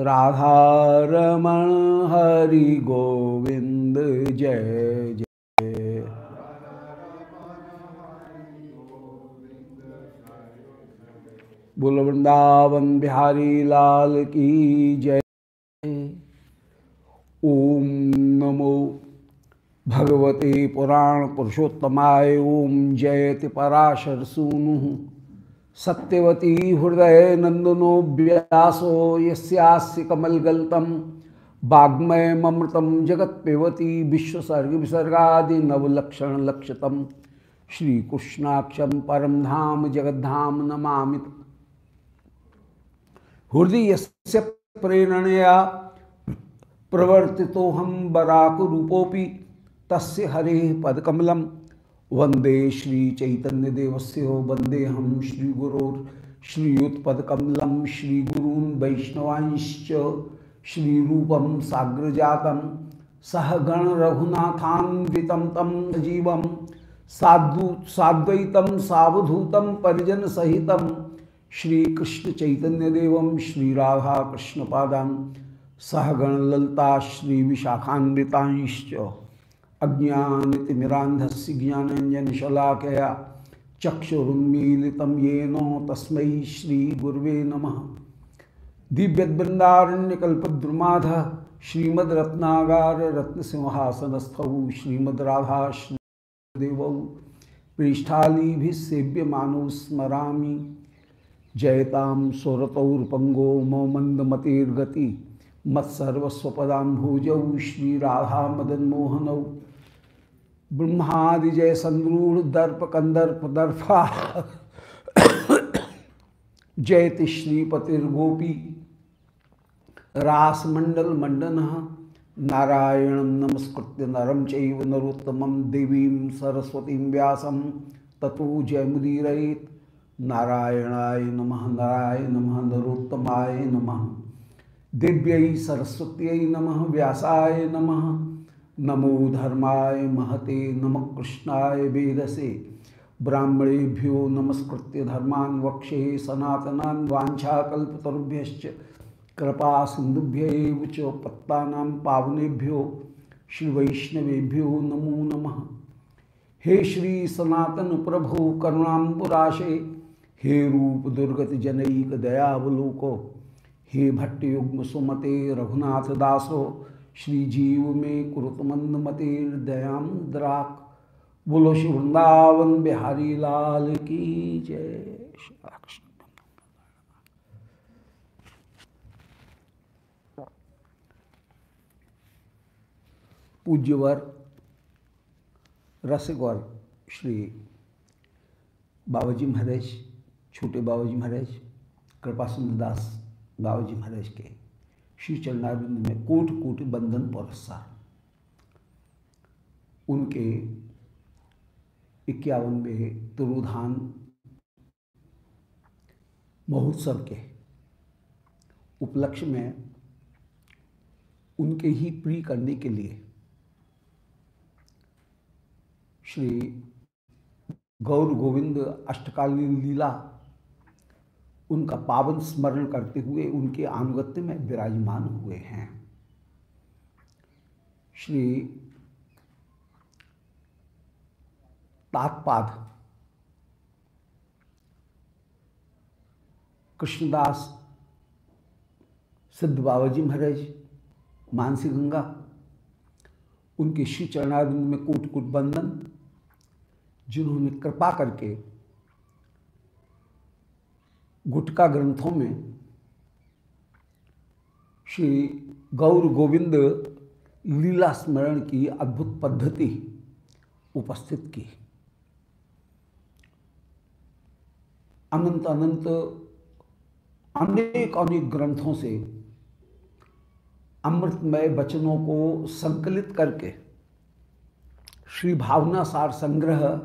राधा रमण हरि गोविंद जय जय। बोल वृंदावन बिहारी लाल की जय। ओम नमो भगवते पुराण पुरुषोत्तमाय, ओम जयति पराशर सूनु। सत्यवती हृदय नंदनो व्यासो यस्यास्य कमलगल्तम वाग्मय ममृतम विश्वसर्ग विसर्गादि नवलक्षण लक्षतम श्रीकृष्णाक्षम परम धाम जगद्धाम नमामित हृदय से प्रेरणया प्रवर्तितो हम बराक रूपोपि तस्य हरे पदकमलम। वंदे श्री चैतन्य देवस्य, वंदे हम श्री गुरोर। श्री गुरून् श्री रूपम साग्र जातम सह गण रघुनाथान्वितम तम जीवम साधु साद्वैतम सावधूतम परिजन सहित। श्री कृष्ण चैतन्य देवम श्री राधा कृष्ण सहगण ललता, श्री विशाखान्विताश्च। अज्ञानतिमिरांधस्य ज्ञानंजनशलाकया चक्षुरुन्मीलितं येन तस्मै श्रीगुर्वे नमः। दिव्यद्वृन्दारण्यकल्पद्रुमाध श्रीमद्रत्नागार रत्नसिंहासनस्थौ श्रीमद्राधाश्रीदेवौ पृष्ठालीभिसेव्यमानौ स्मरामि। जयतां सुरतौर्पङ्गो मो मन्दमतिर्गति श्रीराधा ब्रह्मादिजय संद्रूढ़ दर्प कंदर्प दर्फा जयति श्रीपतिर्गोपी। रासमंडल मंडन नारायण नमस्कृत्य नरम चैव नरोत्तमं देवीं सरस्वतीं व्यासं ततो जयमुदीरयेत् नारायणाय नमः, नाराय नम, नरोत्तमाय नमः। दिव्यै सरस्वत्यै नमः, व्यासाय नमः। नमो धर्माय महते नम कृष्णाय वेदसे। ब्राह्मणेभ्यो नमस्कृत्य धर्मान् वक्षे सनातनान् वाञ्छाकल्पतरुभ्यश्च। कृपा सिंधुभ्य पत्ता पावनेभ्यो श्रीवैष्णवेभ्यो नमो नमः। हे श्री सनातन प्रभु करुणाबुराशे हे रूप दुर्गत जनैक दयावलोको, हे भट्टयुग्म सुमते रघुनाथ दासो श्री जीव में कुरुतमंद दयाम द्राक। बोलो श्री वृंदावन बिहारी लाल की जय। पूज्यवर रसिकवर श्री बाबाजी महाराज, छोटे बाबाजी महाराज कृपा सुंदर दास बाबाजी महाराज के श्री चरणारिंद में कोट कोट बंधन पुरस्कार उनके इक्यावनवे तिरुधान महोत्सव के उपलक्ष्य में उनके ही प्रिय करने के लिए श्री गौर गोविंद अष्टकालीन लीला उनका पावन स्मरण करते हुए उनके अनुगत्य में विराजमान हुए हैं। श्री तात्पाद कृष्णदास सिद्ध बाबाजी महाराज, मानसी गंगा, उनके श्री चरणारिंद में कूट कूट बंदन जिन्होंने कृपा करके गुटका ग्रंथों में श्री गौर गोविंद लीला स्मरण की अद्भुत पद्धति उपस्थित की। अनंत अनंत अनेक अनेक ग्रंथों से अमृतमय वचनों को संकलित करके श्री भावना सार संग्रह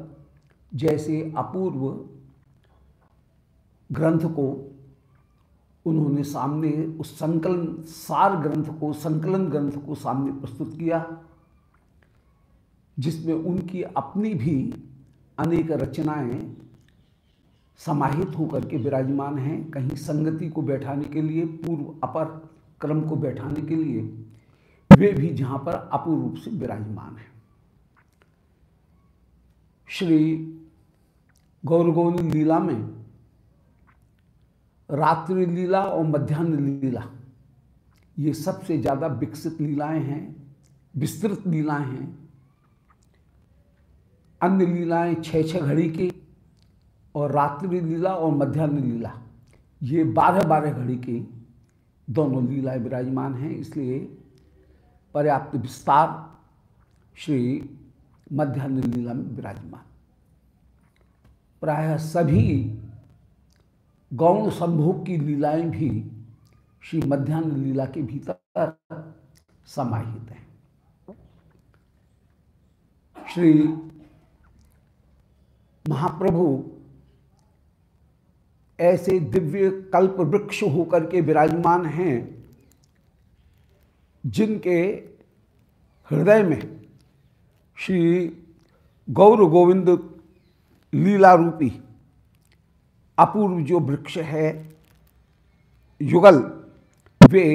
जैसे अपूर्व ग्रंथ को उन्होंने सामने उस संकलन, सार ग्रंथ को संकलन ग्रंथ को सामने प्रस्तुत किया, जिसमें उनकी अपनी भी अनेक रचनाएँ समाहित होकर के विराजमान हैं। कहीं संगति को बैठाने के लिए, पूर्व अपर क्रम को बैठाने के लिए, वे भी जहाँ पर अपूर्व रूप से विराजमान हैं। श्री गौरगौरी लीला में रात्रि लीला और मध्यान्ह लीला, ये सबसे ज़्यादा विकसित लीलाएँ हैं, विस्तृत लीलाएँ हैं। अन्य लीलाएँ छः छः घड़ी की और रात्रि लीला और मध्यान्ह लीला, ये बारह बारह घड़ी की दोनों लीलाएँ विराजमान हैं। इसलिए पर्याप्त विस्तार श्री मध्यान्ह लीला में विराजमान। प्रायः सभी गौण संभोग की लीलाएँ भी श्री मध्यान्ह लीला के भीतर समाहित हैं। श्री महाप्रभु ऐसे दिव्य कल्प वृक्ष होकर के विराजमान हैं, जिनके हृदय में श्री गौर गोविंद लीला रूपी अपूर्व जो वृक्ष है, युगल, वे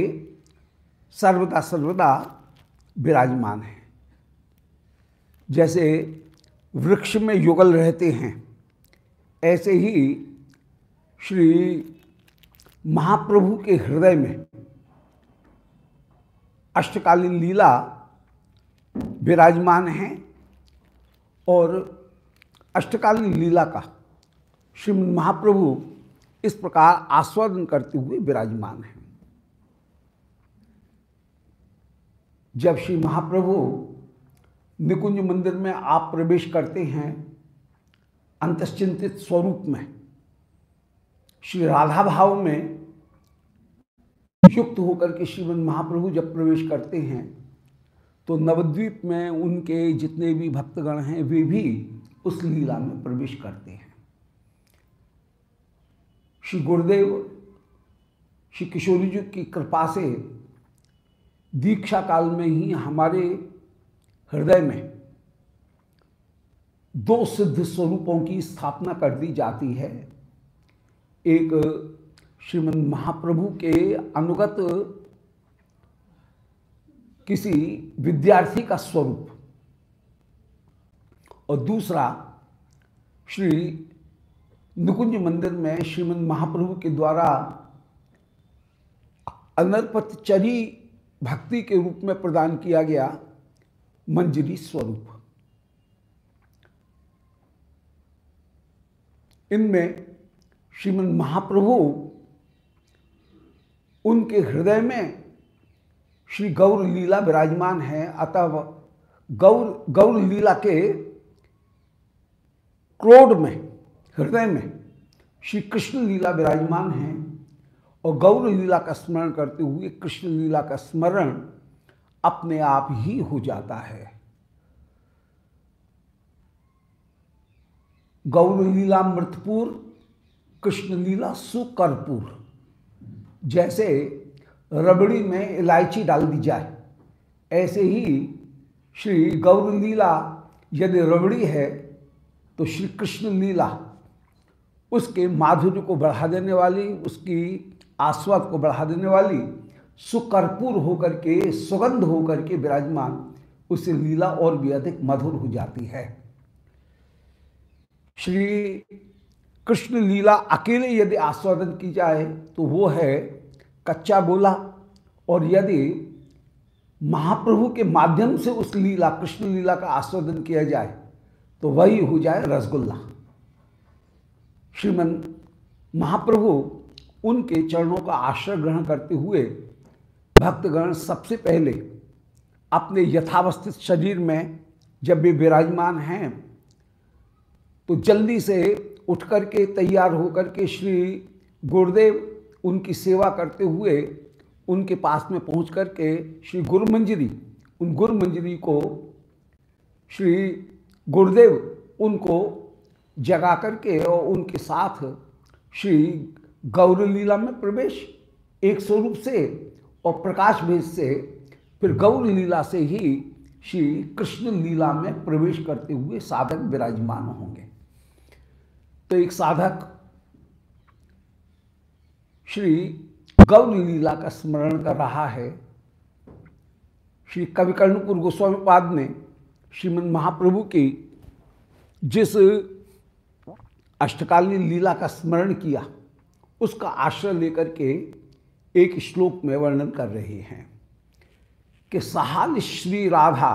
सर्वदा सर्वदा विराजमान हैं। जैसे वृक्ष में युगल रहते हैं, ऐसे ही श्री महाप्रभु के हृदय में अष्टकालीन लीला विराजमान है और अष्टकालीन लीला का श्री महाप्रभु इस प्रकार आस्वादन करते हुए विराजमान है। जब श्री महाप्रभु निकुंज मंदिर में आप प्रवेश करते हैं, अंतश्चिंतित स्वरूप में, श्री राधा भाव में युक्त होकर के श्रीमद महाप्रभु जब प्रवेश करते हैं तो नवद्वीप में उनके जितने भी भक्तगण हैं, वे भी उस लीला में प्रवेश करते हैं। श्री गुरुदेव, श्री किशोरी जी की कृपा से दीक्षा काल में ही हमारे हृदय में दो सिद्ध स्वरूपों की स्थापना कर दी जाती है। एक श्रीमद महाप्रभु के अनुगत किसी विद्यार्थी का स्वरूप और दूसरा श्री निकुंज मंदिर में श्रीमद महाप्रभु के द्वारा अनर्पतचरी भक्ति के रूप में प्रदान किया गया मंजरी स्वरूप। इनमें श्रीमद महाप्रभु उनके हृदय में श्री गौर लीला विराजमान है, अतः गौर गौर लीला के क्रोड में हृदय में श्री कृष्ण लीला विराजमान है और गौर लीला का स्मरण करते हुए कृष्ण लीला का स्मरण अपने आप ही हो जाता है। गौर लीला मृतपुर कृष्ण लीला सुकरपुर, जैसे रबड़ी में इलायची डाल दी जाए, ऐसे ही श्री गौर लीला यदि रबड़ी है तो श्री कृष्ण लीला उसके माधुर्य को बढ़ा देने वाली, उसकी आस्वाद को बढ़ा देने वाली, सुकर्पूर होकर के, सुगंध होकर के विराजमान उससे लीला और भी अधिक मधुर हो जाती है। श्री कृष्ण लीला अकेले यदि आस्वादन की जाए तो वो है कच्चा बोला। और यदि महाप्रभु के माध्यम से उस लीला, कृष्ण लीला का आस्वादन किया जाए तो वही हो जाए रसगुल्ला। श्रीमन महाप्रभु उनके चरणों का आश्रय ग्रहण करते हुए भक्तगण सबसे पहले अपने यथावस्थित शरीर में जब वे विराजमान हैं तो जल्दी से उठ कर के तैयार होकर के श्री गुरुदेव उनकी सेवा करते हुए उनके पास में पहुँच करके श्री गुरु मंजरी, उन गुरु मंजरी को, श्री गुरुदेव उनको जगा करके और उनके साथ श्री गौर लीला में प्रवेश एक स्वरूप से और प्रकाश भेद से, फिर गौर लीला से ही श्री कृष्ण लीला में प्रवेश करते हुए साधक विराजमान होंगे। तो एक साधक श्री गौर लीला का स्मरण कर रहा है। श्री कविकर्णपुर गोस्वामी पाद ने श्रीमद महाप्रभु की जिस अष्टकालीन लीला का स्मरण किया, उसका आश्रय लेकर के एक श्लोक में वर्णन कर रहे हैं कि सहाल श्री राधा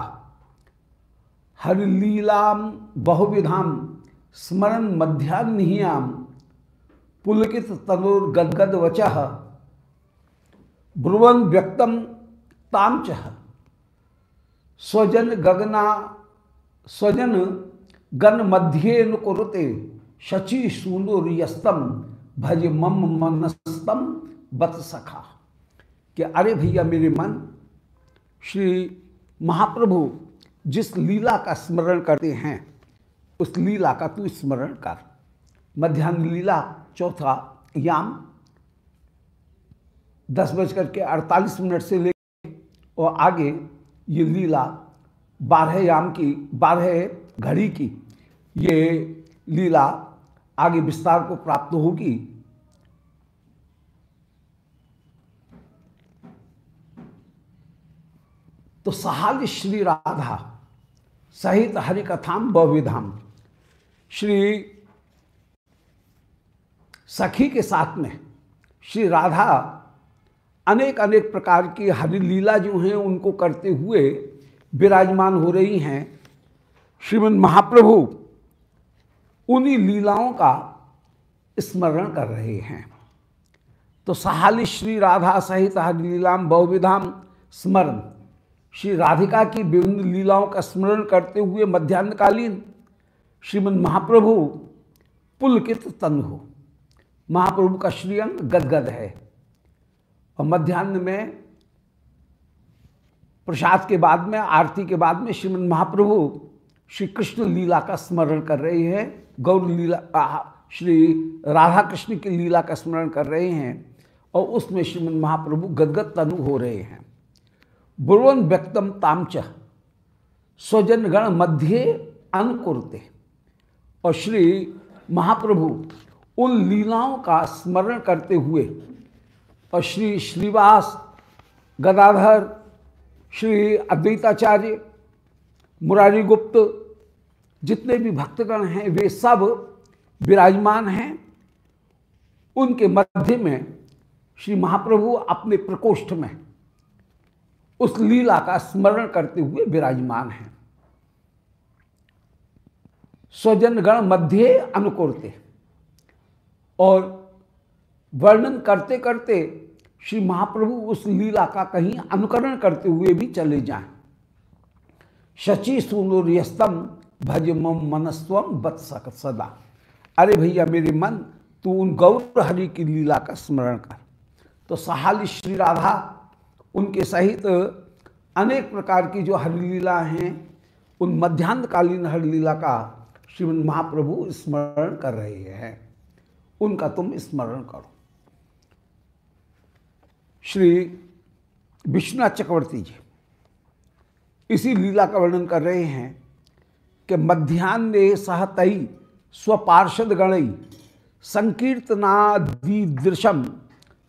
हरलीलाम बहुविधाम, स्मरण मध्यान्हियाम पुलकित तनुर गदगद वच, ब्रुवन व्यक्तम तामच। स्वजन गगना, स्वजन गण मध्य कुरुते। शचि सूंदुर यस्तम भज मम मनस्तम बत सखा। कि अरे भैया मेरे मन, श्री महाप्रभु जिस लीला का स्मरण करते हैं, उस लीला का तू स्मरण कर। मध्यान्ह लीला, चौथा याम, दस बज करके अड़तालीस मिनट से ले और आगे ये लीला बारह याम की, बारह घड़ी की, ये लीला आगे विस्तार को प्राप्त होगी। तो सहाल श्री राधा सहित हरि हरिकथाम बविधाम श्री सखी के साथ में श्री राधा अनेक अनेक प्रकार की हरि लीला जो हैं उनको करते हुए विराजमान हो रही हैं। श्रीमद महाप्रभु उन्हीं लीलाओं का स्मरण कर रहे हैं। तो सहाली श्री राधा सहित हरिलीलाम बहुविधाम स्मरण। श्री राधिका की विभिन्न लीलाओं का स्मरण करते हुए मध्यान्हकालीन श्रीमद महाप्रभु पुलकित तन हो। महाप्रभु का श्रीअंग गदगद है। और मध्यान्ह में, प्रसाद के बाद में, आरती के बाद में श्रीमद महाप्रभु श्री कृष्ण लीला का स्मरण कर रहे हैं, गौर लीला श्री राधा कृष्ण की लीला का स्मरण कर रहे हैं और उसमें श्रीमद महाप्रभु गदगद तनु हो रहे हैं। बुर्वन व्यक्तम तामच, स्वजनगण मध्य अनुकुरते। और श्री महाप्रभु उन लीलाओं का स्मरण करते हुए और श्री श्रीवास, गदाधर, श्री अद्वैताचार्य मुरारी गुप्त जितने भी भक्तगण हैं, वे सब विराजमान हैं। उनके मध्य में श्री महाप्रभु अपने प्रकोष्ठ में उस लीला का स्मरण करते हुए विराजमान हैं। स्वजनगण मध्य अनुकूलते और वर्णन करते करते श्री महाप्रभु उस लीला का कहीं अनुकरण करते हुए भी चले जाएँ। शचि सुनोर्यस्तम भज मम मनस्वम बत सदा। अरे भैया, मेरे मन, तू उन गौर हरि की लीला का स्मरण कर। तो सहाली श्री राधा, उनके सहित अनेक प्रकार की जो हरिलीला हैं, उन मध्यांतकालीन हरिलीला का श्रीमद महाप्रभु स्मरण कर रहे हैं। उनका तुम स्मरण करो। श्री विश्वनाथ चक्रवर्ती जी इसी लीला का वर्णन कर रहे हैं कि मध्यान्ह सहतई स्वपार्षद गणई संकीर्तनादिदृशम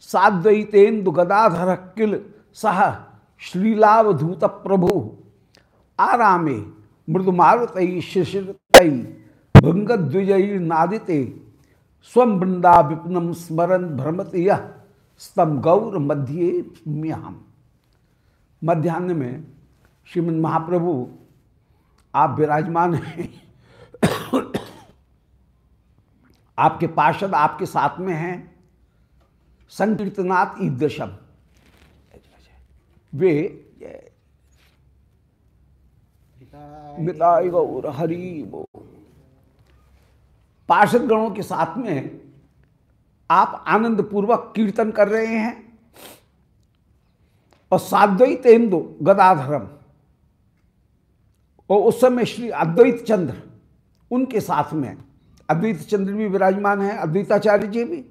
साद्वैतेन्दु गदाधर किल सह श्रीलावधूत प्रभु आरामे मृदुमारुतई शिशिरतई भंगद्विजयी नादिते स्वम वृंदा विपनम स्मरण भ्रमत यह स्तम गौर मध्य मध्यान्ह में श्रीमद महाप्रभु, आप विराजमान हैं। आपके पार्षद आपके साथ में हैं। संकीर्तनाथ ईदृशम। वे मिताई गौर, हरि वो। पार्षद गणों के साथ में आप आनंद पूर्वक कीर्तन कर रहे हैं। और साद्वैत तेंदु गदाधरम। और उस समय श्री अद्वैत चंद्र, उनके साथ में, अद्वैत चंद्र भी विराजमान है, अद्वैताचार्य जी भी।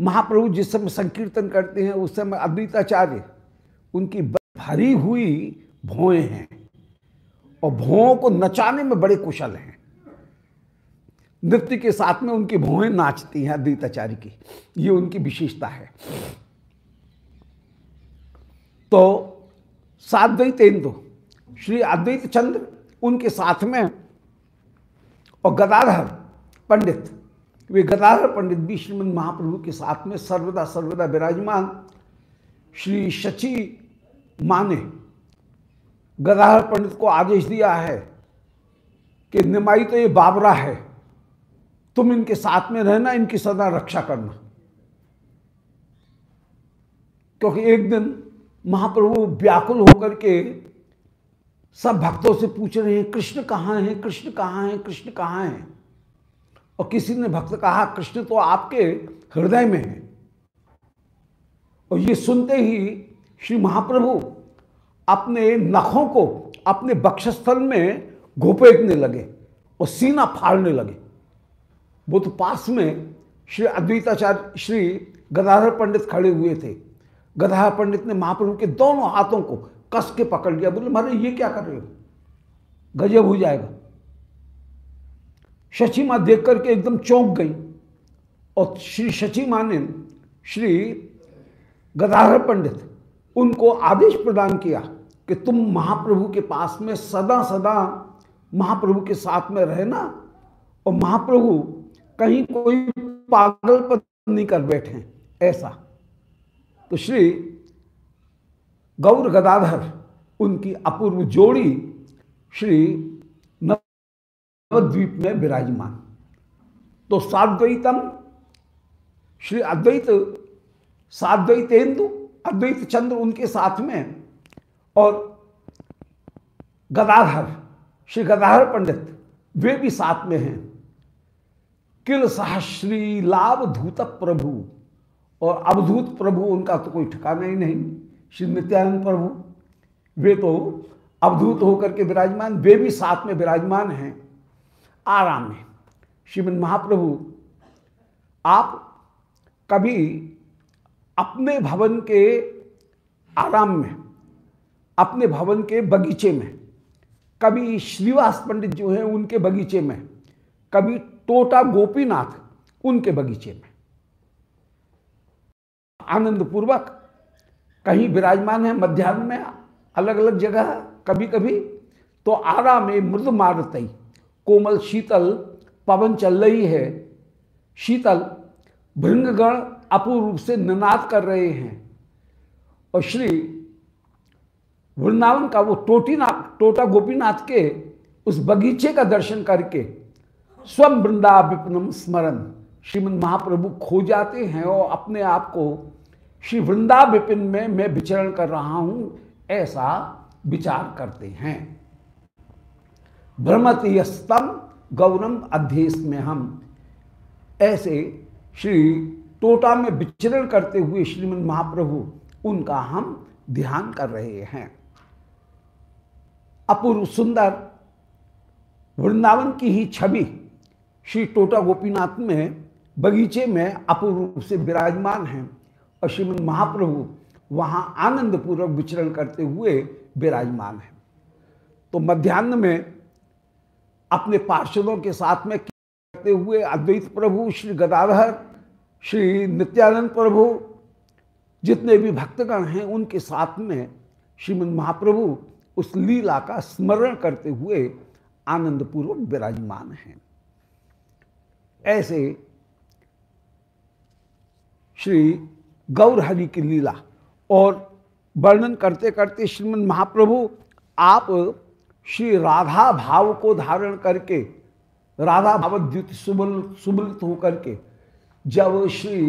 महाप्रभु जिस समय संकीर्तन करते हैं, उस समय अद्वैताचार्य, उनकी भरी हुई भोए हैं और भों को नचाने में बड़े कुशल हैं। नृत्य के साथ में उनकी भोएँ नाचती हैं अद्वैताचार्य की, ये उनकी विशेषता है। तो साद्वैतेंदु श्री अद्वैत चंद्र उनके साथ में और गदाधर पंडित, वे गदाधर पंडित भी श्रीमद महाप्रभु के साथ में सर्वदा सर्वदा विराजमान श्री शची माने। गदाधर पंडित को आदेश दिया है कि निमाई तो ये बाबरा है, तुम इनके साथ में रहना, इनकी सदा रक्षा करना। क्योंकि एक दिन महाप्रभु व्याकुल होकर के सब भक्तों से पूछ रहे हैं, कृष्ण कहाँ हैं? कृष्ण कहाँ हैं? कृष्ण कहाँ हैं? और किसी ने भक्त कहा, कृष्ण तो आपके हृदय में है। और ये सुनते ही श्री महाप्रभु अपने नखों को अपने बक्षस्थल में घोपेटने लगे और सीना फाड़ने लगे। वो तो पास में श्री अद्वैताचार्य, श्री गदाधर पंडित खड़े हुए थे। गदाधर पंडित ने महाप्रभु के दोनों हाथों को कस के पकड़ लिया। बोले, मारे, ये क्या कर रहे हो? गजब हो जाएगा। शची माँ देख करके एकदम चौंक गई और श्री शची माँ ने श्री गदाधर पंडित उनको आदेश प्रदान किया कि तुम महाप्रभु के पास में सदा सदा महाप्रभु के साथ में रहना और महाप्रभु कहीं कोई पागलपन नहीं कर बैठे ऐसा। तो श्री गौर गदाधर, उनकी अपूर्व जोड़ी श्री नवद्वीप में विराजमान। तो साद्वैतम, श्री अद्वैत, साद्वैतेन्दु, अद्वैत चंद्र उनके साथ में और गदाधर, श्री गदाधर पंडित, वे भी साथ में हैं। किल सहश्री लाभ धूत प्रभु और अवधूत प्रभु उनका तो कोई ठिकाना ही नहीं। श्री नित्यानंद प्रभु, वे तो अवधूत होकर के विराजमान, वे भी साथ में विराजमान हैं, आराम में। श्रीमद महाप्रभु, आप कभी अपने भवन के आराम में, अपने भवन के बगीचे में, कभी श्रीवास पंडित जो है उनके बगीचे में, कभी टोटा गोपीनाथ उनके बगीचे में आनंद पूर्वक कहीं विराजमान है, मध्यान्ह में अलग अलग जगह कभी कभी तो आरा में मृद मारतई। कोमल शीतल पवन चल रही है। शीतल भृंगगण अपूर्व रूप से निनाद कर रहे हैं। और श्री वृंदावन का वो टोटीनाथ, टोटा गोपीनाथ के उस बगीचे का दर्शन करके स्वम वृंदा विपनम स्मरण, श्रीमद महाप्रभु खो जाते हैं और अपने आप को श्री वृंदा विपिन में मैं विचरण कर रहा हूँ, ऐसा विचार करते हैं। भ्रमति स्तम गौरम अध्येश में हम। ऐसे श्री टोटा में विचरण करते हुए श्रीमद महाप्रभु, उनका हम ध्यान कर रहे हैं। अपूर्व सुंदर वृंदावन की ही छवि श्री टोटा गोपीनाथ में बगीचे में अपूर्व से विराजमान हैं। और श्रीमद महाप्रभु वहाँ आनंद पूर्वक विचरण करते हुए विराजमान है। तो मध्यान्ह में अपने पार्षदों के साथ में करते हुए अद्वैत प्रभु, श्री गदाधर, श्री नित्यानंद प्रभु, जितने भी भक्तगण हैं, उनके साथ में श्रीमद महाप्रभु उस लीला का स्मरण करते हुए आनंद पूर्वक विराजमान हैं। ऐसे श्री गौरहरि की लीला। और वर्णन करते करते श्रीमद महाप्रभु, आप श्री राधा भाव को धारण करके, राधा भाव द्युत सुबल, सुबलित होकर के, जब श्री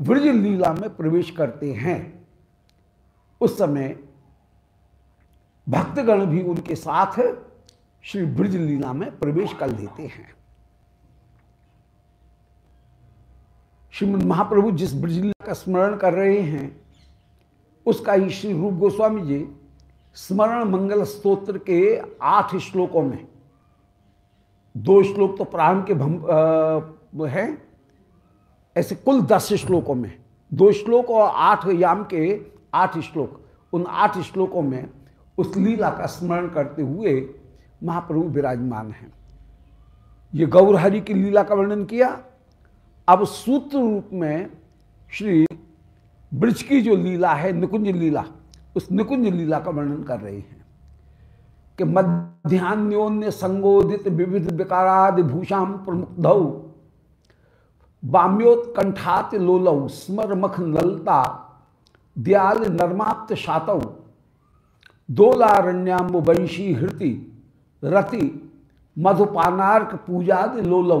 ब्रज लीला में प्रवेश करते हैं, उस समय भक्तगण भी उनके साथ श्री ब्रज लीला में प्रवेश कर लेते हैं। श्रीमद महाप्रभु जिस ब्रजलीला का स्मरण कर रहे हैं, उसका ही श्री रूप गोस्वामी जी स्मरण मंगल स्तोत्र के आठ श्लोकों में। दो श्लोक तो प्रारंभ के भम हैं, ऐसे कुल दस श्लोकों में। दो श्लोक और आठ याम के आठ श्लोक। उन आठ श्लोकों में उस लीला का स्मरण करते हुए महाप्रभु विराजमान हैं। ये गौरहरि की लीला का वर्णन किया अब सूत्र रूप में श्री ब्रज की जो लीला है, निकुंज लीला, उस निकुंज लीला का वर्णन कर रहे हैं कि मध्यान्योन्य संगोदित विविध विकारादि भूषाम प्रमुख बाम्योत्कंठात लोलौ स्मर मख नलता, दयाल नर्माप्त शातौ, दोलारण्याम्ब वंशी हृति, रति, मधुपानार्क पूजाद लोलौ।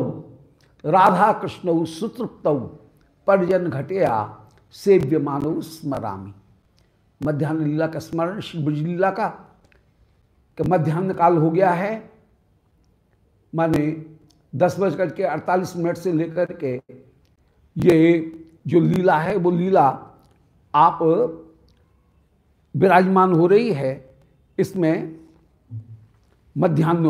राधा कृष्ण सुतृप्त, परिजन घटिया सेव्य मानव स्मरामी। मध्यान्ह लीला का स्मरण, श्री ब्रज लीला का मध्यान्ह काल हो गया है, माने दस बज करके अड़तालीस मिनट से लेकर के ये जो लीला है, वो लीला आप विराजमान हो रही है, इसमें मध्यान्ह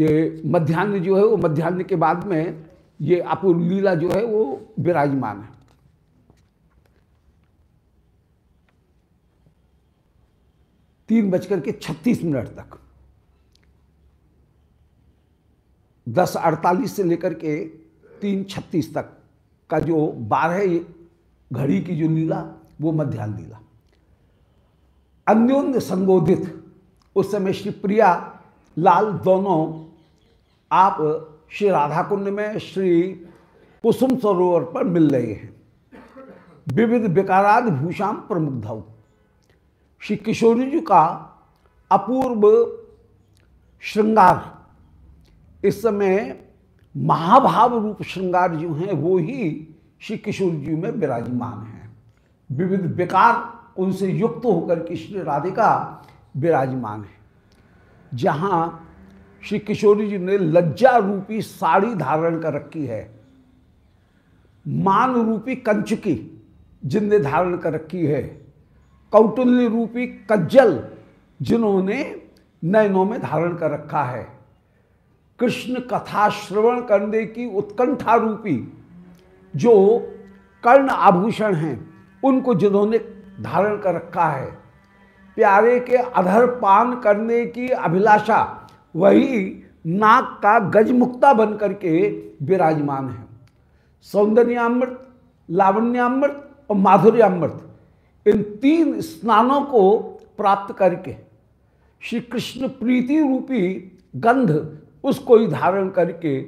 ये मध्यान्ह जो है वो मध्यान्ह के बाद में ये अपूर्व लीला जो है वो विराजमान है। तीन बजकर के छत्तीस मिनट तक। दस अड़तालीस से लेकर के तीन छत्तीस तक का जो बारह घड़ी की जो लीला, वो मध्यान्ह लीला। अन्योन्य संबोधित उस समय श्री प्रिया लाल दोनों आप श्री राधा कुंड में श्री कुसुम सरोवर पर मिल रहे हैं। विविध विकाराद भूषाम प्रमुग्ध श्री किशोरी जी का अपूर्व श्रृंगार। इस समय महाभाव रूप श्रृंगार जो हैं, वो ही श्री किशोर जी में विराजमान हैं। विविध विकार उनसे युक्त होकर के श्री राधिका विराजमान है। जहाँ श्री किशोरी जी ने लज्जा रूपी साड़ी धारण कर रखी है, मान रूपी कंचकी जिनने धारण कर रखी है कौटुल्य रूपी कज्जल जिन्होंने नयनों में धारण कर रखा है, कृष्ण कथा श्रवण करने की उत्कंठा रूपी जो कर्ण आभूषण हैं, उनको जिन्होंने धारण कर रखा है, प्यारे के अधर पान करने की अभिलाषा वही नाक का गजमुक्ता बन करके विराजमान है। सौंदर्यामृत, लावण्यामृत और माधुर्यामृत, इन तीन स्नानों को प्राप्त करके श्री कृष्ण प्रीति रूपी गंध उसको ही धारण करके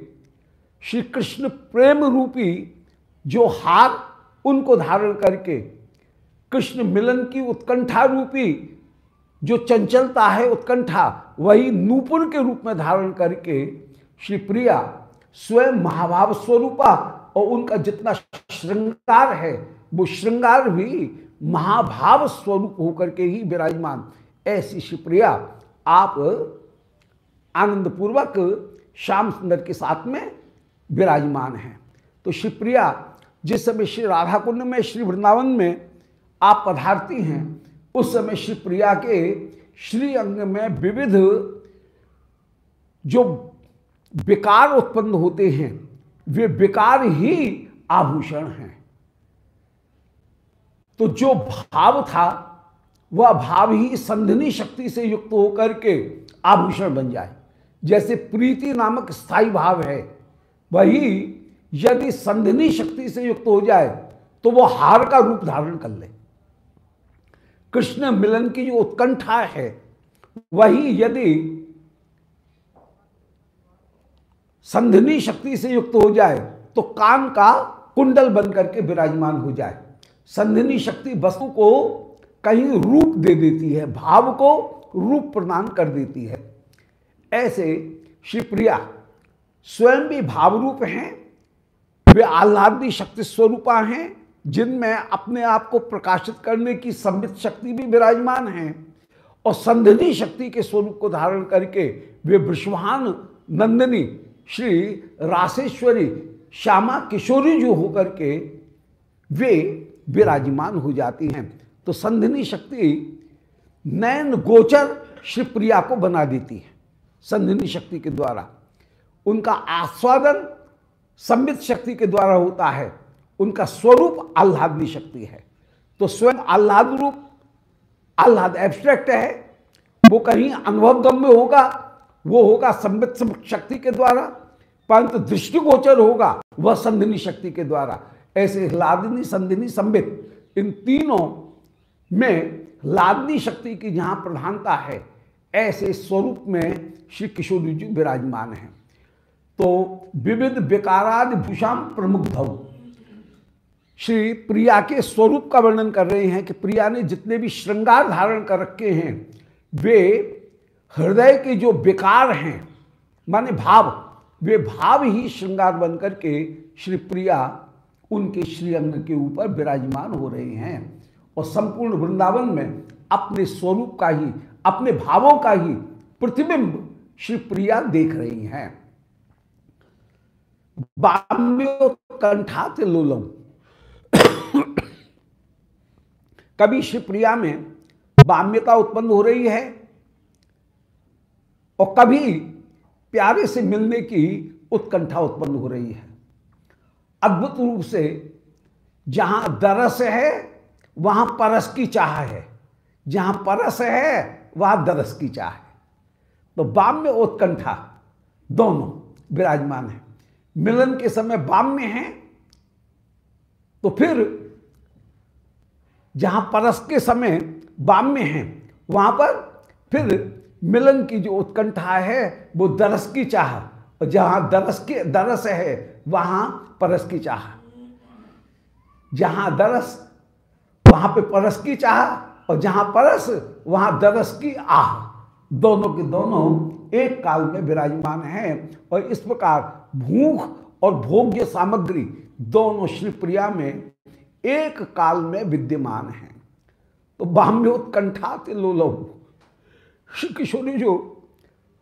श्री कृष्ण प्रेम रूपी जो हार उनको धारण करके कृष्ण मिलन की उत्कंठा रूपी जो चंचलता है, उत्कंठा, वही नूपुर के रूप में धारण करके श्री प्रिया स्वयं महाभाव स्वरूपा और उनका जितना श्रृंगार है, वो श्रृंगार भी महाभाव स्वरूप होकर के ही विराजमान। ऐसी शिवप्रिया आप आनंद पूर्वक श्याम सुंदर के साथ में विराजमान हैं। तो शिवप्रिया जिस समय श्री राधा कुंड में, श्री वृंदावन में आप पधारती हैं उस समय श्री प्रिया के श्री अंग में विविध जो विकार उत्पन्न होते हैं, वे विकार ही आभूषण हैं। तो जो भाव था, वह भाव ही संधनी शक्ति से युक्त होकर के आभूषण बन जाए। जैसे प्रीति नामक स्थायी भाव है, वही यदि संधनी शक्ति से युक्त हो जाए तो वह हार का रूप धारण कर ले। कृष्ण मिलन की जो उत्कंठा है, वही यदि संधनी शक्ति से युक्त हो जाए तो कान का कुंडल बन करके विराजमान हो जाए। संधिनी शक्ति वस्तु को कहीं रूप दे देती है, भाव को रूप प्रदान कर देती है। ऐसे श्री प्रिया स्वयं भी भाव रूप हैं, वे आह्लादी शक्ति स्वरूपा हैं जिनमें अपने आप को प्रकाशित करने की संबित शक्ति भी विराजमान है और संधनी शक्ति के स्वरूप को धारण करके वे विश्वान नंदिनी, श्री राशेश्वरी, श्यामा किशोरी जो होकर के वे विराजमान हो जाती हैं। तो संधिनी शक्ति नयन गोचर श्री प्रिया को बना देती है संधिनी शक्ति के द्वारा। उनका आस्वादन संबित शक्ति के द्वारा होता है। उनका स्वरूप आह्लादनी शक्ति है। तो स्वयं आह्लाद रूप, आह्लाद एब्स्ट्रैक्ट है। वो कहीं अनुभव गम्य होगा, वो होगा संबित शक्ति के द्वारा, परंतु दृष्टिगोचर होगा वह संधिनी शक्ति के द्वारा। ऐसे लादनी संधिनी संबित इन तीनों में लादनी शक्ति की जहाँ प्रधानता है, ऐसे स्वरूप में श्री किशोर जी विराजमान हैं। तो विविध विकाराद भूषाम प्रमुख भव। श्री प्रिया के स्वरूप का वर्णन कर रहे हैं कि प्रिया ने जितने भी श्रृंगार धारण कर रखे हैं, वे हृदय के जो विकार हैं, माने भाव, वे भाव ही श्रृंगार बन करके श्री प्रिया उनके श्रीअंग के ऊपर विराजमान हो रहे हैं और संपूर्ण वृंदावन में अपने स्वरूप का ही, अपने भावों का ही प्रतिबिंब श्री प्रिया देख रही हैं। कंठाते लोलम। कभी श्री प्रिया में बाम्यता उत्पन्न हो रही है और कभी प्यारे से मिलने की उत्कंठा उत्पन्न हो रही है। अद्भुत रूप से जहाँ दरस है, वहाँ परस की चाह है। जहाँ परस है, वहाँ दरस की चाह है। तो बाम्य उत्कंठा दोनों विराजमान है। मिलन के समय बाम्य है तो फिर जहाँ परस के समय बाम्य है, वहाँ पर फिर मिलन की जो उत्कंठा है, वो दरस की चाह, और जहाँ दरस के, दरस है, वहाँ परस की चाह। जहाँ दरस, वहाँ पे परस की चाह, और जहाँ परस, वहाँ दरस की आह। दोनों के दोनों एक काल में विराजमान हैं, और इस प्रकार भूख और भोग्य सामग्री दोनों श्री प्रिया में एक काल में विद्यमान हैं। तो बाम्य बाम्योत्कंठा लोलो श्री किशोरी जो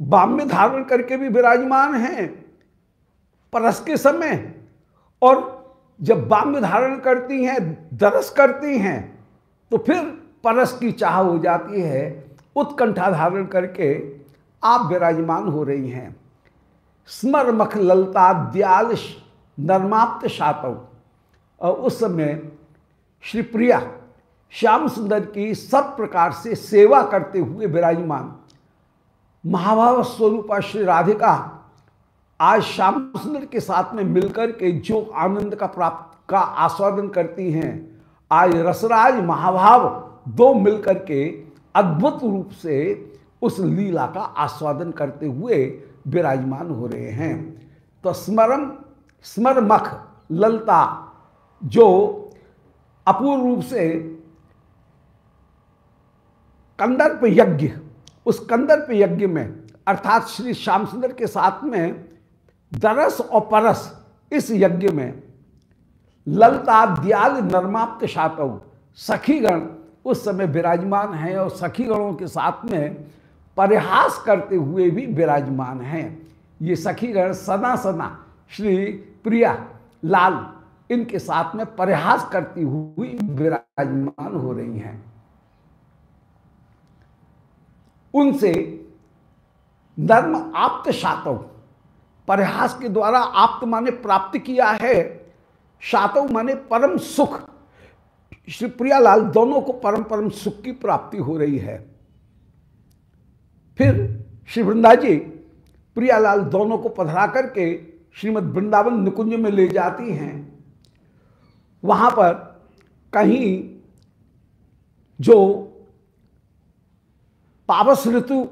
बाम्य धारण करके भी विराजमान हैं, परस के समय, और जब बाम्य धारण करती हैं, दरस करती हैं तो फिर परस की चाह हो जाती है, उत्कंठा धारण करके आप विराजमान हो रही हैं। स्मर मख ललता दयाल नर्माप्त शातव और उस समय श्री प्रिया श्याम सुंदर की सब प्रकार से सेवा करते हुए विराजमान। महाभाव स्वरूपा श्री राधिका आज श्याम सुंदर के साथ में मिलकर के जो आनंद का प्राप्त का आस्वादन करती हैं, आज रसराज महाभाव दो मिलकर के अद्भुत रूप से उस लीला का आस्वादन करते हुए विराजमान हो रहे हैं। तो स्मरम, स्मरमख ललता जो अपूर्व रूप से कंदर्प यज्ञ, उस कंदर्प यज्ञ में, अर्थात श्री श्याम सुंदर के साथ में दरस और परस, इस यज्ञ में ललता, दयाल, नर्माप्त शातव सखीगण उस समय विराजमान हैं और सखीगणों के साथ में परिहास करते हुए भी विराजमान हैं। ये सखीगण सना सना, श्री प्रिया, लाल इनके साथ में परिहास करती हुई विराजमान हो रही हैं। उनसे धर्म आप्त शातव परिहास के द्वारा आप्त माने प्राप्त किया है। शातव माने परम सुख। श्री प्रियालाल दोनों को परम परम सुख की प्राप्ति हो रही है। फिर श्री वृंदा जी प्रियालाल दोनों को पधरा करके श्रीमद वृंदावन निकुंज में ले जाती हैं। वहाँ पर कहीं जो पावस ऋतु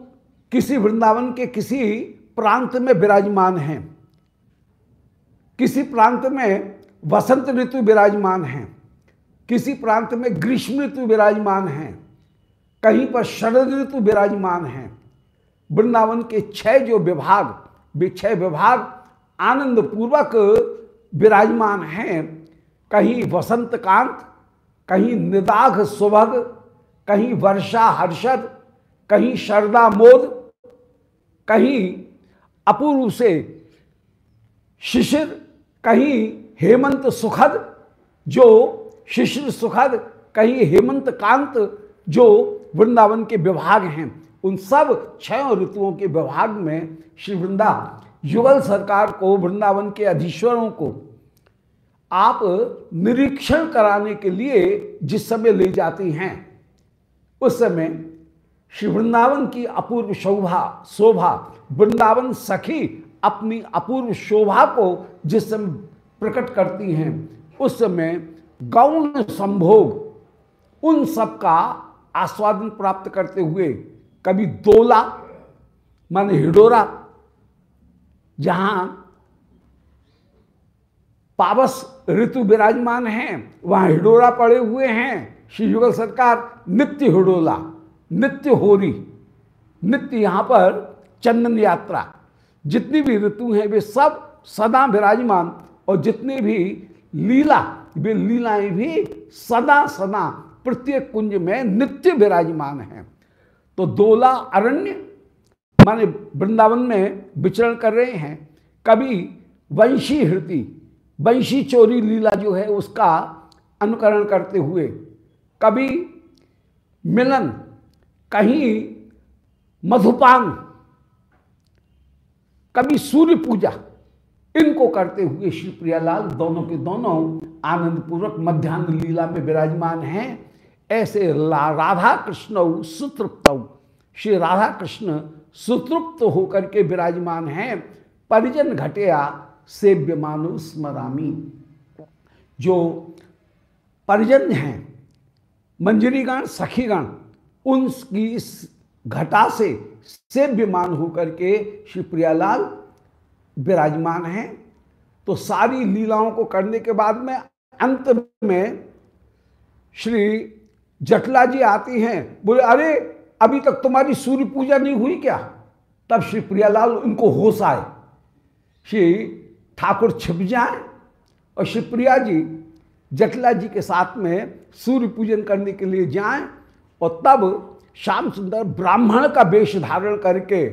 किसी वृंदावन के किसी प्रांत में विराजमान हैं, किसी प्रांत में वसंत ऋतु विराजमान हैं, किसी प्रांत में ग्रीष्म ऋतु विराजमान है, कहीं पर शरद ऋतु विराजमान है, वृंदावन के छह जो विभाग वे छह विभाग आनंद पूर्वक विराजमान हैं कहीं वसंत कांत कहीं निदाघ सुभग, कहीं वर्षा हर्षद, कहीं शरदा मोद, कहीं अपूर्व से शिशिर, कहीं हेमंत सुखद, जो शिशिर सुखद, कहीं हेमंत कांत, जो वृंदावन के विभाग हैं। उन सब छह ऋतुओं के विभाग में श्री वृंदा युगल सरकार को, वृंदावन के अधीश्वरों को आप निरीक्षण कराने के लिए जिस समय ले जाती हैं, उस समय श्री वृंदावन की अपूर्व शोभा शोभा, वृंदावन सखी अपनी अपूर्व शोभा को जिस समय प्रकट करती हैं, उस समय गौण संभोग उन सब का आस्वादन प्राप्त करते हुए कभी दोला, माने हिडोरा, जहाँ पावस ऋतु विराजमान है, वहाँ हिडोरा पड़े हुए हैं। श्री युगल सरकार, नित्य हिडोला, नित्य होरी, नित्य यहाँ पर चंदन यात्रा। जितनी भी ऋतु हैं, वे सब सदा विराजमान, और जितने भी लीला, वे लीलाएँ भी सदा सदा प्रत्येक कुंज में नित्य विराजमान है। तो दोला अरण्य, माने वृंदावन में विचरण कर रहे हैं। कभी वंशी हृति वंशी चोरी लीला जो है उसका अनुकरण करते हुए कभी मिलन, कहीं मधुपान, कभी सूर्य पूजा, इनको करते हुए श्री प्रियालाल दोनों के दोनों आनंदपूर्वक मध्यान्ह लीला में विराजमान हैं। ऐसे राधा कृष्ण सुतृप्त, श्री राधा कृष्ण सुतृप्त होकर के विराजमान हैं। परिजन घटिया सेव्यमानु स्मरामी। जो परिजन हैं, मंजरीगण, सखीगण, उनकी इस घटा से सेव्यमान होकर के श्री प्रियालाल विराजमान हैं। तो सारी लीलाओं को करने के बाद में, अंत में श्री जटला जी आती हैं। बोले, अरे, अभी तक तुम्हारी सूर्य पूजा नहीं हुई क्या? तब श्री प्रियालाल उनको होश आए। श्री ठाकुर छिप जाए और शिवप्रिया जी, जटला जी के साथ में सूर्य पूजन करने के लिए जाएँ और तब श्याम सुंदर ब्राह्मण का वेश धारण करके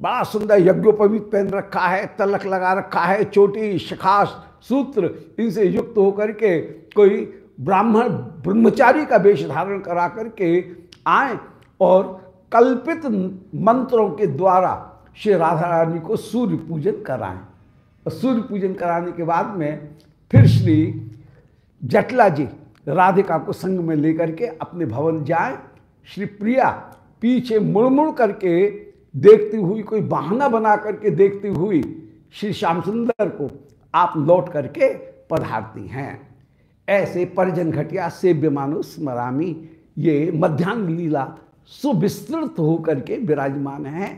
बड़ा सुंदर यज्ञोपवीत पहन रखा है तलक लगा रखा है, चोटी, शिखास, सूत्र इनसे युक्त होकर के कोई ब्राह्मण ब्रह्मचारी का वेश धारण करा करके आए और कल्पित मंत्रों के द्वारा श्री राधा रानी को सूर्य पूजन कराएँ। और सूर्य पूजन कराने के बाद में फिर श्री जटला जी राधिका को संग में लेकर के अपने भवन जाए। श्री प्रिया पीछे मुड़ मुड़ करके देखती हुई, कोई बहाना बना करके देखती हुई श्री श्याम सुंदर को आप लौट करके पधारती हैं। ऐसे परिजन घटिया, सेव्य मानो, स्मरामी, ये मध्यान्ह लीला सुविस्तृत होकर के विराजमान है,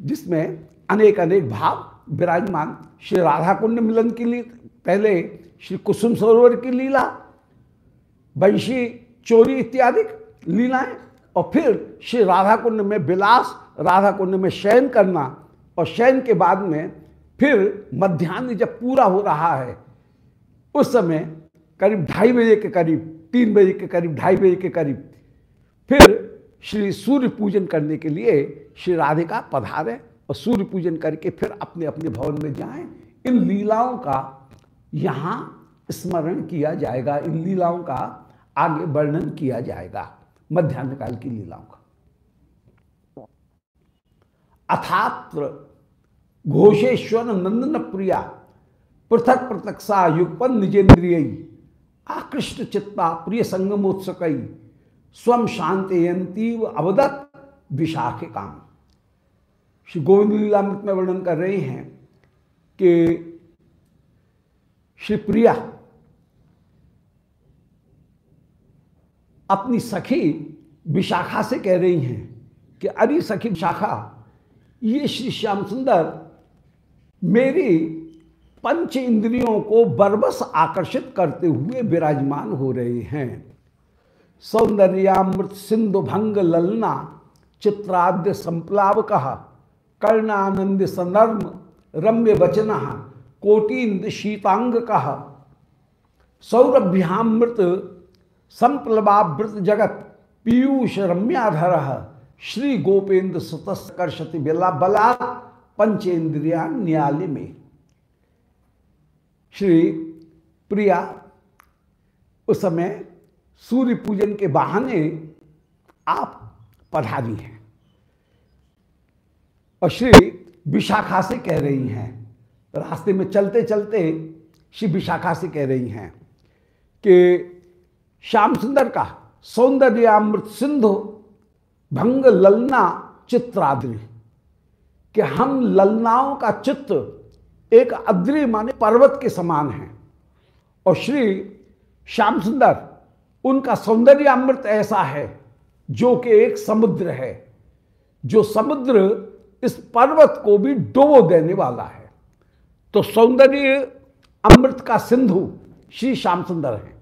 जिसमें अनेक अनेक भाव विराजमान श्री राधा कुंड मिलन के लिए पहले श्री कुसुम सरोवर की लीला वंशी चोरी इत्यादि लीलाएँ, और फिर श्री राधा कुंड में विलास राधा कुंड में शयन करना, और शयन के बाद में फिर मध्यान्ह जब पूरा हो रहा है, उस समय करीब ढाई बजे के करीब, तीन बजे के करीब, ढाई बजे के करीब, फिर श्री सूर्य पूजन करने के लिए श्री राधिका पधारे। और सूर्य पूजन करके फिर अपने अपने भवन में जाएँ। इन लीलाओं का यहाँ स्मरण किया जाएगा, इन लीलाओं का आगे वर्णन किया जाएगा मध्यान्ह काल की लीलाओं का। अथात्र घोषेश्वर नंदन प्रिया, पृथक पृथक सा युगपन निजेन्द्रिय आकृष्ट चित्ता प्रिय संगमोत्सक स्वम शांतयंतीव अवदत विशाखे काम। श्री गोविंद लीलामृत में वर्णन कर रहे हैं कि श्री प्रिया अपनी सखी विशाखा से कह रही हैं कि अरे सखी विशाखा, ये श्री श्याम सुंदर मेरी पंच इंद्रियों को बरबस आकर्षित करते हुए विराजमान हो रहे हैं। सौंदर्यामृत सिंधु भंग ललना चित्राद्य संप्लाव कहा कर्णानंद संदर्म रम्य वचन, कोटिंद शीतांग कहा सौरभ्यामृत संप्लवावृत जगत, पीयूष रम्याधर, श्री गोपेन्द्र सुतस्कर्षति बिला बला पंचेन्द्रिया न्यायालय में श्री प्रिया, उस समय सूर्य पूजन के बहाने आप पधारी हैं। और श्री विशाखा से कह रही हैं। रास्ते में चलते चलते श्री विशाखा से कह रही हैं कि श्याम सुंदर का सौंदर्यामृत सिंधु भंग ललना चित्राद्रि, कि हम ललनाओं का चित्र एक अद्रि माने पर्वत के समान है। और श्री श्याम सुंदर, उनका सौंदर्य अमृत ऐसा है जो कि एक समुद्र है, जो समुद्र इस पर्वत को भी डोबो देने वाला है। तो सौंदर्य अमृत का सिंधु श्री श्याम सुंदर है।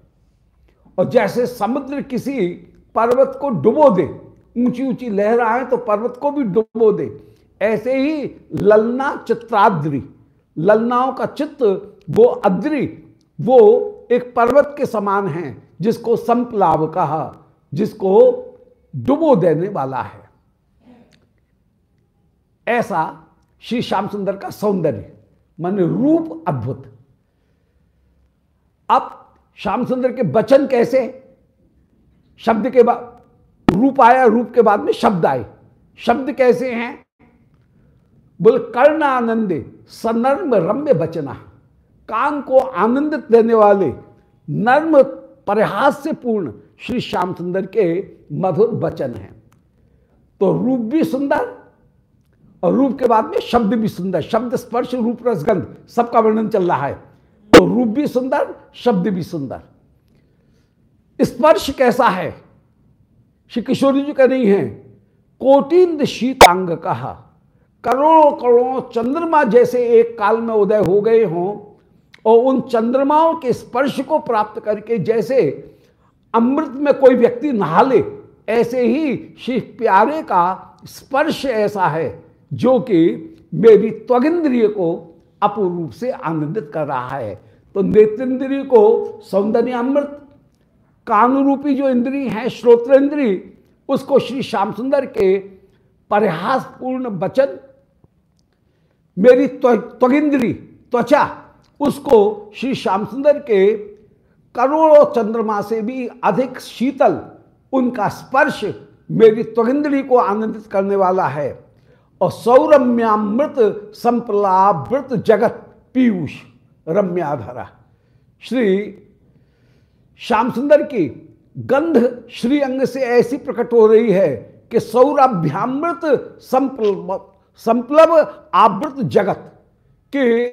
और जैसे समुद्र किसी पर्वत को डुबो दे, ऊँची ऊँची लहर आए तो पर्वत को भी डुबो दे। ऐसे ही ललना चित्राद्री, ललनाओं का चित्र वो अद्रि, वो एक पर्वत के समान है, जिसको संप्लाव कहा जिसको डुबो देने वाला है। ऐसा श्री श्याम सुंदर का सौंदर्य, मान रूप अद्भुत। अब श्याम सुंदर के वचन कैसे? शब्द के बाद, रूप आया, रूप के बाद में शब्द आए। शब्द कैसे हैं? बोल कर्ण आनंदे सनर्म रम्य बचना कान को आनंदित देने वाले, नर्म परिहास से पूर्ण श्री श्याम सुंदर के मधुर वचन हैं। तो रूप भी सुंदर और रूप के बाद में शब्द भी सुंदर, शब्द स्पर्श, रूप रसगंध, सबका वर्णन चल रहा है। तो रूप भी सुंदर, शब्द भी सुंदर। स्पर्श कैसा है? श्री किशोरी जी कह रही हैं, कोटिंद शीतांग कहा करोड़ों करोड़ों चंद्रमा जैसे एक काल में उदय हो गए हों, और उन चंद्रमाओं के स्पर्श को प्राप्त करके जैसे अमृत में कोई व्यक्ति नहा ले, ऐसे ही श्री प्यारे का स्पर्श ऐसा है। जो कि मेरी त्वगिंद्रिय को अपूर्व रूप से आनंदित कर रहा है। तो नेत्रेंद्रिय को सौंदर्य अमृत कान रूपी जो इंद्री है श्रोतेंद्री उसको श्री श्याम सुंदर के परिहास पूर्ण वचन, मेरी त्वगिंद्री त्वचा, उसको श्री श्याम सुंदर के करोड़ों चंद्रमा से भी अधिक शीतल, उनका स्पर्श मेरी त्वगिंद्री को आनंदित करने वाला है। और सौरम्यामृत संप्लावृत जगत पीयूष रम्याधरा। श्री श्याम सुंदर की गंध श्री अंग से ऐसी प्रकट हो रही है कि सौरभ्यामृत संप्लव आवृत जगत के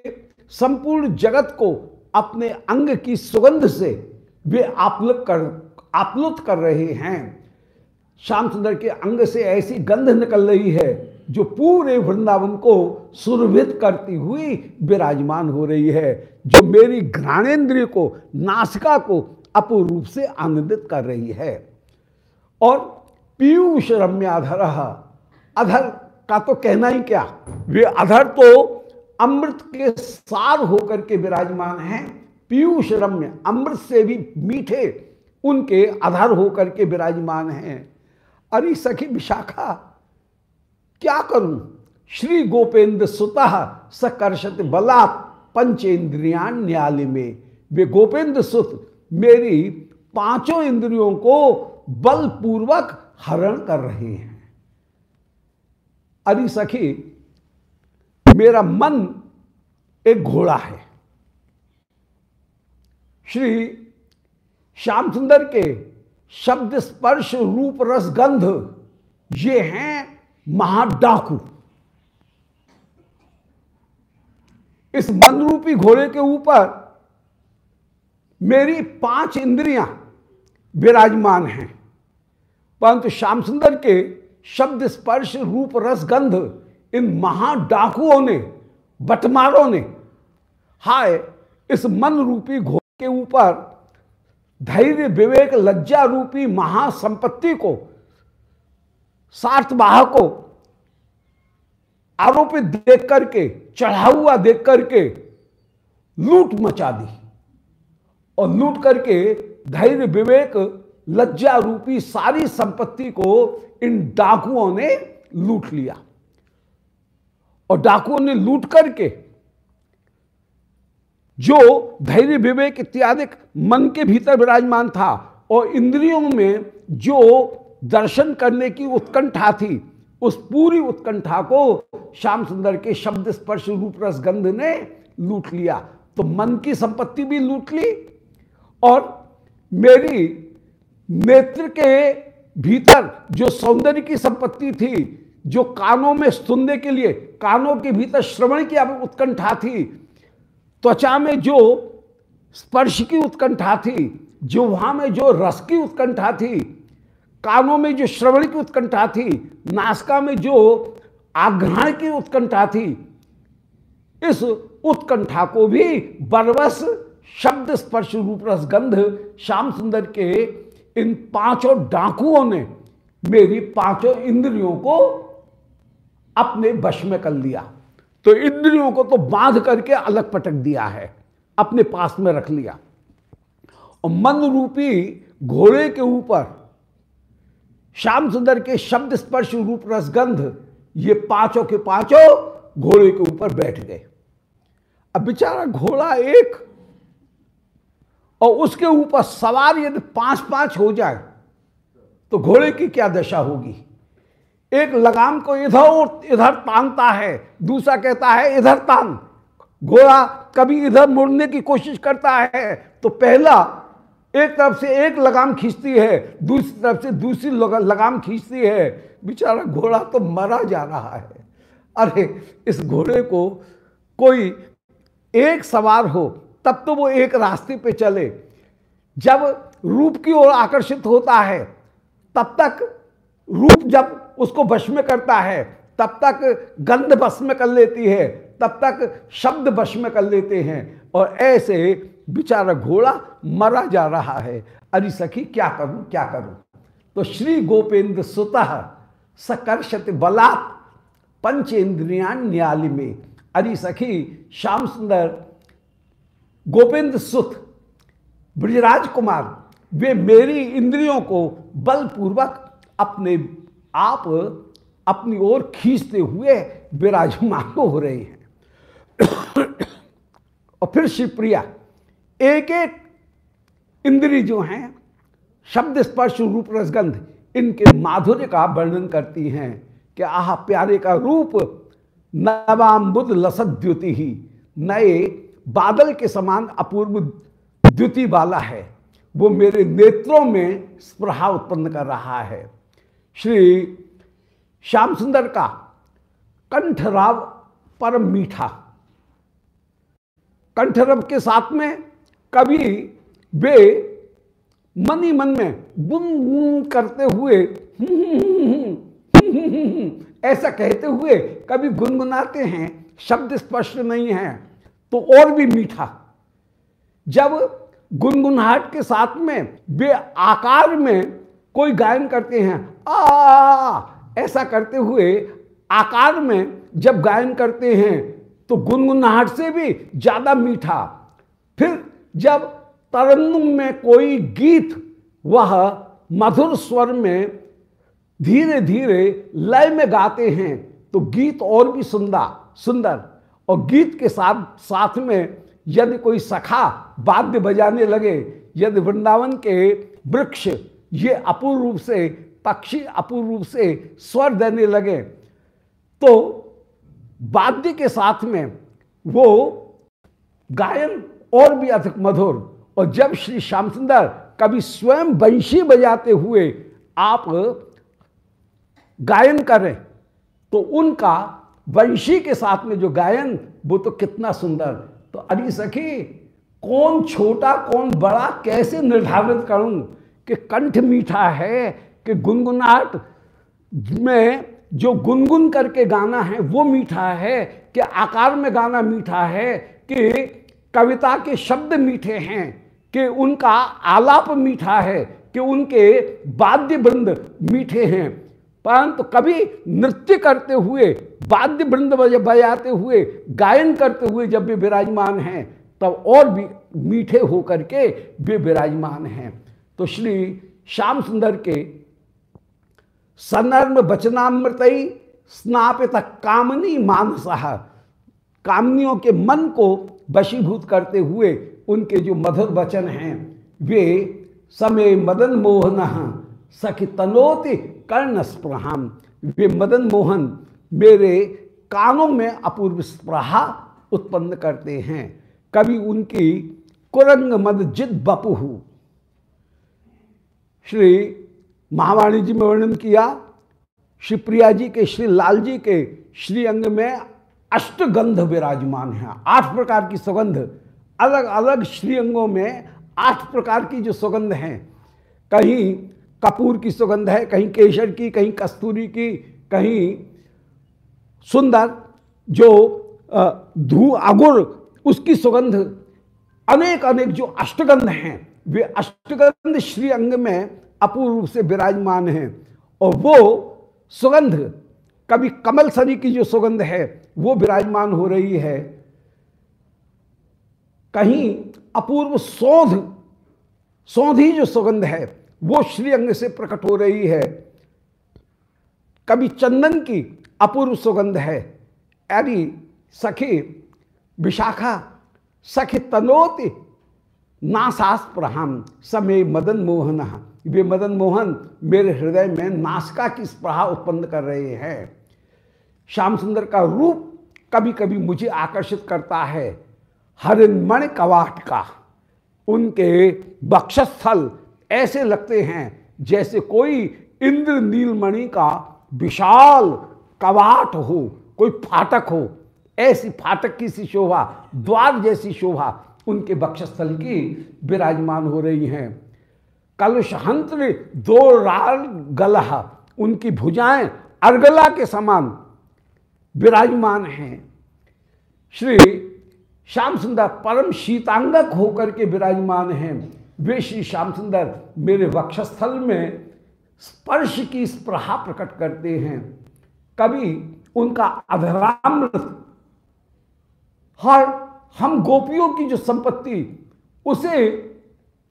संपूर्ण जगत को अपने अंग की सुगंध से वे आप्लुत कर आप्लुत कर रहे हैं। श्याम सुंदर के अंग से ऐसी गंध निकल रही है जो पूरे वृंदावन को सुरभित करती हुई विराजमान हो रही है, जो मेरी घ्राणेन्द्रिय को, नासिका को अपूर्व रूप से आनंदित कर रही है। और पीयूष रम्याधर अधर का तो कहना ही क्या? वे अधर तो अमृत के सार होकर के विराजमान हैं। पीयूष रम्य अमृत से भी मीठे उनके अधर होकर के विराजमान हैं। अरे सखी विशाखा क्या करूँ? श्री गोपेंद्र सुतः सकर्षत बला पंचेन्द्रिया न्यायालय में। वे गोपेंद्र सुत, मेरी पाँचों इंद्रियों को बलपूर्वक हरण कर रहे हैं। अरे सखी, मेरा मन एक घोड़ा है। श्री श्याम सुंदर के शब्द स्पर्श रूप रस गंध ये हैं महाडाकू। इस मन रूपी घोड़े के ऊपर मेरी पाँच इंद्रियाँ विराजमान हैं। परंतु श्याम सुंदर के शब्द स्पर्श रूप रस गंध इन महाडाकुओं ने, बटमारों ने, हाय, इस मन रूपी घोड़े के ऊपर धैर्य, विवेक, लज्जा रूपी महासंपत्ति को सार्थवाह को आरोपित देख करके चढ़ा हुआ देख करके लूट मचा दी। और लूट करके धैर्य, विवेक, लज्जा रूपी सारी संपत्ति को इन डाकुओं ने लूट लिया। और डाकुओं ने लूट करके जो धैर्य, विवेक इत्यादि मन के भीतर विराजमान था, और इंद्रियों में जो दर्शन करने की उत्कंठा थी। उस पूरी उत्कंठा को श्याम सुंदर के शब्द स्पर्श रूप रसगंध ने लूट लिया। तो मन की संपत्ति भी लूट ली और मेरी नेत्र के भीतर जो सौंदर्य की संपत्ति थी, जो कानों में सुनने के लिए, कानों के भीतर श्रवण की अब उत्कंठा थी, त्वचा में जो स्पर्श की उत्कंठा थी जो वहाँ में जो रस की उत्कंठा थी कानों में जो श्रवण की उत्कंठा थी, नासका में जो आग्रहण की उत्कंठा थी, इस उत्कंठा को भी बरवस शब्द स्पर्श रूप रस गंध श्याम सुंदर के इन पाँचों डाकुओं ने मेरी पाँचों इंद्रियों को अपने वश में कर लिया। तो इंद्रियों को तो बाँध करके अलग पटक दिया है, अपने पास में रख लिया। और मन रूपी घोड़े के ऊपर श्याम सुंदर के शब्द स्पर्श रूप रसगंध ये पाँचों के पाँचों घोड़े के ऊपर बैठ गए। अब बेचारा घोड़ा एक और उसके ऊपर सवार यदि पाँच पाँच हो जाए तो घोड़े की क्या दशा होगी? एक लगाम को इधर इधर तानता है, दूसरा कहता है, इधर तान घोड़ा कभी इधर मुड़ने की कोशिश करता है तो पहला एक तरफ़ से एक लगाम खींचती है, दूसरी तरफ़ से दूसरी लगाम खींचती है। बेचारा घोड़ा तो मरा जा रहा है। अरे, इस घोड़े को कोई एक सवार हो, तब तो वो एक रास्ते पे चले। जब रूप की ओर आकर्षित होता है, तब तक रूप जब उसको वश में करता है, तब तक गंध वश में कर लेती है, तब तक शब्द वश में कर लेते हैं। और ऐसे बेचारा घोड़ा मरा जा रहा है। अरे सखी, क्या करूँ क्या करूँ? तो श्री गोपेंद्र सुतः सकर्षत बलात् पंच इंद्रिया न्याली में। अरे सखी, श्याम सुंदर, गोपेंद्र सुत ब्रजराज कुमार वे मेरी इंद्रियों को बलपूर्वक अपने आप, अपनी ओर खींचते हुए विराजमान हो रहे हैं। और फिर शिवप्रिया एक एक इंद्री जो हैं, शब्द स्पर्श रूप रसगंध, इनके माधुर्य का वर्णन करती हैं कि आह, प्यारे का रूप नवाम्बुद लसद द्युति ही। नए बादल के समान अपूर्व द्युति वाला है। वो मेरे नेत्रों में स्प्रहा उत्पन्न कर रहा है। श्री श्याम सुंदर का कंठराव परम मीठा। कंठरव के साथ में कभी वे मन ही मन में गुन गुन करते हुए ऐसा कहते हुए कभी गुनगुनाते हैं, शब्द स्पष्ट नहीं है तो और भी मीठा। जब गुनगुनाहट के साथ में वे आकार में कोई गायन करते हैं, आ, ऐसा करते हुए आकार में जब गायन करते हैं तो गुनगुनाहट से भी ज़्यादा मीठा। फिर जब तरन्नुम में कोई गीत, वह मधुर स्वर में धीरे धीरे लय में गाते हैं तो गीत और भी सुंदर सुंदर। और गीत के साथ साथ में यदि कोई सखा वाद्य बजाने लगे, यदि वृंदावन के वृक्ष ये अपूर्व रूप से, पक्षी अपूर्व रूप से स्वर देने लगे तो वाद्य के साथ में वो गायन और भी अधिक मधुर। और जब श्री श्याम सुंदर कभी स्वयं बंशी बजाते हुए आप गायन करें तो उनका वंशी के साथ में जो गायन, वो तो कितना सुंदर। तो अरे सखी, कौन छोटा, कौन बड़ा, कैसे निर्धारित करूँ कि कंठ मीठा है, कि गुनगुनाहट में जो गुनगुन करके गाना है, वो मीठा है, कि आकार में गाना मीठा है, कि कविता के शब्द मीठे हैं, कि उनका आलाप मीठा है, कि उनके वाद्य वृंद मीठे हैं। परंतु कभी नृत्य करते हुए, वाद्य वृंद बजाते हुए, गायन करते हुए जब वे विराजमान हैं, तब और भी मीठे होकर के वे विराजमान हैं। तो श्री श्याम सुंदर के सनर्म वचनामृत स्नापित कामनी मानस, कामनियों के मन को वशीभूत करते हुए उनके जो मधुर वचन हैं, वे समय मदन मोहन सखी कर्ण स्प्रहाम वे मदन मोहन मेरे कानों में अपूर्व स्प्रहा उत्पन्न करते हैं। कभी उनकी कुरंग मद जिद बपुहु श्री महावाणी जी में वर्णन किया, श्री प्रिया जी के, श्री लाल जी के श्री अंग में अष्टगंध विराजमान है। आठ प्रकार की सुगंध। अलग अलग श्रीअंगों में आठ प्रकार की जो सुगंध हैं, कहीं कपूर की सुगंध है, कहीं केशर की, कहीं कस्तूरी की, कहीं सुंदर जो धू अगुर उसकी सुगंध। अनेक अनेक जो अष्टगंध हैं, वे अष्टगंध श्री अंग में अपूर्व रूप से विराजमान हैं। और वो सुगंध, कभी कमल सरी की जो सुगंध है वो विराजमान हो रही है। कहीं अपूर्व सौध, सौधी जो सुगंध है, वो श्री अंग से प्रकट हो रही है। कभी चंदन की अपूर्व सुगंध है। अरे सखी विशाखा, सखी तनोति नासास प्रहाम समय मदन मोहन। वे मदन मोहन, मेरे हृदय में नासका की स्प्रहा उत्पन्न कर रहे हैं। श्याम सुंदर का रूप कभी कभी मुझे आकर्षित करता है हरिमण कवाट का। उनके बक्षस्थल ऐसे लगते हैं जैसे कोई इंद्र नीलमणि का विशाल कवाट हो, कोई फाटक हो। ऐसी फाटक की सी शोभा, द्वार जैसी शोभा उनके बक्षस्थल की विराजमान हो रही हैं। कलुष हंत्र दो राल गलह उनकी भुजाएँ अर्गला के समान विराजमान हैं। श्री श्याम सुंदर परम शीतांगक होकर के विराजमान हैं। वे श्री श्याम सुंदर मेरे वक्षस्थल में स्पर्श की स्प्रहा प्रकट करते हैं। कभी उनका अधरामृत हर हम गोपियों की जो संपत्ति, उसे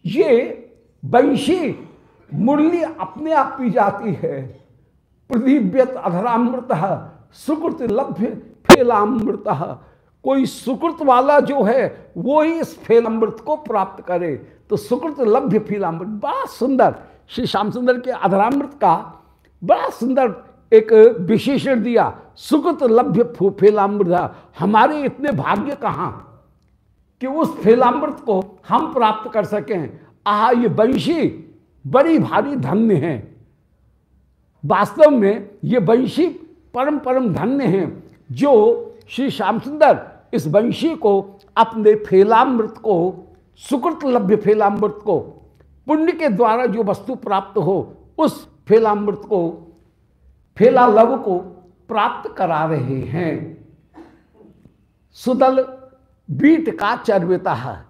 ये वंशी मुरली अपने आप पी जाती है। प्रदीव्यत अधरामृत सुकृत लभ्य फेलामृत। कोई सुकृत वाला जो है, वो ही इस फेलामृत को प्राप्त करे। तो सुकृत लभ्य फीलामृत, बड़ा सुंदर। श्री श्याम सुंदर के अधरामृत का बड़ा सुंदर एक विशेषण दिया, सुकृत लभ्य फेलामृत। हमारे इतने भाग्य कहाँ? कि उस फेलामृत को हम प्राप्त कर सकें। आह, ये वंशी, बड़ी भारी धन्य है। वास्तव में ये वंशी परम परम धन्य हैं, जो श्री श्याम सुंदर इस वंशी को, अपने फेलामृत को, सुकृत लभ्य फेलामृत को, पुण्य के द्वारा जो वस्तु प्राप्त हो, उस फेलामृत को, फेला लव को प्राप्त करा रहे हैं। सुदल बीट का चर्विता है।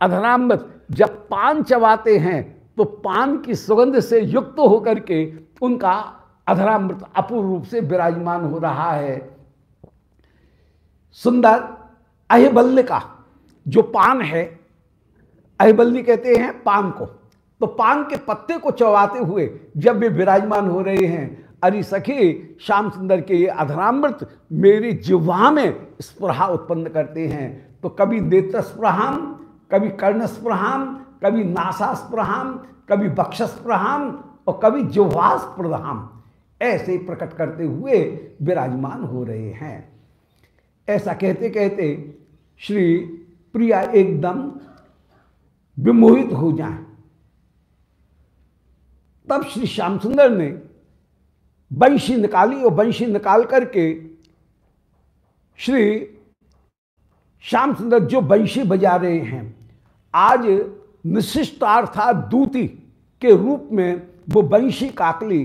अधरामृत जब पान चबाते हैं तो पान की सुगंध से युक्त होकर के उनका अधरामृत अपूर्व रूप से विराजमान हो रहा है। सुंदर अहिबल्य का जो पान है अहिबल्ली कहते हैं पान को। तो पान के पत्ते को चबाते हुए जब वे विराजमान हो रहे हैं, अरे सखी, श्याम सुंदर के ये अधरामृत मेरी जिह्वा में स्प्रहा उत्पन्न करते हैं। तो कभी नेत्र स्प्रहाम, कभी कर्ण स्प्रहाम, कभी नासा कभी बक्ष स्प्रहाम और कभी जिह्वास प्रधाम ऐसे प्रकट करते हुए विराजमान हो रहे हैं। ऐसा कहते कहते श्री प्रिया एकदम विमोहित हो जाए। तब श्री श्याम सुंदर ने बंशी निकाली और बंशी निकाल करके श्री श्याम सुंदर जो बंशी बजा रहे हैं, आज निशिष्टार्थात दूती के रूप में वो बंशी काकली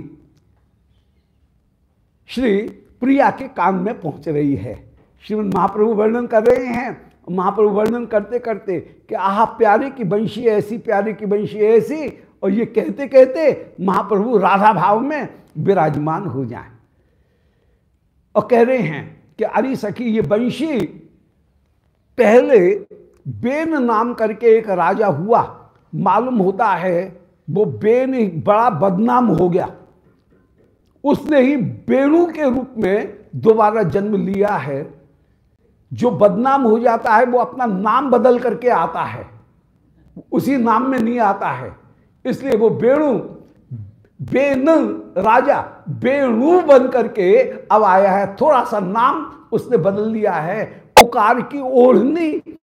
श्री प्रिया के कान में पहुँच रही है। श्रीमद महाप्रभु वर्णन कर रहे हैं। महाप्रभु वर्णन करते करते कि, आह, प्यारे की वंशी ऐसी, प्यारे की वंशी ऐसी। और ये कहते कहते महाप्रभु राधा भाव में विराजमान हो जाए। और कह रहे हैं कि, अरे सखी, ये वंशी पहले बेन नाम करके एक राजा हुआ। मालूम होता है, वो बेन बड़ा बदनाम हो गया। उसने ही बेणु के रूप में दोबारा जन्म लिया है। जो बदनाम हो जाता है, वो अपना नाम बदल करके आता है। उसी नाम में नहीं आता है। इसलिए वो बेणु बेन राजा बेणु बन करके अब आया है। थोड़ा सा नाम उसने बदल लिया है। उकार की ओढ़नी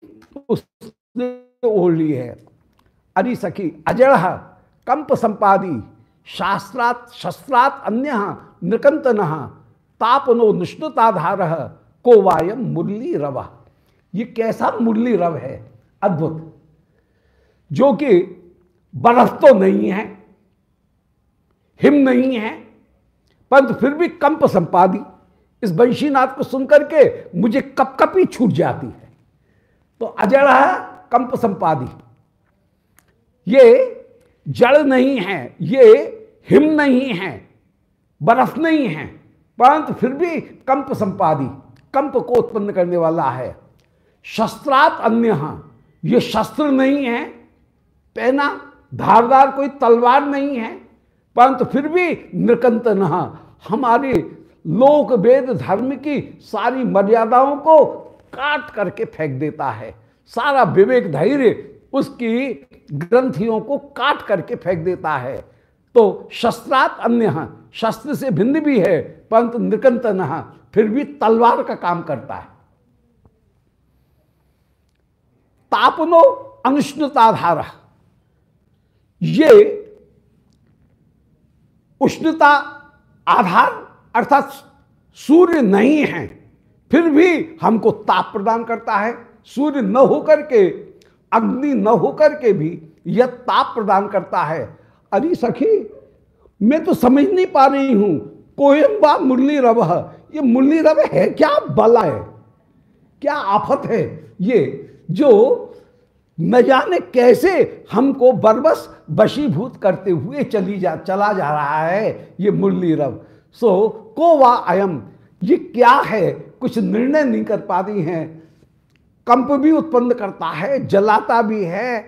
उसने ओढ़ ली है। अरे सखी अजड़ कंप संपादी शास्त्रात, शस्त्रात अन्य नृकंतन तापनो निष्णुताधार, को वायम मुरली रवा ये कैसा मुरली रव है? अद्भुत। जो कि बर्फ़ तो नहीं है, हिम नहीं है, परंतु फिर भी कंप संपादी। इस बंशीनाथ को सुनकर के मुझे कप कप ही छूट जाती है। तो अजड़ कंप संपादी। ये जड़ नहीं है, ये हिम नहीं है, बर्फ़ नहीं है, परंतु फिर भी कंप संपादी, कंप को उत्पन्न करने वाला है। शस्त्रात अन्य, ये शस्त्र नहीं है पहना धारदार कोई तलवार नहीं है, परंतु फिर भी नृकंतन, हमारे लोक वेद धर्म की सारी मर्यादाओं को काट करके फेंक देता है। सारा विवेक धैर्य उसकी ग्रंथियों को काट करके फेंक देता है। तो शस्त्रात अन्य, शस्त्र से भिन्न भी है, परंतु निकंतन फिर भी तलवार का काम करता है। तापनो अनुष्णताधार। ये उष्णता आधार अर्थात सूर्य नहीं है, फिर भी हमको ताप प्रदान करता है। सूर्य न होकर के अग्नि न होकर के भी यह ताप प्रदान करता है। अरे सखी, मैं तो समझ नहीं पा रही हूँ। कोयम्बा मुरली रव, ये मुरली रव है क्या? बला है। क्या आफत है ये? जो न जाने कैसे हमको बरबस बशीभूत करते हुए चली जा, चला जा रहा है ये मुरली रव। सो, को वा अयम, ये क्या है? कुछ निर्णय नहीं कर पा रही हैं। कंप भी उत्पन्न करता है, जलाता भी है,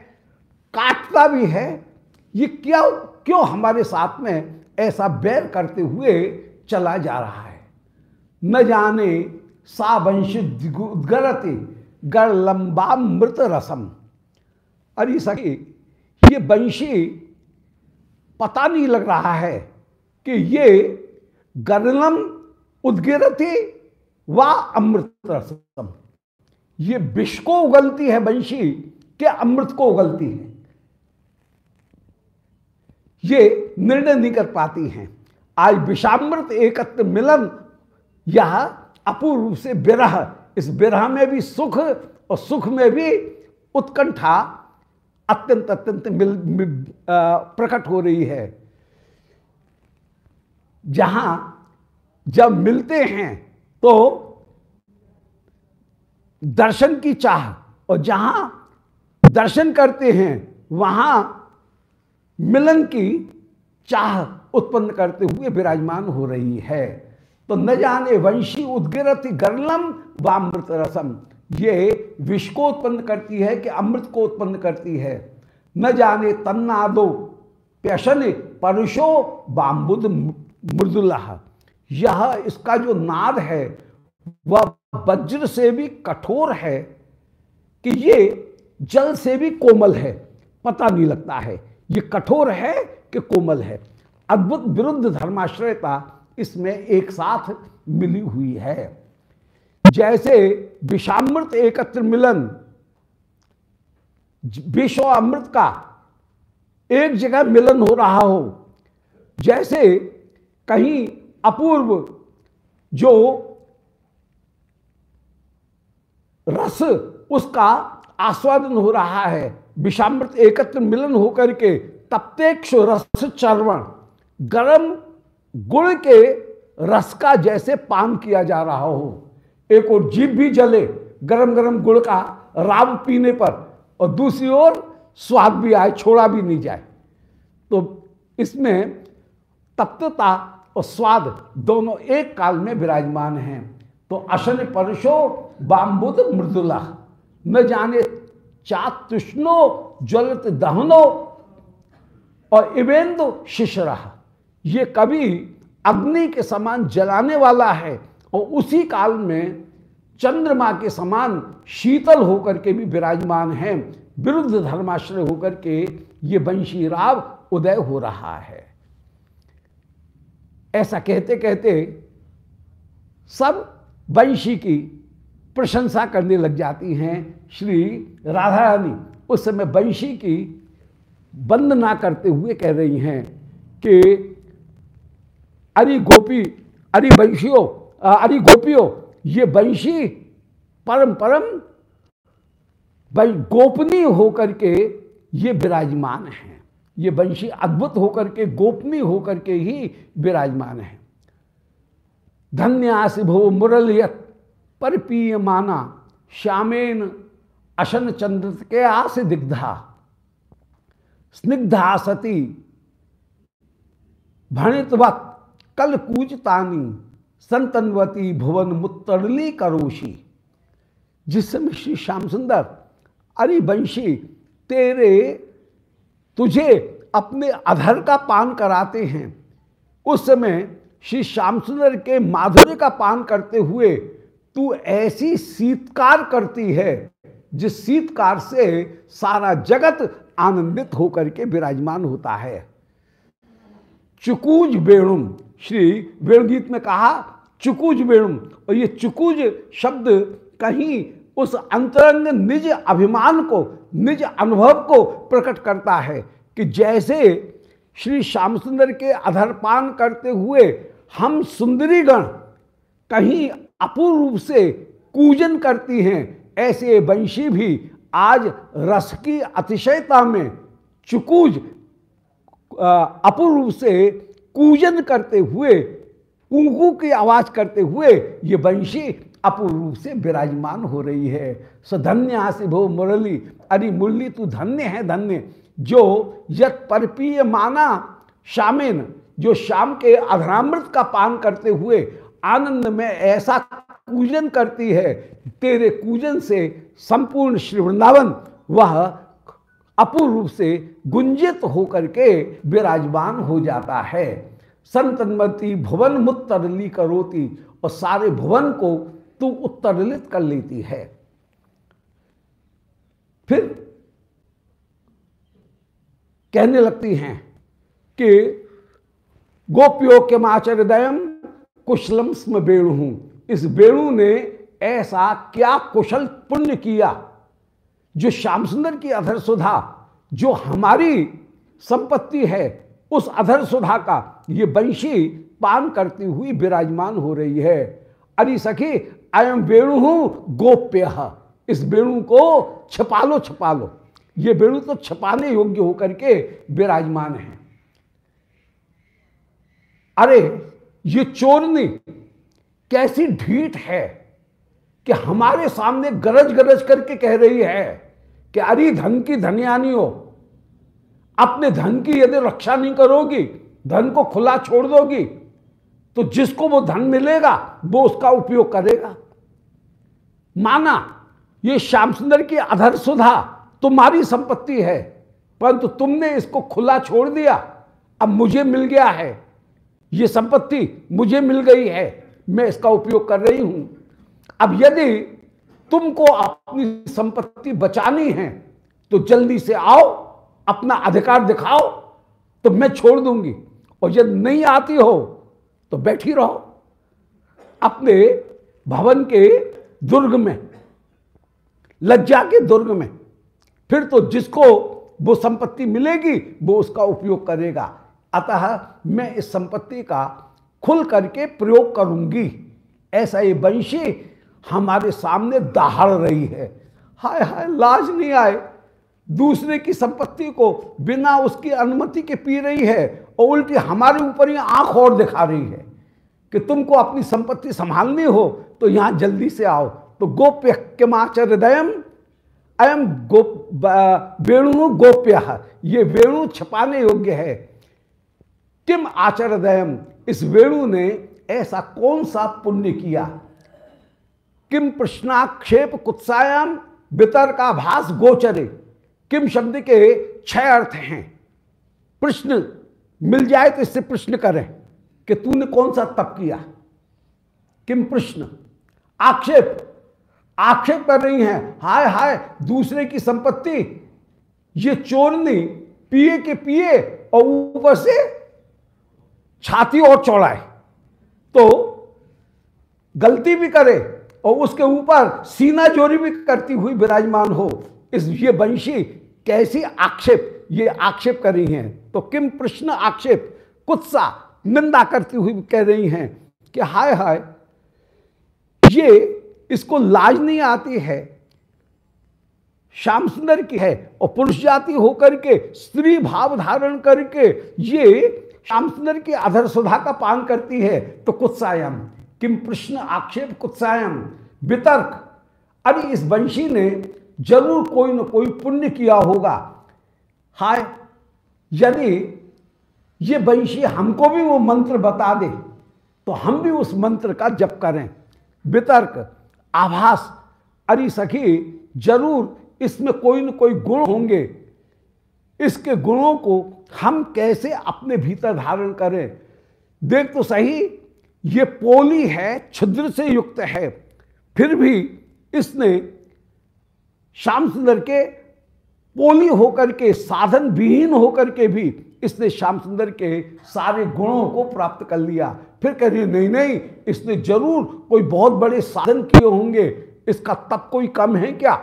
काटता भी है। ये क्या, क्यों हमारे साथ में ऐसा बैर करते हुए चला जा रहा है? न जाने सा वंश उद्गरते गढ़ लंबा मृत रसम। अरे सखी ये वंशी, पता नहीं लग रहा है कि ये गरलम उद्गिरती व अमृत रसम। ये विष को उगलती है वंशी क्या अमृत को उगलती है। ये निर्णय नहीं कर पाती हैं। आज विषामृत एकत्र मिलन, यह अपूर्व से विरह, इस विरह में भी सुख और सुख में भी उत्कंठा अत्यंत अत्यंत मिल प्रकट हो रही है। जहाँ जब मिलते हैं तो दर्शन की चाह। और जहाँ दर्शन करते हैं, वहाँ मिलन की चाह उत्पन्न करते हुए विराजमान हो रही है। तो न जाने वंशी उद्गिरत गरलम व अमृत रसम। ये विष को उत्पन्न करती है कि अमृत को उत्पन्न करती है। न जाने तन्नादो प्यशन परुषो बाम्बुद मृदुला। यह इसका जो नाद है, वह वज्र से भी कठोर है कि ये जल से भी कोमल है, पता नहीं लगता है। ये कठोर है कि कोमल है? अद्भुत विरुद्ध धर्माश्रयता इसमें एक साथ मिली हुई है। जैसे विषामृत एकत्र मिलन, विश्व अमृत का एक जगह मिलन हो रहा हो। जैसे कहीं अपूर्व जो रस उसका आस्वादन हो रहा है। विषामृत एकत्र मिलन होकर के तप्तेक्ष रस चरवण, गर्म गुड़ के रस का जैसे पान किया जा रहा हो। एक और जीप भी जले गरम गरम गुड़ का राव पीने पर और दूसरी ओर स्वाद भी आए, छोड़ा भी नहीं जाए। तो इसमें तप्तता और स्वाद दोनों एक काल में विराजमान हैं। तो अशन परशो बाम्बुद मृदुला। न जाने चातुष्णो ज्वलित दहनो, और इवेंदु शिशरा। ये कभी अग्नि के समान जलाने वाला है, और उसी काल में चंद्रमा के समान शीतल होकर के भी विराजमान है, विरुद्ध धर्माश्रय होकर के ये वंशी राव उदय हो रहा है। ऐसा कहते कहते सब वंशी की प्रशंसा करने लग जाती हैं श्री राधा रानी उस समय वंशी की वंदना करते हुए कह रही हैं कि, अरे गोपी, अरे वंशियों अरे गोपियों, ये वंशी परम परम गोपनीय होकर के ये विराजमान है। ये वंशी अद्भुत होकर के गोपनीय होकर के ही विराजमान है। धन्यास भो मुरलियत परपीय माना श्यामेन अशन चंद्र के आस दिग्धा स्निग्धा सती, भणितवत कल कूजतानी संतनवती भुवन मुत्तरली करोशी जिस समय श्री श्याम सुंदर, अरे तेरे, तुझे अपने अधर का पान कराते हैं। उस समय श्री श्याम सुंदर के माधुर्य का पान करते हुए तू ऐसी शीतकार करती है, जिस शीतकार से सारा जगत आनंदित होकर के विराजमान होता है। चुकूज बेणुम श्री वेणुगीत में कहा, चुकुज वेणुम, और ये चुकुज शब्द कहीं उस अंतरंग निज अभिमान को, निज अनुभव को प्रकट करता है कि जैसे श्री श्याम सुंदर के अधरपान करते हुए हम सुंदरीगण कहीं अपूर्ण रूप से कूजन करती हैं, ऐसे वंशी भी आज रस की अतिशयता में चुकूज अपूर्व से कूजन करते हुए, कुंकू की आवाज़ करते हुए ये वंशी अपूर्व रूप से विराजमान हो रही है। सधन्य से भो मुरली, अरे मुरली तू धन्य है धन्य, जो यत परपीय माना शामिन। जो शाम के अधरामृत का पान करते हुए आनंद में ऐसा पूजन करती है, तेरे कूजन से संपूर्ण श्री वृंदावन वह अपूर्व रूप से गुंजित होकर के विराजमान हो जाता है। संतनमती भुवन मुत्तरली करोती और सारे भुवन को तू उत्तरलित कर लेती है। फिर कहने लगती हैं कि गोपियों के माचरदयम कुशलम स्म वेणु इस वेणु ने ऐसा क्या कुशल पुण्य किया, जो श्याम सुंदर की अधर सुधा, जो हमारी संपत्ति है, उस अधर सुधा का ये वंशी पान करती हुई विराजमान हो रही है। अरे सखी अयम वेणु हूँ गोप्य। इस वेणु को छपा लो छपा लो ये वेणु तो छपाने योग्य होकर के विराजमान है। अरे, ये चोरनी कैसी ढीठ है कि हमारे सामने गरज गरज करके कह रही है कि अरे, धन की धनियानी हो अपने धन की यदि रक्षा नहीं करोगी, धन को खुला छोड़ दोगी तो जिसको वो धन मिलेगा, वो उसका उपयोग करेगा। माना, ये श्याम सुंदर की अधर सुधा तुम्हारी संपत्ति है, परंतु तुमने इसको खुला छोड़ दिया, अब मुझे मिल गया है। ये संपत्ति मुझे मिल गई है, मैं इसका उपयोग कर रही हूँ। अब यदि तुमको अपनी संपत्ति बचानी है तो जल्दी से आओ, अपना अधिकार दिखाओ तो मैं छोड़ दूँगी। और यदि नहीं आती हो तो बैठी रहो, अपने भवन के दुर्ग में, लज्जा के दुर्ग में। फिर तो जिसको वो संपत्ति मिलेगी, वो उसका उपयोग करेगा। अतः मैं इस संपत्ति का खुल करके प्रयोग करूँगी। ऐसा ये वंशी हमारे सामने दहाड़ रही है। हाय हाय, लाज नहीं आए। दूसरे की संपत्ति को बिना उसकी अनुमति के पी रही है और उल्टी हमारे ऊपर ही आँख और दिखा रही है कि तुमको अपनी संपत्ति संभालनी हो तो यहाँ जल्दी से आओ। तो गोप्य किमाचर हृदयम, अयम गोप वेणु गोप्य। ये वेणु छपाने योग्य है। किम आचरदयम? इस वेणु ने ऐसा कौन सा पुण्य किया? किम प्रश्नाक्षेप कुत्सायाम? वितर का भास गोचरे। किम शब्द के छह अर्थ हैं। प्रश्न, मिल जाए तो इससे प्रश्न करें कि तूने कौन सा तप किया? किम प्रश्न, आक्षेप। आक्षेप कर रही हैं, हाय हाय, दूसरे की संपत्ति। ये चोरनी, पिए के पिए और ऊपर से छाती और चौड़ाए तो गलती भी करे और उसके ऊपर सीना जोरी भी करती हुई विराजमान हो, इस ये वंशी कैसी आक्षेप, ये आक्षेप कर रही हैं? तो किम प्रश्न आक्षेप, कुत्सा निंदा करती हुई कह रही हैं कि हाय हाय, ये इसको लाज नहीं आती है, श्याम सुंदर की है, और पुरुष जाति होकर के स्त्री भाव धारण करके ये श्याम सुंदर की अधर सुधा का पान करती है तो कुत्सायम। किम प्रश्न आक्षेप कुत्सायम। वितर्क। अरे इस वंशी ने ज़रूर कोई न कोई पुण्य किया होगा। हाय, यदि ये वंशी हमको भी वो मंत्र बता दे तो हम भी उस मंत्र का जप करें। वितर्क। आभास। अरे सखी, ज़रूर इसमें कोई न कोई गुण होंगे। इसके गुणों को हम कैसे अपने भीतर धारण करें? देख तो सही, ये पोली है, छिद्र से युक्त है। फिर भी इसने श्याम सुंदर के पोली होकर के साधन विहीन होकर के भी इसने श्याम सुंदर के सारे गुणों को प्राप्त कर लिया। फिर कह रही नहीं नहीं, इसने ज़रूर कोई बहुत बड़े साधन किए होंगे, इसका तप कोई कम है क्या?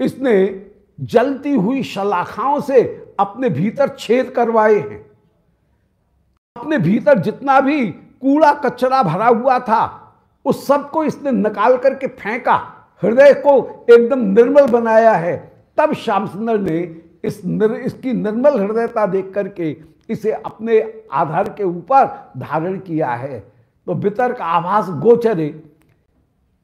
इसने जलती हुई शलाखाओं से अपने भीतर छेद करवाए हैं। अपने भीतर जितना भी कूड़ा कचरा भरा हुआ था उस सबको इसने निकाल करके फेंका हृदय को एकदम निर्मल बनाया है। तब श्याम सुंदर ने इस निर, इसकी निर्मल हृदयता देख करके इसे अपने आधार के ऊपर धारण किया है। तो वितर्क आभास गोचरे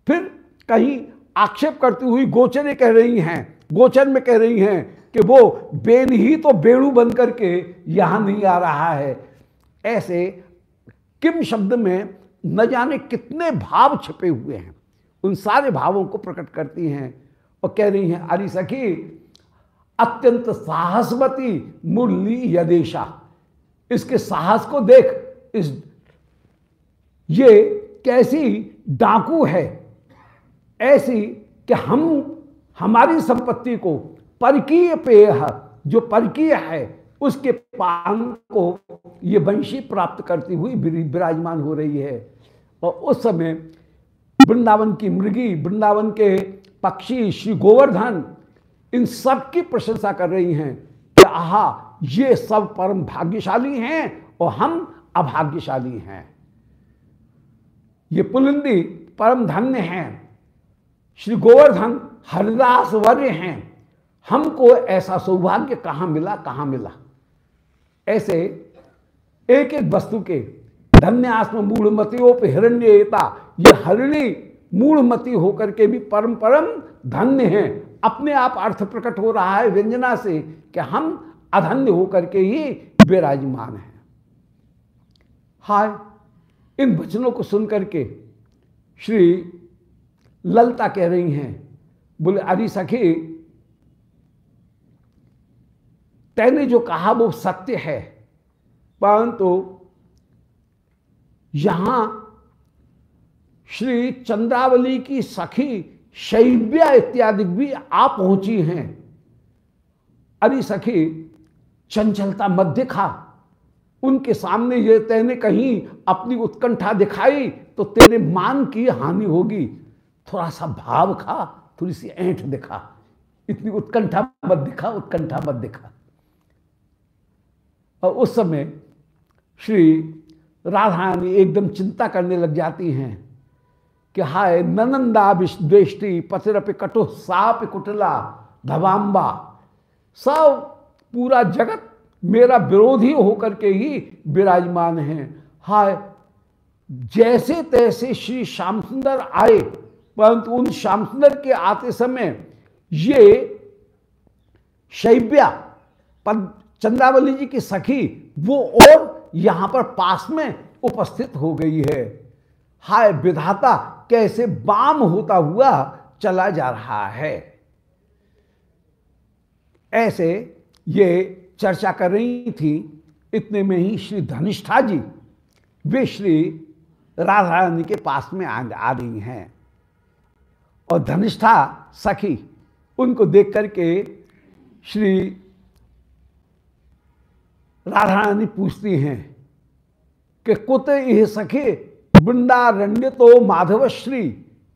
फिर कहीं आक्षेप करती हुई गोचरे कह रही हैं गोचर में कह रही हैं कि वो बेन ही तो बेणु बन करके यहाँ नहीं आ रहा है। ऐसे किम शब्द में न जाने कितने भाव छिपे हुए हैं। उन सारे भावों को प्रकट करती हैं और कह रही हैं, अरी सखी, अत्यंत साहसवती मुरली यदेशा। इसके साहस को देख, इस, ये कैसी डाकू है। ऐसी कि हम हमारी संपत्ति को परकीय पेय जो परकीय है, उसके पान को ये वंशी प्राप्त करती हुई विराजमान हो रही है। और उस समय वृंदावन की मृगी, वृंदावन के पक्षी, श्री गोवर्धन, इन सब की प्रशंसा कर रही हैं कि आहा, ये सब परम भाग्यशाली हैं और हम अभाग्यशाली हैं। ये पुलिंदी परम धन्य हैं। श्री गोवर्धन हरिदास वर्य हैं। हमको ऐसा सौभाग्य कहाँ मिला कहाँ मिला? ऐसे एक एक वस्तु के धन्यास्म मूढ़मतियोप हिरण्यता ये हरिणी मूढ़मती होकर के भी परम परम धन्य हैं। अपने आप अर्थ प्रकट हो रहा है व्यंजना से कि हम अधन्य होकर के ही विराजमान हैं। हाय, इन वचनों को सुनकर के श्री ललता कह रही हैं बोले, अरे सखी, तैने जो कहा वो सत्य है। परंतु तो यहाँ श्री चंद्रावली की सखी शैव्या इत्यादि भी आ पहुँची हैं। अरे सखी, चंचलता मत दिखा। उनके सामने ये तेने कहीं अपनी उत्कंठा दिखाई तो तेरे मान की हानि होगी। थोड़ा सा भाव खा। थोड़ी सी ऐंठ दिखा। इतनी उत्कंठा मत दिखा, उत्कंठा मत दिखा। और उस समय श्री राधारानी एकदम चिंता करने लग जाती हैं कि हाय, ननंदा विश्वेष्टि पतिरप कटु, साप कुटला धवाम्बा सब पूरा जगत मेरा विरोधी होकर के ही विराजमान है। हाय, जैसे तैसे श्री श्याम सुंदर आए परंतु उन श्याम सुंदर के आते समय ये शैब्या चंद्रावली जी की सखी वो और यहाँ पर पास में उपस्थित हो गई है। हाय विधाता कैसे बाम होता हुआ चला जा रहा है। ऐसे ये चर्चा कर रही थी इतने में ही श्री धनिष्ठा जी। वे श्री राधा रानी के पास में आ, आ रही हैं। और धनिष्ठा सखी, उनको देख करके श्री राधा रानी पूछती हैं कि कुत यह सखे वृंदारण्य तो माधवश्री,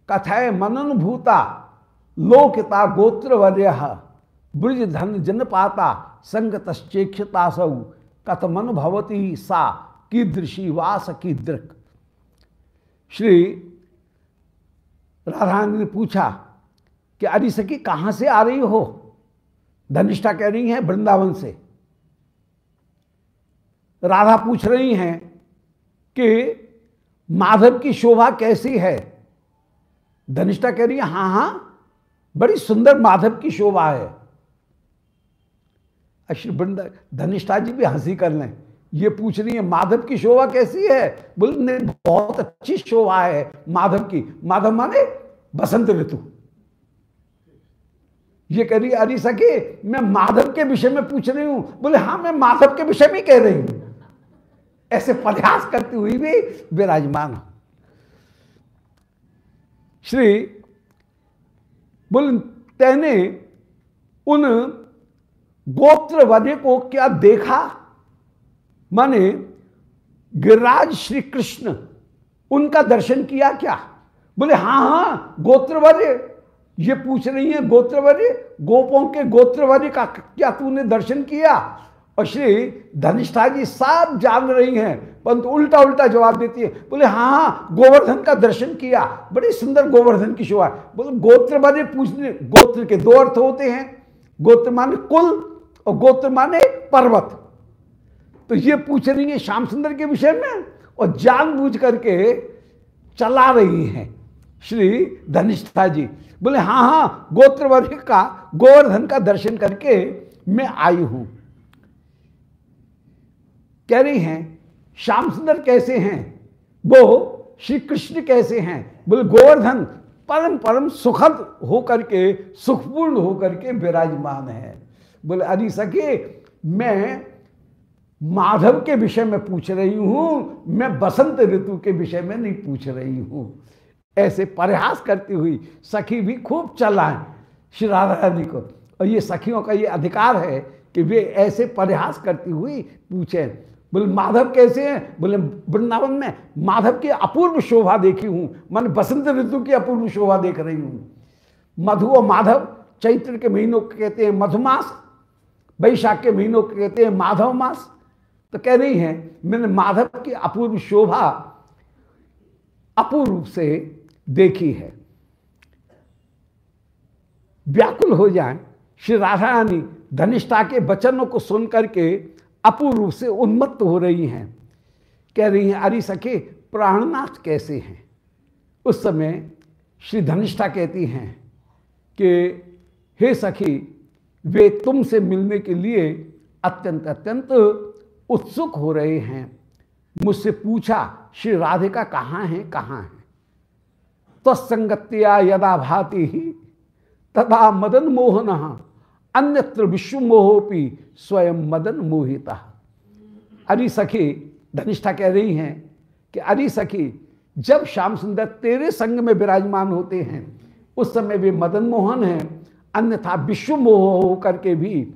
कथय मनन भूता लोकिता गोत्र वर्य ब्रज धन जन पाता संगतश्चेक्षता सौ कथमन भवती सा, कीदृशी वास कीदृक। श्री राधारानी ने पूछा कि अरे सखी, कहाँ से आ रही हो? धनिष्ठा कह रही है वृंदावन से। राधा पूछ रही हैं कि माधव की शोभा कैसी है? धनिष्ठा कह रही है हाँ हाँ, बड़ी सुंदर माधव की शोभा है। श्री वृंदा, धनिष्ठा जी भी हँसी कर लें। ये पूछ रही है, माधव की शोभा कैसी है? बोले बहुत अच्छी शोभा है माधव की। माधव माने, बसंत ऋतु। ये कह रही, अरे सके मैं माधव के विषय में पूछ रही हूँ। बोले हाँ मैं माधव के विषय में कह रही हूँ। ऐसे प्रयास करती हुई भी विराजमान श्री, बोल, तेने उन गोत्र वधे को क्या देखा? माने गिरिराज श्री कृष्ण उनका दर्शन किया क्या? बोले हाँ हाँ गोत्रवर्य। ये पूछ रही है, गोत्रवर्य? गोपों के गोत्रवर्य का क्या तूने दर्शन किया? और श्री धनिष्ठा जी सब जान रही हैं, परंतु उल्टा उल्टा जवाब देती है। बोले हाँ हाँ गोवर्धन का दर्शन किया। बड़ी सुंदर गोवर्धन की शोभा बोले गोत्र माने पूछने, गोत्र के दो अर्थ होते हैं। गोत्र माने कुल और गोत्र माने पर्वत। तो ये पूछ रही है श्याम सुंदर के विषय में और जानबूझ करके चला रही हैं। श्री धनिष्ठा जी बोले हाँ हाँ गोत्रवर्ग का, गोवर्धन का दर्शन करके मैं आई हूँ। कह रही हैं, श्याम सुंदर कैसे हैं? वो श्री कृष्ण कैसे हैं? बोले, गोवर्धन परम परम सुखद होकर के, सुखपूर्ण होकर के विराजमान है। बोले, अरे सके मैं माधव के विषय में पूछ रही हूँ, मैं बसंत ऋतु के विषय में नहीं पूछ रही हूँ। ऐसे प्रयास करती हुई सखी भी खूब चलाएँ श्री राधा रानी को। और ये सखियों का ये अधिकार है कि वे ऐसे प्रयास करती हुई पूछें, बोले, माधव कैसे हैं? बोले, वृंदावन में माधव की अपूर्व शोभा देखी हूँ, मैंने बसंत ऋतु की अपूर्व शोभा देख रही हूँ। मधु और माधव चैत्र के महीनों को कहते हैं मधुमास, वैशाख के महीनों को कहते हैं माधव मास तो कह रही हैं, मैंने माधव की अपूर्व शोभा अपूर्व से देखी है। व्याकुल हो जाए। श्री राधा रानी धनिष्ठा के वचनों को सुन करके अपूर्व से उन्मत्त हो रही हैं। कह रही हैं, अरे सखे, प्राणनाथ कैसे हैं? उस समय श्री धनिष्ठा कहती हैं कि, हे सखी, वे तुमसे मिलने के लिए अत्यंत अत्यंत उत्सुक हो रहे हैं। मुझसे पूछा, श्री राधिका कहाँ हैं कहाँ हैं? तत्संगत्या यदा भाति ही तथा मदन मोहन अन्यत्र विश्व मोहोपी स्वयं मदन मोहिता। अरी सखी, धनिष्ठा कह रही हैं कि, अरी सखी, जब श्याम सुंदर तेरे संग में विराजमान होते हैं, उस समय वे मदन मोहन हैं, अन्यथा विश्व मोह होकर के भी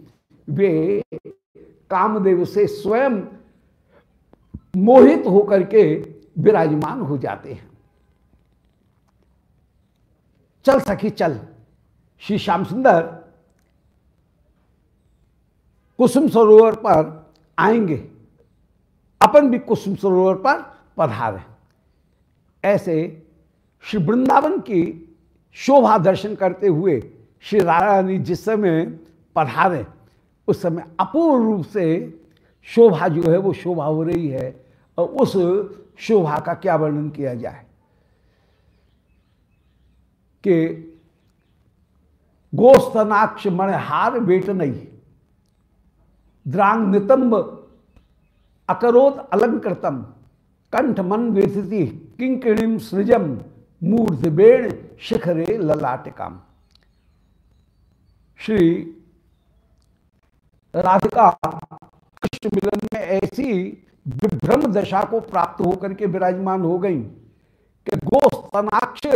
वे कामदेव से स्वयं मोहित होकर के विराजमान हो जाते हैं। चल सखी, चल। श्री श्याम सुंदर कुसुम सरोवर पर आएँगे। अपन भी कुसुम सरोवर पर पधारे। ऐसे श्री वृंदावन की शोभा दर्शन करते हुए श्री राधा रानी जिस समय पधारे उस समय अपूर्ण रूप से शोभा जो है वो शोभा हो रही है और उस शोभा का क्या वर्णन किया जाए? कि गोस्तनाक्ष मणहार बेट नहीं, द्रांग नितंब अकरोत अलंकृतम, कंठ मन व्यथिति किंकिणिम सृजम मूर्ध बेण शिखरे ललाटिकाम। श्री राधिका कृष्ण मिलन में ऐसी विभ्रम दशा को प्राप्त होकर के विराजमान हो गई कि गोस्तनाक्ष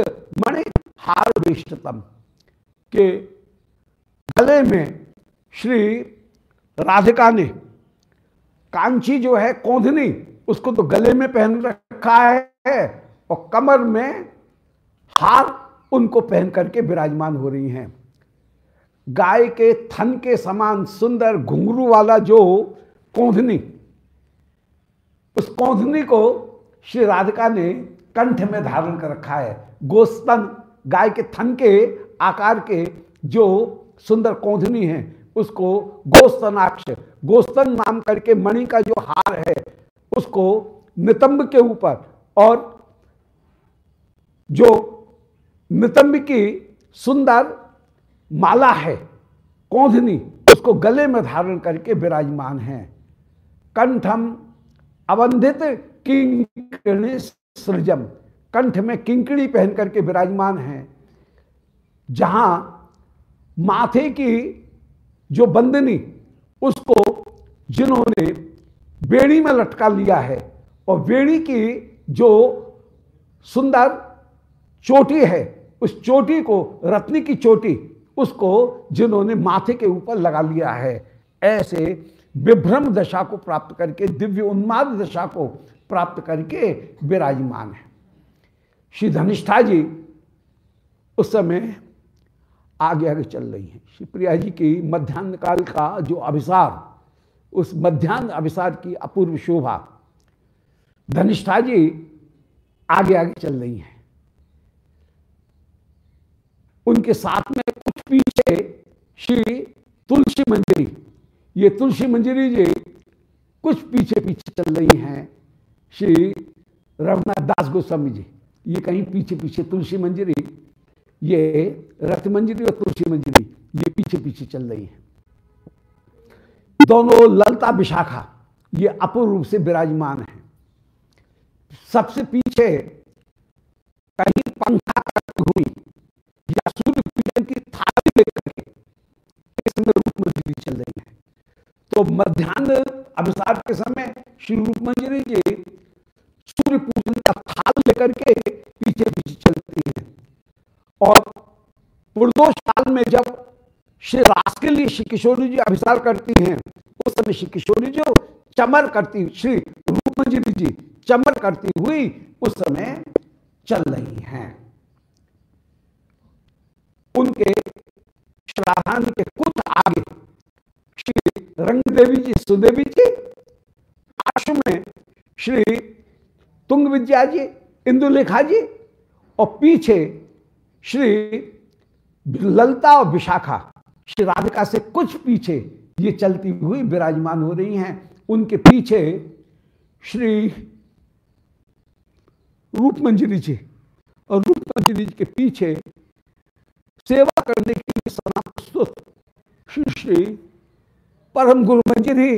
मणि हार विष्टतम, के गले में श्री राधिका ने कांची जो है कोंधनी, उसको तो गले में पहन रखा है और कमर में हार उनको पहन करके विराजमान हो रही हैं। गाय के थन के समान सुंदर घुंघरू वाला जो कोंधनी। उस कोंधनी को श्री राधिका ने कंठ में धारण कर रखा है। गोस्तन गाय के थन के आकार के जो सुंदर कोंधनी है, उसको गोस्तनाक्ष, गोस्तन नाम करके मणि का जो हार है, उसको नितंब के ऊपर और जो नितंब की सुंदर माला है, कौधनी, उसको गले में धारण करके विराजमान है। कंठम अवंधित किंकणी सृजम, कंठ में किंकड़ी पहन करके विराजमान है। जहाँ माथे की जो बंदनी, उसको जिन्होंने बेड़ी में लटका लिया है, और बेड़ी की जो सुंदर चोटी है, उस चोटी को, रत्नी की चोटी उसको जिन्होंने माथे के ऊपर लगा लिया है। ऐसे विभ्रम दशा को प्राप्त करके, दिव्य उन्माद दशा को प्राप्त करके विराजमान है। श्री धनिष्ठा जी उस समय आगे आगे चल रही हैं। श्री प्रिया जी की मध्यान्ह काल का जो अभिसार, उस मध्यान्ह अभिसार की अपूर्व शोभा, धनिष्ठा जी आगे आगे चल रही हैं। उनके साथ में पीछे श्री तुलसी मंजरी। ये तुलसी मंजरी जी कुछ पीछे पीछे चल रही हैं श्री रघुनाथ दास गोस्वामी जी। ये कहीं पीछे पीछे तुलसी मंजरी, ये रथ मंजरी और तुलसी मंजरी, ये पीछे पीछे चल रही है। दोनों ललता विशाखा, ये अपूर्व रूप से विराजमान है। सबसे पीछे कहीं पंखा हुई या मंजरी चल रही है। तो मध्यान्ह अभिसार के समय श्री रूप मंजरी जी सूर्य पूजन का थाल लेकर के पीछे पीछे चलती है। और पुरदोष काल में जब श्री रास के लिए श्री किशोरी जी अभिसार करती हैं, उस समय श्री किशोरी जो चमर करती, श्री रूपमंजरी जी चमर करती हुई उस समय चल रही हैं। उनके श्राधान के कुछ आगे श्री रंग देवी जी सुदेवी जी आश्रम में श्री तुंग विद्या जी इंदुलेखा जी और पीछे श्री ललता और विशाखा। श्री राधिका से कुछ पीछे ये चलती हुई विराजमान हो रही हैं। उनके पीछे श्री रूपमंजरी जी और रूपमंजरी जी के पीछे सेवा करने के लिए प्रस्तुत श्री श्री परम गुरु मंजरी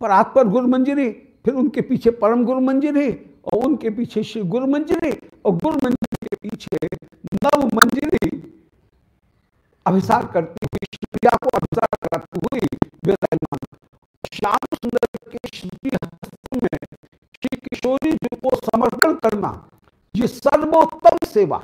परात्पर गुरु मंजरी फिर उनके पीछे परम गुरु मंजरी और उनके पीछे श्री गुरु मंजरी और गुरु मंजरी के पीछे नव मंजरी अभिसार करती हुई प्रिया को अभिसार कराती हुई विराजमान। श्याम सुंदर के श्री में श्री किशोरी जी को समर्पण करना, ये सर्वोत्तम सेवा।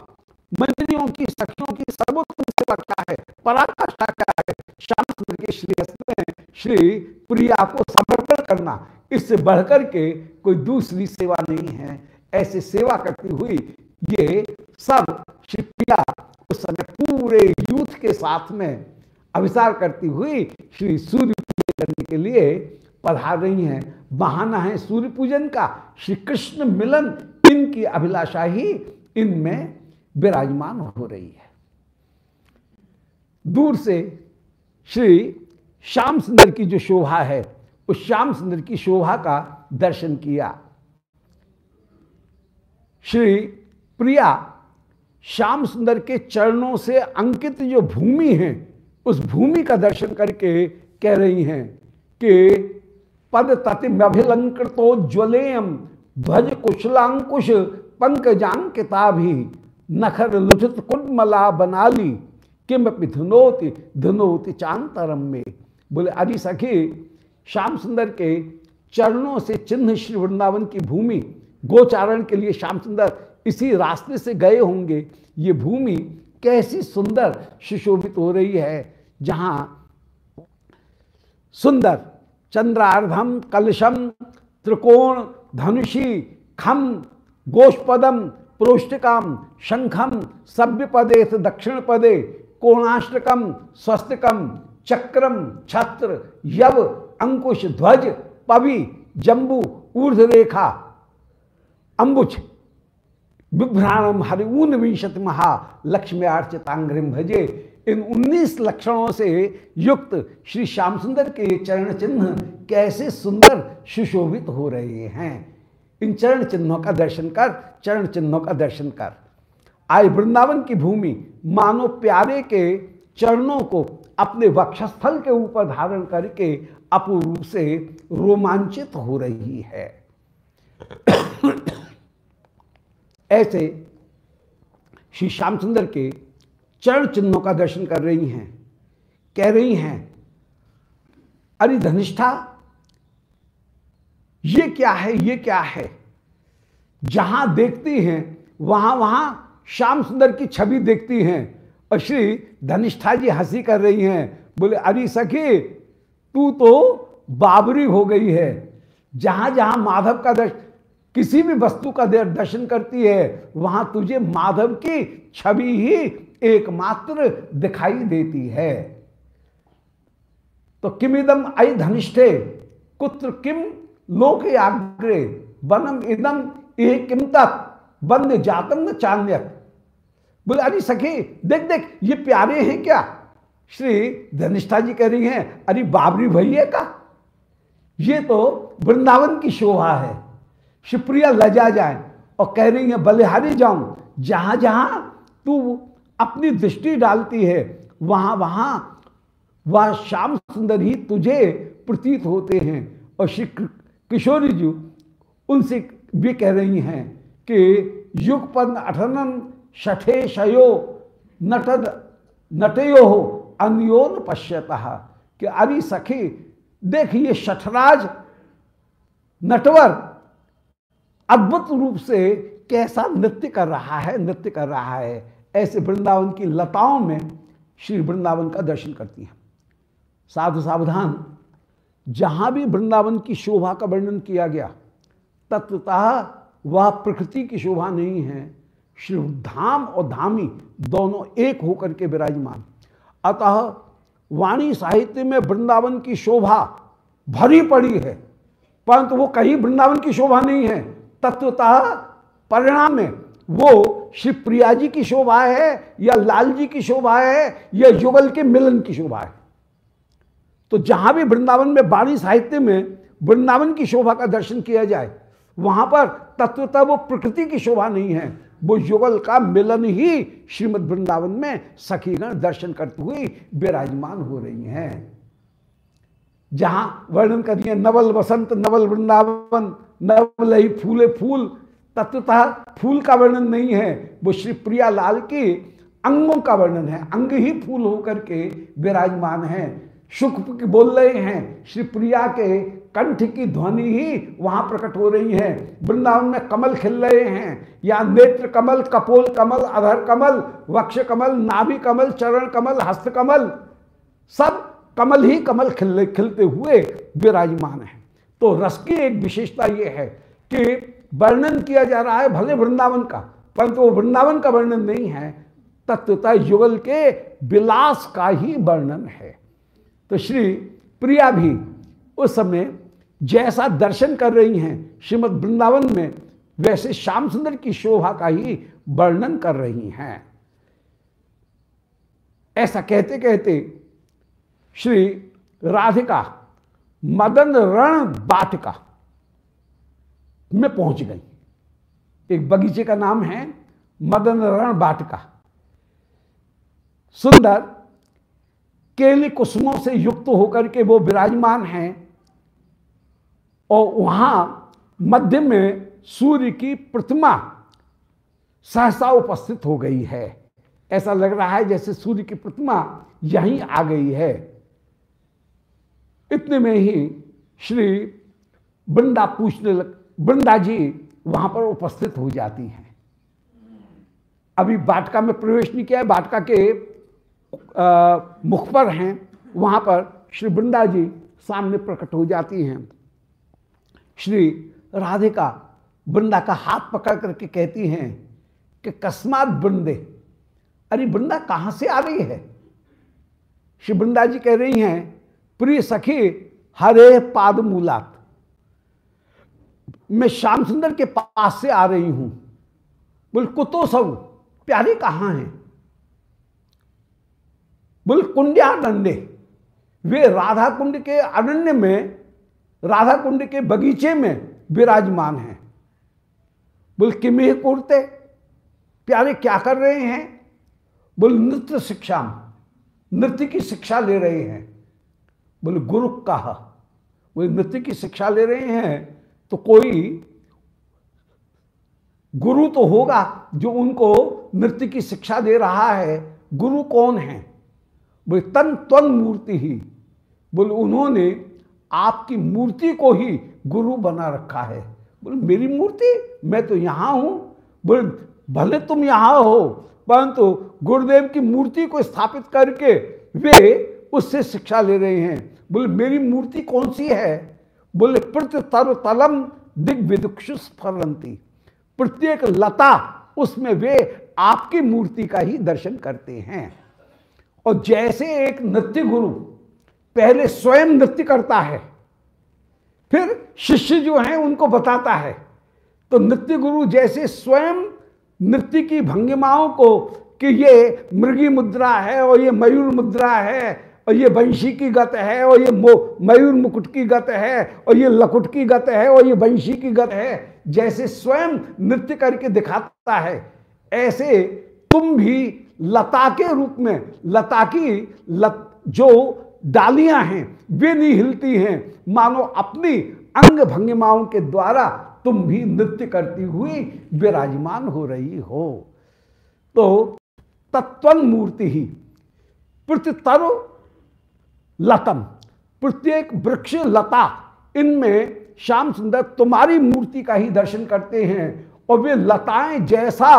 मंत्रियों की सखियों की सर्वोत्तम सेवा क्या है पराकाष्ठा क्या है? श्याम सुंदर के श्री में श्री प्रिया को समर्पण करना। इससे बढ़कर के कोई दूसरी सेवा नहीं है। ऐसे सेवा करती हुई ये सब श्री प्रिया उस समय पूरे यूथ के साथ में अभिसार करती हुई श्री सूर्य पूजन करने के लिए पधार रही हैं। बहाना है सूर्य पूजन का। श्री कृष्ण मिलन इनकी अभिलाषा ही इनमें विराजमान हो रही है। दूर से श्री श्याम सुंदर की जो शोभा है, उस श्याम सुंदर की शोभा का दर्शन किया। श्री प्रिया श्याम सुंदर के चरणों से अंकित जो भूमि है, उस भूमि का दर्शन करके कह रही हैं कि पद ततिमभिलंकृतो ज्वलेयम ध्वज कुशलांकुश पंकजांकिता भी नखर लुठित कुटमला बनाली, किम धुनोति धुनोति चांतरम में। बोले, अरे सखी, श्याम सुंदर के चरणों से चिन्ह श्री वृंदावन की भूमि, गोचारण के लिए श्याम सुंदर इसी रास्ते से गए होंगे। ये भूमि कैसी सुंदर सुशोभित हो रही है, जहाँ सुंदर चंद्रार्धम, कलशम, त्रिकोण, धनुषी, खम, गोष्पदम प्रोष्टिकम शंखम सभ्य पदे दक्षिण पदे कोणाष्टकम स्वस्तिकम चक्रम छत्र यव अंकुश ध्वज पवि जंबू ऊर्ध रेखा अंबुज विभ्राणम हरिऊन विंशति महा लक्ष्मी अर्चितांग्रिम भजे। इन 19 लक्षणों से युक्त श्री श्याम सुंदर के चरण चिन्ह कैसे सुंदर सुशोभित हो रहे हैं। इन चरण चिन्हों का दर्शन कर, चरण चिन्हों का दर्शन कर। आय वृंदावन की भूमि मानो प्यारे के चरणों को अपने वक्षस्थल के ऊपर धारण करके अपूर्व से रोमांचित हो रही है। ऐसे श्री श्यामचंद्र के चरण चिन्हों का दर्शन कर रही हैं, कह रही हैं, अरे धनिष्ठा ये क्या है, ये क्या है? जहाँ देखती हैं, वहाँ वहाँ श्याम सुंदर की छवि देखती हैं। और श्री धनिष्ठा जी हँसी कर रही हैं, बोले, अरे सखी, तू तो बाबरी हो गई है। जहाँ जहाँ माधव का दर्शन किसी भी वस्तु का दर्शन करती है, वहाँ तुझे माधव की छवि ही एकमात्र दिखाई देती है। तो किमिदम आई धनिष्ठे, कुत्र किम लोक आग्रे वनम इदम ए किम तक बंद जातम न चान्य बोले, अरे सखी, देख देख, ये प्यारे हैं क्या? श्री धनिष्ठा जी कह रही हैं, अरे बाबरी भैया का? ये तो वृंदावन की शोभा है। शिवप्रिया लजा जाए और कह रही है, बलिहारी जाऊँ, जहाँ जहाँ तू अपनी दृष्टि डालती है, वहाँ वहाँ वह श्याम सुंदर ही तुझे प्रतीत होते हैं और श्री किशोरी जी उनसे भी कह रही हैं कि युगपद अठनन शठे शयो नटद नटयो हो, अन्योन पश्यता। कि अरे सखी देखिए शठराज नटवर अद्भुत रूप से कैसा नृत्य कर रहा है, नृत्य कर रहा है। ऐसे वृंदावन की लताओं में श्री वृंदावन का दर्शन करती हैं। साधु सावधान जहाँ भी वृंदावन की शोभा का वर्णन किया गया, तत्वतः वह प्रकृति की शोभा नहीं है। श्री धाम और धामी दोनों एक होकर के विराजमान। अतः वाणी साहित्य में वृंदावन की शोभा भरी पड़ी है, परंतु वो कहीं वृंदावन की शोभा नहीं है। तत्वतः परिणाम में वो श्री प्रिया जी की शोभा है या लाल जी की शोभा है या युगल के मिलन की शोभा है। तो जहाँ भी वृंदावन में बाणी साहित्य में वृंदावन की शोभा का दर्शन किया जाए, वहाँ पर तत्वतः वो प्रकृति की शोभा नहीं है। वो युगल का मिलन ही श्रीमद वृंदावन में सखीगण दर्शन करते हुए विराजमान हो रही हैं। जहाँ वर्णन करिए नवल वसंत, नवल वृंदावन, नवल ही फूले फूल, तत्वतः फूल का वर्णन नहीं है। वो श्री प्रिया लाल की अंगों का वर्णन है। अंग ही फूल होकर के विराजमान है। सुख बोल रहे हैं, श्री प्रिया के कंठ की ध्वनि ही वहाँ प्रकट हो रही है। वृंदावन में कमल खिल रहे हैं, या नेत्र कमल, कपोल कमल, अधर कमल, वक्ष कमल, नाभि कमल, चरण कमल, हस्त कमल, सब कमल ही कमल खिल खिलते हुए विराजमान है। तो रस की एक विशेषता यह है कि वर्णन किया जा रहा है भले वृंदावन का, परंतु वो वृंदावन का वर्णन नहीं है, तत्वता युगल के विलास का ही वर्णन है। तो श्री प्रिया भी उस समय जैसा दर्शन कर रही हैं, श्रीमद वृंदावन में, वैसे श्याम सुंदर की शोभा का ही वर्णन कर रही हैं। ऐसा कहते कहते श्री राधिका मदन रण बाटिका में पहुँच गई। एक बगीचे का नाम है मदन रण बाटिका। सुंदर केली कुसुमों से युक्त होकर के वो विराजमान हैं और वहाँ मध्य में सूर्य की प्रतिमा सहसा उपस्थित हो गई है। ऐसा लग रहा है जैसे सूर्य की प्रतिमा यहीं आ गई है। इतने में ही श्री बृंदा पूछने लग बृंदा जी वहाँ पर उपस्थित हो जाती हैं। अभी बाटका में प्रवेश नहीं किया है बाटका के मुख पर हैं, वहाँ पर श्री बृंदा जी सामने प्रकट हो जाती हैं। श्री राधिका बृंदा का हाथ पकड़ करके कहती हैं कि कस्मात बृंदे अरे बृंदा कहाँ से आ रही है? श्री बृंदा जी कह रही हैं, प्रिय सखी, हरे पाद मूलात मैं श्याम सुंदर के पास से आ रही हूँ। बोल, कुतो सब, प्यारे कहाँ हैं? बोल कुंड्यानंदे वे राधा कुंड के अरण्य में राधा कुंड के बगीचे में विराजमान हैं। बोल किमे कुर्ते? प्यारे, क्या कर रहे हैं? बोल, नृत्य शिक्षा, नृत्य की शिक्षा ले रहे हैं। बोले, गुरु कहा। बोले, नृत्य की शिक्षा ले रहे हैं तो कोई गुरु तो होगा जो उनको नृत्य की शिक्षा दे रहा है। गुरु कौन है? बोले, तन तन मूर्ति ही। बोले, उन्होंने आपकी मूर्ति को ही गुरु बना रखा है। बोले, मेरी मूर्ति? मैं तो यहाँ हूँ। बोले, भले तुम यहाँ हो, परंतु गुरुदेव की मूर्ति को स्थापित करके वे उससे शिक्षा ले रहे हैं। बोले, मेरी मूर्ति कौन सी है? बोले, प्रत्य तर तलम दिग्विदुक्षु स्फरंती प्रत्येक लता उसमें वे आपकी मूर्ति का ही दर्शन करते हैं। और जैसे एक नृत्य गुरु पहले स्वयं नृत्य करता है, फिर शिष्य जो है उनको बताता है। तो नृत्य गुरु जैसे स्वयं नृत्य की भंगिमाओं को कि ये मृगी मुद्रा है और ये मयूर मुद्रा है और ये वंशी की गत है और ये मयूर मुकुट की गत है और ये लकुट की गत है और ये वंशी की गत है, जैसे स्वयं नृत्य करके दिखाता है, ऐसे तुम भी लता के रूप में, लता की लत, जो डालियाँ हैं, वे नहीं हिलती हैं। मानो अपनी अंग भंगिमाओं के द्वारा तुम भी नृत्य करती हुई विराजमान हो रही हो। तो तत्व मूर्ति ही प्रतितर लतम, प्रत्येक वृक्ष लता, इनमें श्याम सुंदर तुम्हारी मूर्ति का ही दर्शन करते हैं, और वे लताएँ जैसा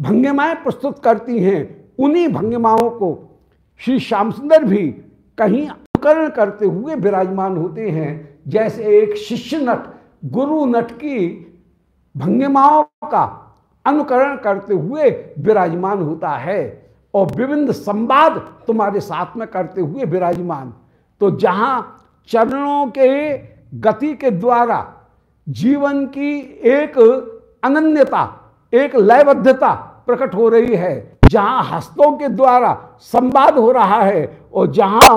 भंगिमाएँ प्रस्तुत करती हैं, उन्हीं भंगिमाओं को श्री श्याम सुंदर भी कहीं अनुकरण करते हुए विराजमान होते हैं, जैसे एक शिष्य नट, गुरु नट की भंगिमाओं का अनुकरण करते हुए विराजमान होता है और विभिन्न संवाद तुम्हारे साथ में करते हुए विराजमान। तो जहाँ चरणों के गति के द्वारा जीवन की एक अनन्यता एक लयबद्धता प्रकट हो रही है, जहाँ हस्तों के द्वारा संवाद हो रहा है और जहाँ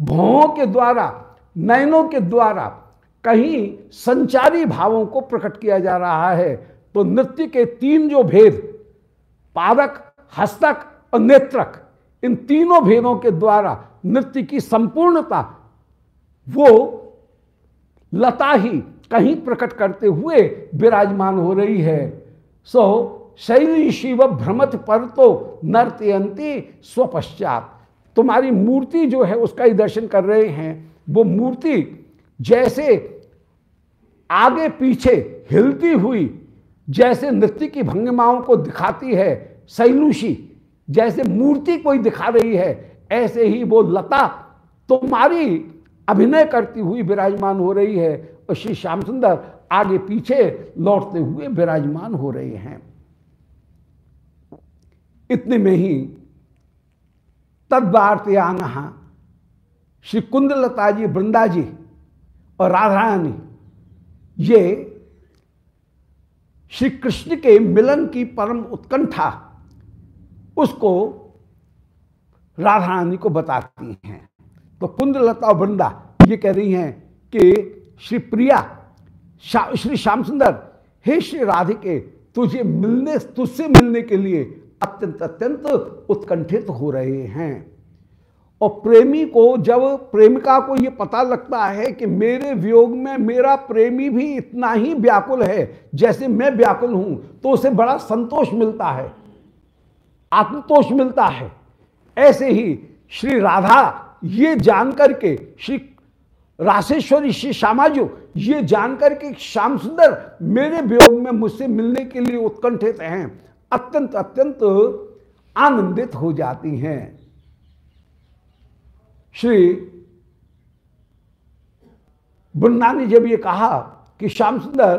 भवों के द्वारा, नयनों के द्वारा कहीं संचारी भावों को प्रकट किया जा रहा है। तो नृत्य के तीन जो भेद, पादक, हस्तक और नेत्रक, इन तीनों भेदों के द्वारा नृत्य की संपूर्णता, वो लता ही कहीं प्रकट करते हुए विराजमान हो रही है। सो शैली शिव भ्रमत पर तो नर्तयंती स्वपश्चात। तुम्हारी मूर्ति जो है, उसका ही दर्शन कर रहे हैं। वो मूर्ति जैसे आगे पीछे हिलती हुई, जैसे नृत्य की भंगिमाओं को दिखाती है, शैलुषी जैसे मूर्ति कोई दिखा रही है, ऐसे ही वो लता तुम्हारी अभिनय करती हुई विराजमान हो रही है। और श्री श्याम सुंदर आगे पीछे लौटते हुए विराजमान हो रहे हैं। इतने में ही तदवार्तयान श्री कुंदलता जी वृंदा जी और राधारानी, ये श्री कृष्ण के मिलन की परम उत्कंठा उसको राधारानी को बताती हैं। तो कुंदलता और वृंदा ये कह रही हैं कि श्री प्रिया शा, श्री श्याम सुंदर हे श्री राधिके तुझे मिलने तुझसे मिलने के लिए अत्यंत अत्यंत उत्कंठित हो रहे हैं। और प्रेमी को जब प्रेमिका को यह पता लगता है कि मेरे वियोग में मेरा प्रेमी भी इतना ही व्याकुल है जैसे मैं व्याकुल हूँ तो उसे बड़ा संतोष मिलता है आत्मतोष मिलता है। ऐसे ही श्री राधा ये जान करके श्री राशेश्वरी श्री श्यामाजू, ये जानकर के श्याम सुंदर मेरे वियोग में मुझसे मिलने के लिए उत्कंठित हैं, अत्यंत अत्यंत आनंदित हो जाती हैं। श्री बुन्ना ने जब ये कहा कि श्याम सुंदर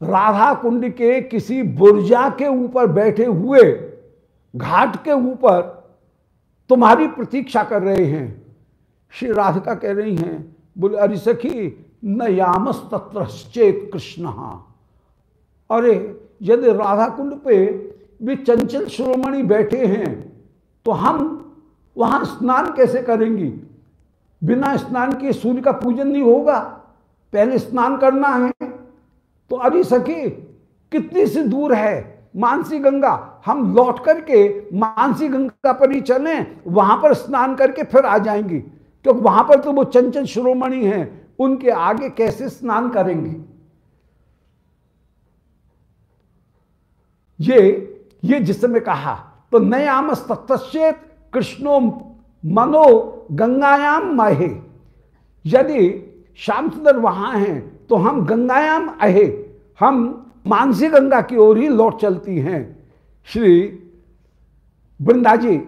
राधा कुंड के किसी बुर्जा के ऊपर बैठे हुए घाट के ऊपर तुम्हारी प्रतीक्षा कर रहे हैं श्री राधिका कह रही हैं, बोले, अरे सखी न यामस तत्रश्चेत कृष्ण। अरे, यदि राधा कुंड पे वे चंचल श्रोमणी बैठे हैं तो हम वहाँ स्नान कैसे करेंगी? बिना स्नान के सूर्य का पूजन नहीं होगा, पहले स्नान करना है। तो अभी सखी, कितनी सी दूर है? मानसी गंगा, हम लौट करके मानसी गंगा पर ही चले, वहाँ पर स्नान करके फिर आ जाएँगे। क्योंकि वहाँ पर तो वो चंचल श्रोमणि हैं, उनके आगे कैसे स्नान करेंगे? ये ये जिस समय कहा तो नयाम तत्चेत कृष्णो मनो गंगायाम महे। यदि श्याम सुंदर वहाँ हैं तो हम गंगायाम अहे। हम मानसी गंगा की ओर ही लौट चलती हैं। श्री वृंदा जी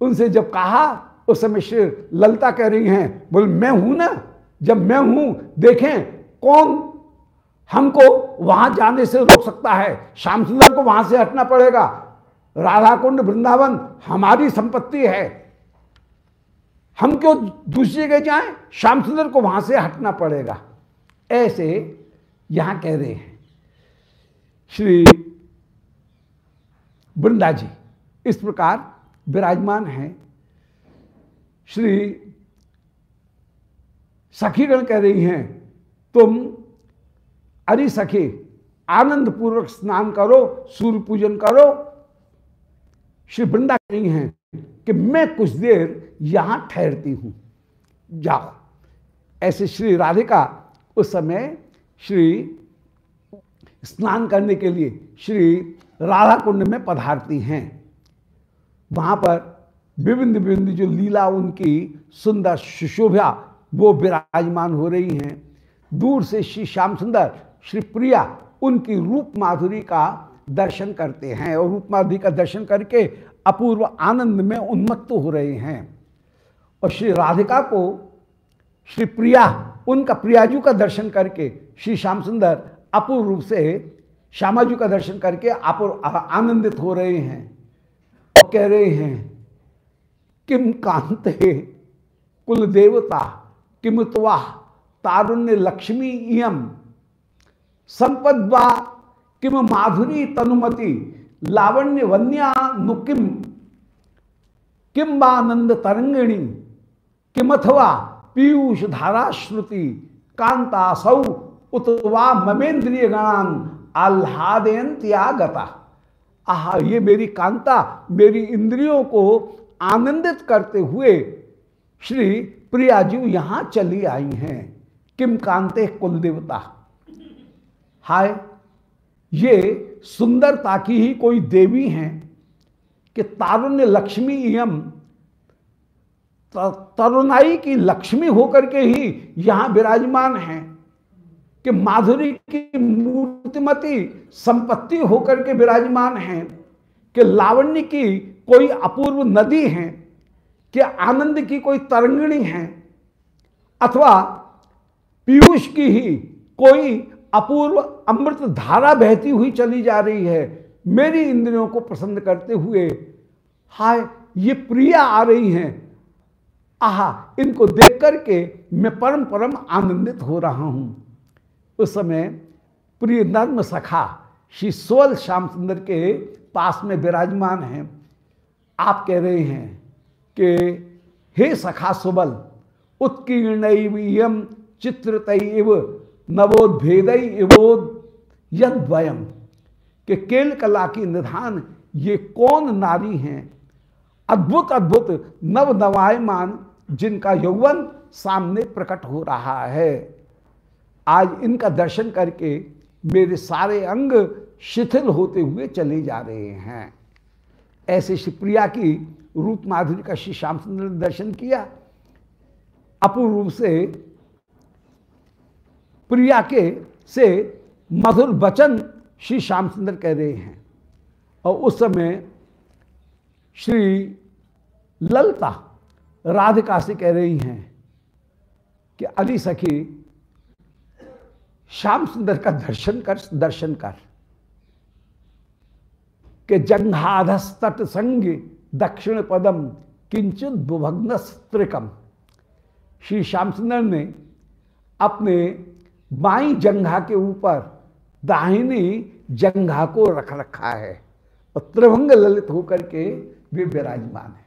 उनसे जब कहा उस समय श्री ललता कह रही हैं, बोल, मैं हूँ ना? जब मैं हूँ, देखें, कौन हमको वहाँ जाने से रोक सकता है? श्याम सुंदर को वहाँ से हटना पड़ेगा। राधा कुंड वृंदावन हमारी संपत्ति है। हम क्यों दूसरी जगह जाएँ? श्याम सुंदर को वहाँ से हटना पड़ेगा। ऐसे यहाँ कह रहे हैं श्री वृंदा जी इस प्रकार विराजमान है श्री सखीगण कह रही हैं, तुम अरे सखी आनंद पूर्वक स्नान करो, सूर्य पूजन करो। श्री वृंदा कह रही हैं कि मैं कुछ देर यहाँ ठहरती हूँ। जाओ। ऐसे श्री राधिका उस समय श्री स्नान करने के लिए श्री राधा कुंड में पधारती हैं। वहाँ पर विभिन्न विभिन्न जो लीला उनकी सुंदर सुशोभा वो विराजमान हो रही हैं। दूर से श्री श्याम सुंदर, श्री प्रिया उनकी रूप माधुरी का दर्शन करते हैं और रूप माधुरी का दर्शन करके अपूर्व आनंद में उन्मत्त हो रहे हैं। और श्री राधिका को, श्री प्रिया, उनका प्रियाजू का दर्शन करके श्री श्याम सुंदर अपूर्व रूप से श्यामाजू का दर्शन करके अपूर्व आनंदित हो रहे हैं और कह रहे हैं किम कांत? कुल देवता, किम त्वा? तारुण्य लक्ष्मी इम संपद्वा, किम माधुरी तनुमति? लावण्य वन्या नुकिम किम्बानंद तरंगिणी किमथवा पीयूष धारा श्रुति कांता सौ उतवा ममेंद्रिय गणान आह्लादयंत्यागता आह, ये मेरी कांता, मेरी इंद्रियों को आनंदित करते हुए श्री प्रियाजू यहाँ चली आई हैं। किम कांते कुल देवता? हाय, ये सुंदरता की ही कोई देवी हैं कि तारुण्य लक्ष्मी यम तरुणाई की लक्ष्मी होकर के ही यहाँ विराजमान है। कि माधुरी की मूर्तिमती संपत्ति होकर के विराजमान है। कि लावण्य की कोई अपूर्व नदी है, कि आनंद की कोई तरंगिणी है, अथवा पीयूष की ही कोई अपूर्व अमृत धारा बहती हुई चली जा रही है, मेरी इंद्रियों को प्रसन्न करते हुए, हाय, ये प्रिया आ रही हैं। आहा, इनको देख करके मैं परम परम आनंदित हो रहा हूँ। उस समय प्रिय नर्म सखा, श्री सोल श्याम सुंदर के पास में विराजमान हैं। आप कह रहे हैं कि, हे सखा सुबल उत्कीर्ण चित्रत नवोद्भेद इवोद यद्वयम के केल कला की निधान ये कौन नारी हैं? अद्भुत अद्भुत नव नवायमान जिनका यौवन सामने प्रकट हो रहा है। आज इनका दर्शन करके मेरे सारे अंग शिथिल होते हुए चले जा रहे हैं। ऐसे शिवप्रिया की रूप माधुरी का श्री श्याम सुंदर ने दर्शन किया। अपूर्व रूप से प्रिया के से मधुर वचन श्री श्याम सुंदर कह रहे हैं। और उस समय श्री ललता राधिका से कह रही हैं कि, अली सखी श्याम सुंदर का दर्शन कर दर्शन कर। के जंघाधस्तट संग दक्षिण पदम किंचित बुभग्न स्त्रिकम श्री श्याम सुंदर ने अपने बाई जंघा के ऊपर दाहिनी जंघा को रख रखा है और त्रिभंग ललित होकर के वे विराजमान है।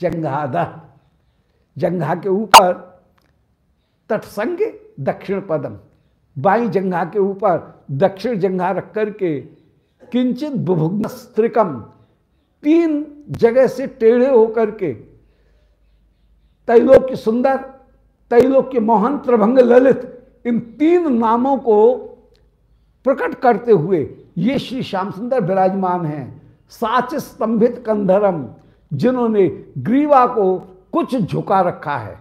जंघाध जंघा के ऊपर तटसंग दक्षिण पदम, बाई जंघा के ऊपर दक्षिण जंघा रख करके किंचित बुभुग्न स्त्रिकम तीन जगह से टेढ़े होकर के, तैलोक की सुंदर, तैलोक के मोहन त्रिभंग ललित, इन तीन नामों को प्रकट करते हुए ये श्री श्याम सुंदर विराजमान हैं। साच स्तंभित कंधरम, जिन्होंने ग्रीवा को कुछ झुका रखा है।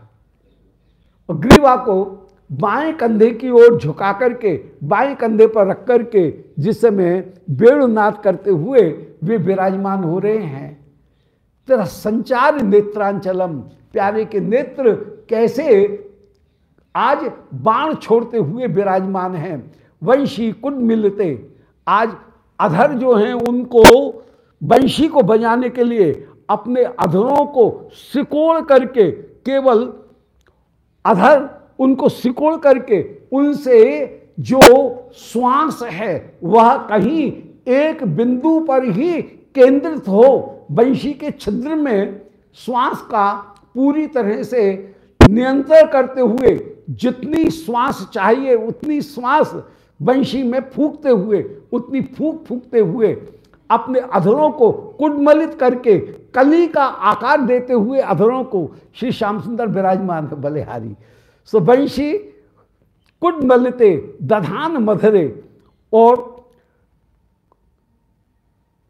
और ग्रीवा को बाएँ कंधे की ओर झुका करके, बाएँ कंधे पर रख करके जिस समय बेणुनाथ करते हुए वे विराजमान हो रहे हैं। तेरा संचार नेत्रांचलम, प्यारे के नेत्र, कैसे आज बाण छोड़ते हुए विराजमान हैं। वंशी कुंड मिलते, आज अधर जो हैं उनको वंशी को बजाने के लिए अपने अधरों को सिकोड़ करके केवल अधर उनको सिकोड़ करके उनसे जो श्वास है, वह कहीं एक बिंदु पर ही केंद्रित हो। वंशी के छिद्र में श्वास का पूरी तरह से नियंत्रण करते हुए जितनी श्वास चाहिए, उतनी श्वास वंशी में फूकते हुए, उतनी फूक फूकते हुए अपने अधरों को कुडमलित करके कली का आकार देते हुए अधरों को श्री श्याम सुंदर विराजमान है, बलिहारी। सो वंशी कुडमलिते दधान मधरे और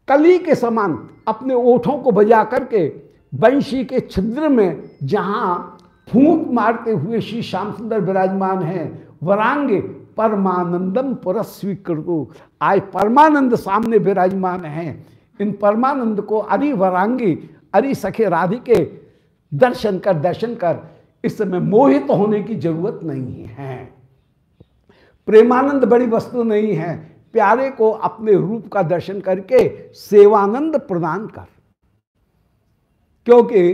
कली के समान अपने ओठों को बजा करके वंशी के छिद्र में जहाँ फूंक मारते हुए श्री श्याम सुंदर विराजमान हैं, वरांगे परमानंदम पुरस्वीकृतो। आज परमानंद सामने विराजमान हैं। इन परमानंद को अरि वरांगी अरि सखे राधिके दर्शन कर दर्शन कर इस समय मोहित होने की ज़रूरत नहीं है। प्रेमानंद बड़ी वस्तु नहीं है। प्यारे को अपने रूप का दर्शन करके सेवानंद प्रदान कर। क्योंकि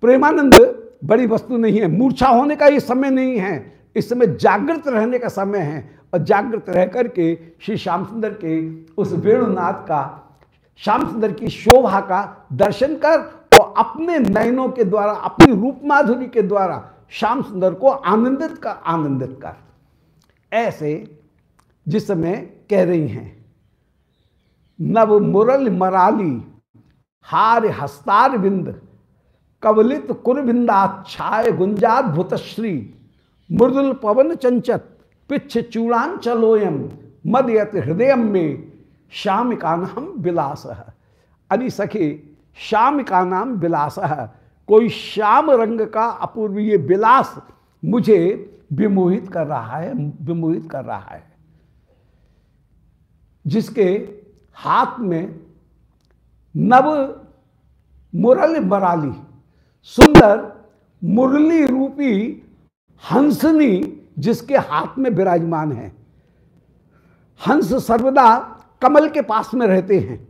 प्रेमानंद बड़ी वस्तु नहीं है। मूर्छा होने का ये समय नहीं है। इस समय जागृत रहने का समय है। और जागृत रह करके श्री श्याम सुंदर के उस वेणुनाथ का, श्याम सुंदर की शोभा का दर्शन कर अपने नयनों के द्वारा, अपनी रूप माधुरी के द्वारा श्याम सुंदर को आनंदित कर आनंदित कर। ऐसे जिस समय कह रही हैं, नव मुरल मराली, हार हस्तार बिंद, कवलित कुरबिंदाच्छाय गुंजाद्भुत श्री, मृदुल पवन चंचत पिछ चूड़ांचलोयम, मदयत हृदय में श्याम का नाम विलास अरे सखी श्याम का नाम विलास है। कोई श्याम रंग का अपूर्वीय विलास मुझे विमोहित कर रहा है, विमोहित कर रहा है। जिसके हाथ में नव मुरल मराली, सुंदर मुरली रूपी हंसनी जिसके हाथ में विराजमान है। हंस सर्वदा कमल के पास में रहते हैं।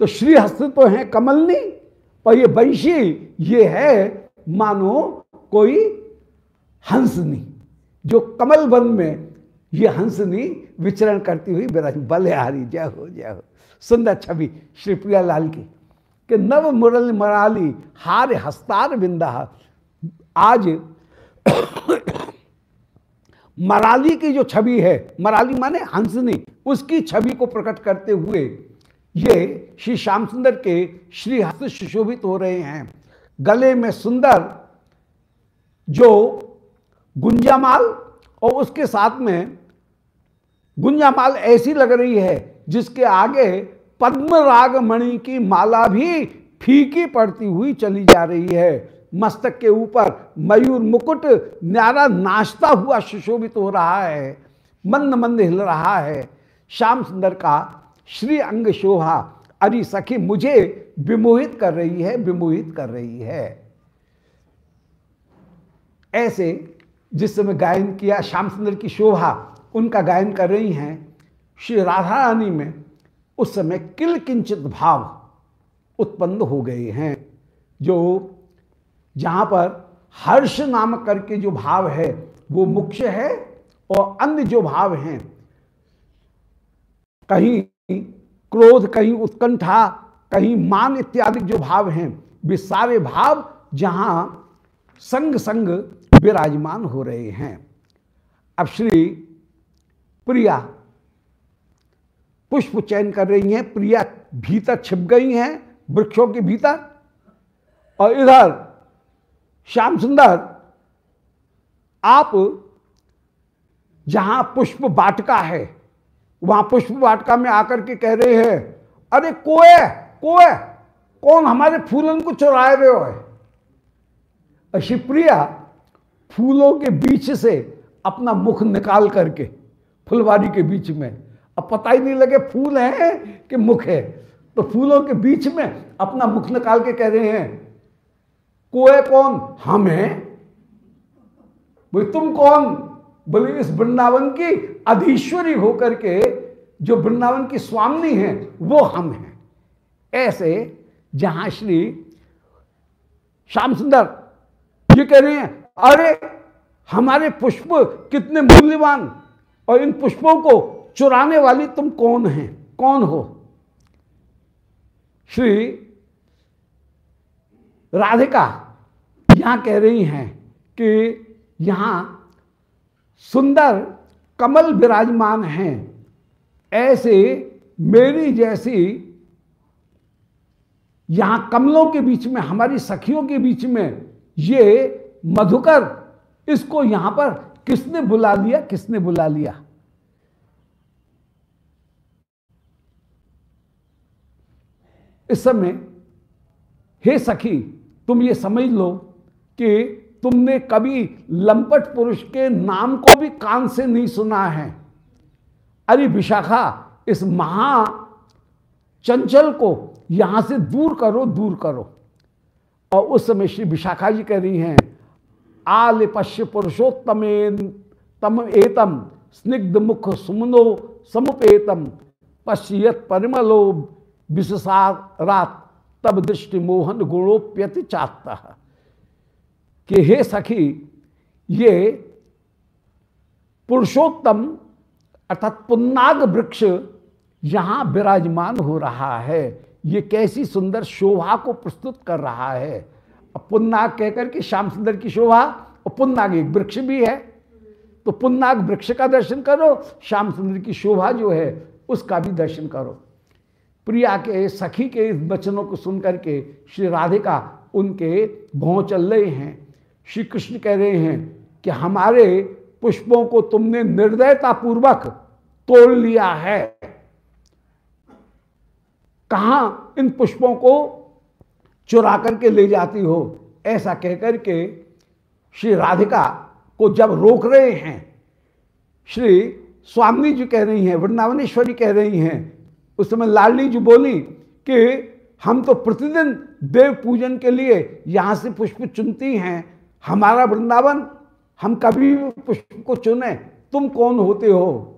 तो श्री हस्त तो है कमलनी और ये वंशी, ये है, मानो कोई हंसनी, जो कमल वन में ये हंसनी विचरण करती हुई विराज बलिहारी, जय हो जय हो। सुंदर छवि, श्री प्रिया लाल की, कि नव मुरल मराली हार हस्तार बिंदा। आज मराली की जो छवि है, मराली माने हंसनी, उसकी छवि को प्रकट करते हुए ये श्री श्याम सुंदर के श्री हस्त सुशोभित हो रहे हैं। गले में सुंदर जो गुंजामाल और उसके साथ में गुंजामाल ऐसी लग रही है जिसके आगे पद्म राग मणि की माला भी फीकी पड़ती हुई चली जा रही है। मस्तक के ऊपर मयूर मुकुट न्यारा नाचता हुआ सुशोभित हो रहा है। मंद मंद हिल रहा है। श्याम सुंदर का श्री अंग शोभा, अरे सखी, मुझे विमोहित कर रही है, विमोहित कर रही है। ऐसे जिस समय गायन किया श्याम सुंदर की शोभा, उनका गायन कर रही हैं, श्री राधा रानी में उस समय किल किंचित भाव उत्पन्न हो गए हैं, जो जहाँ पर हर्ष नाम करके जो भाव है, वो मुख्य है और अन्य जो भाव हैं, कहीं क्रोध, कहीं उत्कंठा, कहीं मान इत्यादि जो भाव हैं, वे सारे भाव जहाँ संग संग विराजमान हो रहे हैं। अब श्री प्रिया पुष्प चयन कर रही हैं। प्रिया भीतर छिप गई हैं, वृक्षों के भीतर, और इधर, श्याम सुंदर, आप जहाँ पुष्प बाटका है वहाँ पुष्प वाटका में आकर के कह रहे हैं, अरे कोए कोए, कौन हमारे फूलन को चुराए रहे हो? शिवप्रिया फूलों के बीच से अपना मुख निकाल करके फुलवारी के बीच में, अब पता ही नहीं लगे फूल है कि मुख है तो फूलों के बीच में अपना मुख निकाल के कह रहे हैं, कोए कौन? हम हैं भाई तुम कौन? बोले, इस वृंदावन की अधीश्वरी होकर के जो वृंदावन की स्वामी है, वो हम हैं। ऐसे जहाँ श्री श्याम सुंदर ये कह रहे हैं, अरे, हमारे पुष्प कितने मूल्यवान और इन पुष्पों को चुराने वाली तुम कौन है? कौन हो? श्री राधिका यहाँ कह रही हैं कि यहाँ सुंदर कमल विराजमान हैं। ऐसे मेरी जैसी यहाँ कमलों के बीच में, हमारी सखियों के बीच में ये मधुकर, इसको यहाँ पर किसने बुला लिया, किसने बुला लिया? इस समय, हे सखी, तुम ये समझ लो कि तुमने कभी लंपट पुरुष के नाम को भी कान से नहीं सुना है? अरे विशाखा, इस महा चंचल को यहाँ से दूर करो दूर करो। और उस समय श्री विशाखा जी कह रही हैं आल पश्य पुरुषोत्तम तम एतम, स्निग्ध मुख सुमनो, समुपेतम पश्यत परिमलो विशसारात तब दृष्टि मोहन गुणोप्यति चाहता कि हे सखी, ये पुरुषोत्तम अर्थात पुन्नाग वृक्ष यहाँ विराजमान हो रहा है। ये कैसी सुंदर शोभा को प्रस्तुत कर रहा है। पुन्नाग कहकर के श्याम सुंदर की शोभा, और पुन्नाग एक वृक्ष भी है। तो पुन्नाग वृक्ष का दर्शन करो, श्याम सुंदर की शोभा जो है उसका भी दर्शन करो। प्रिया के, सखी के इस वचनों को सुनकर के श्री राधिका उनके भों चल रहे हैं। श्री कृष्ण कह रहे हैं कि हमारे पुष्पों को तुमने निर्दयता पूर्वक तोड़ लिया है। कहा इन पुष्पों को चुरा करके ले जाती हो? ऐसा कहकर के श्री राधिका को जब रोक रहे हैं, श्री स्वामी जी कह रही हैं, वृंदावनेश्वरी कह रही हैं, उस समय लाडली जी बोली कि हम तो प्रतिदिन देव पूजन के लिए यहाँ से पुष्प चुनती हैं हमारा वृंदावन, हम कभी भी पुष्प को चुने, तुम कौन होते हो?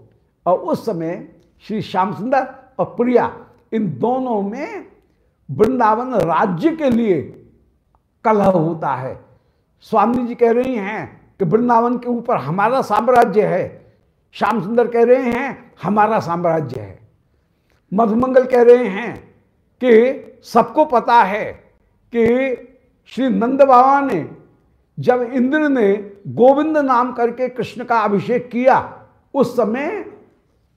और उस समय श्री श्याम सुंदर और प्रिया, इन दोनों में वृंदावन राज्य के लिए कलह होता है। स्वामी जी कह रही हैं कि वृंदावन के ऊपर हमारा साम्राज्य है। श्याम सुंदर कह रहे हैं, हमारा साम्राज्य है। मधुमंगल कह रहे हैं कि सबको पता है कि श्री नंद बाबा ने जब इंद्र ने गोविंद नाम करके कृष्ण का अभिषेक किया, उस समय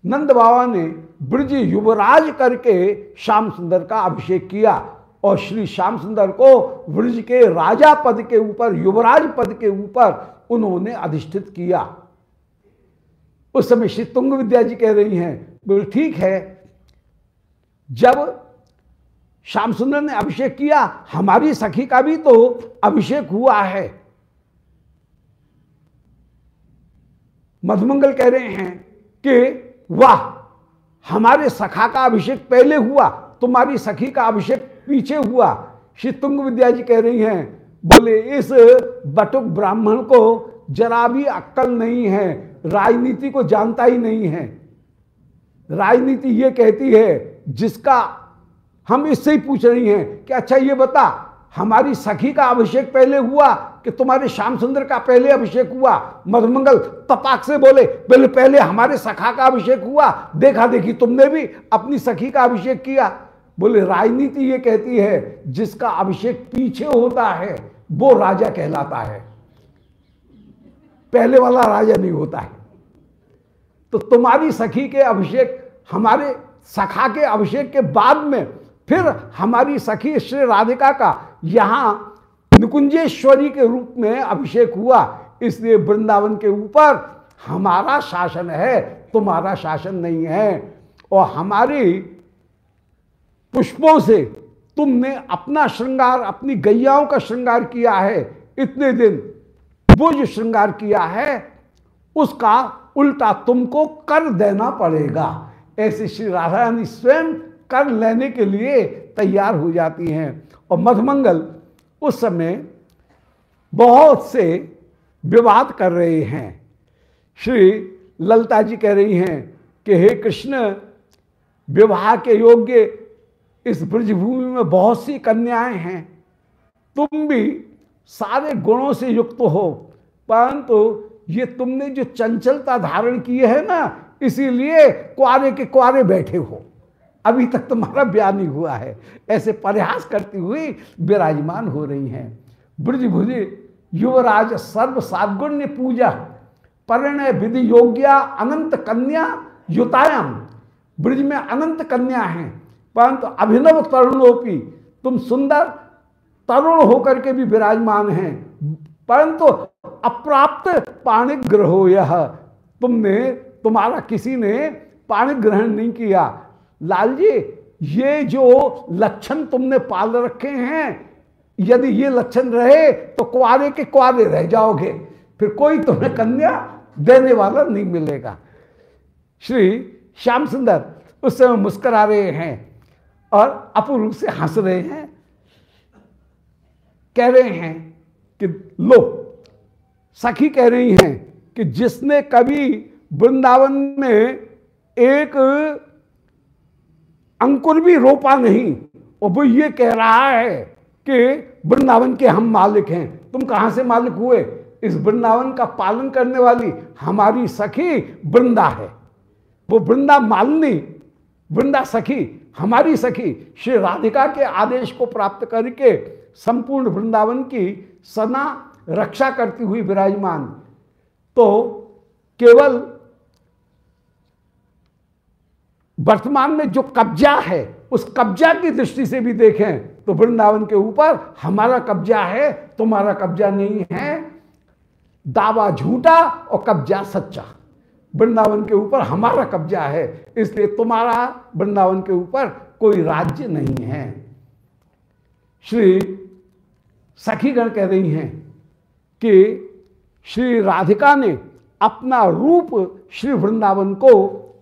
नंद बाबा ने ब्रज युवराज करके श्याम सुंदर का अभिषेक किया और श्री श्याम सुंदर को ब्रज के राजा पद के ऊपर, युवराज पद के ऊपर उन्होंने अधिष्ठित किया। उस समय श्री तुंग विद्या जी कह रही हैं ठीक है। जब श्याम सुंदर ने अभिषेक किया, हमारी सखी का भी तो अभिषेक हुआ है। मधुमंगल कह रहे हैं कि, वाह, हमारे सखा का अभिषेक पहले हुआ, तुम्हारी सखी का अभिषेक पीछे हुआ। श्री तुंग विद्या जी कह रही हैं बोले इस बटुक ब्राह्मण को जरा भी अक्कल नहीं है, राजनीति को जानता ही नहीं है। राजनीति ये कहती है, जिसका हम इससे ही पूछ रही हैं कि अच्छा ये बता, हमारी सखी का अभिषेक पहले हुआ कि तुम्हारे श्याम सुंदर का पहले अभिषेक हुआ, मधुमंगल तपाक से बोले पहले पहले हमारे सखा का अभिषेक हुआ, देखा देखी तुमने भी अपनी सखी का अभिषेक किया। बोले, राजनीति ये कहती है, जिसका अभिषेक पीछे होता है, वो राजा कहलाता है। पहले वाला राजा नहीं होता है। तो तुम्हारी सखी के अभिषेक, हमारे सखा के अभिषेक के बाद में, फिर हमारी सखी श्री राधिका का, यहाँ निकुंजेश्वरी के रूप में अभिषेक हुआ। इसलिए वृंदावन के ऊपर हमारा शासन है, तुम्हारा शासन नहीं है। और हमारी पुष्पों से तुमने अपना श्रृंगार, अपनी गैयाओं का श्रृंगार किया है। इतने दिन वो जो श्रृंगार किया है, उसका उल्टा तुमको कर देना पड़ेगा। ऐसे श्री राधा रानी स्वयं कर लेने के लिए तैयार हो जाती हैं। और मधुमंगल उस समय बहुत से विवाद कर रहे हैं। श्री ललता जी कह रही हैं कि हे कृष्ण, विवाह के योग्य इस ब्रजभूमि में बहुत सी कन्याएँ हैं। तुम भी सारे गुणों से युक्त हो, परंतु ये तुमने जो चंचलता धारण की है ना, इसीलिए कुआरे के कुआरे बैठे हो। अभी तक तुम्हारा ब्याह नहीं हुआ है। ऐसे प्रयास करती हुई विराजमान हो रही हैं। ब्रज भुज, युवराज सर्व सागुण्य पूजा, परिणय विधि योग्या अनंत कन्या युतायाम। ब्रज में अनंत कन्या हैं, परंतु अभिनव तरुणोपी, तुम सुंदर, तरुण होकर के भी विराजमान हैं। परंतु अप्राप्त पाणि ग्रहो यह तुमने, तुम्हारा किसी ने पाणिग्रहण नहीं किया। लाल जी ये जो लक्षण तुमने पाल रखे हैं, यदि ये लक्षण रहे तो कुआरे के कुआरे रह जाओगे। फिर कोई तुम्हें कन्या देने वाला नहीं मिलेगा। श्री श्याम सुंदर उस समय मुस्करा रहे हैं और अपूर्व से हंस रहे हैं। कह रहे हैं कि, लो, सखी कह रही हैं कि जिसने कभी वृंदावन में एक अंकुर भी रोपा नहीं। और वो ये कह रहा है कि वृंदावन के हम मालिक हैं। तुम कहाँ से मालिक हुए? इस वृंदावन का पालन करने वाली हमारी सखी वृंदा है। वो वृंदा मालनी, वृंदा सखी, हमारी सखी, श्री राधिका के आदेश को प्राप्त करके संपूर्ण वृंदावन की सना रक्षा करती हुई विराजमान। तो केवल वर्तमान में जो कब्जा है, उस कब्जा की दृष्टि से भी देखें तो वृंदावन के ऊपर हमारा कब्जा है, तुम्हारा कब्जा नहीं है। दावा झूठा और कब्जा सच्चा। वृंदावन के ऊपर हमारा कब्जा है, इसलिए तुम्हारा वृंदावन के ऊपर कोई राज्य नहीं है। श्री सखीगण कह रही हैं कि श्री राधिका ने अपना रूप श्री वृंदावन को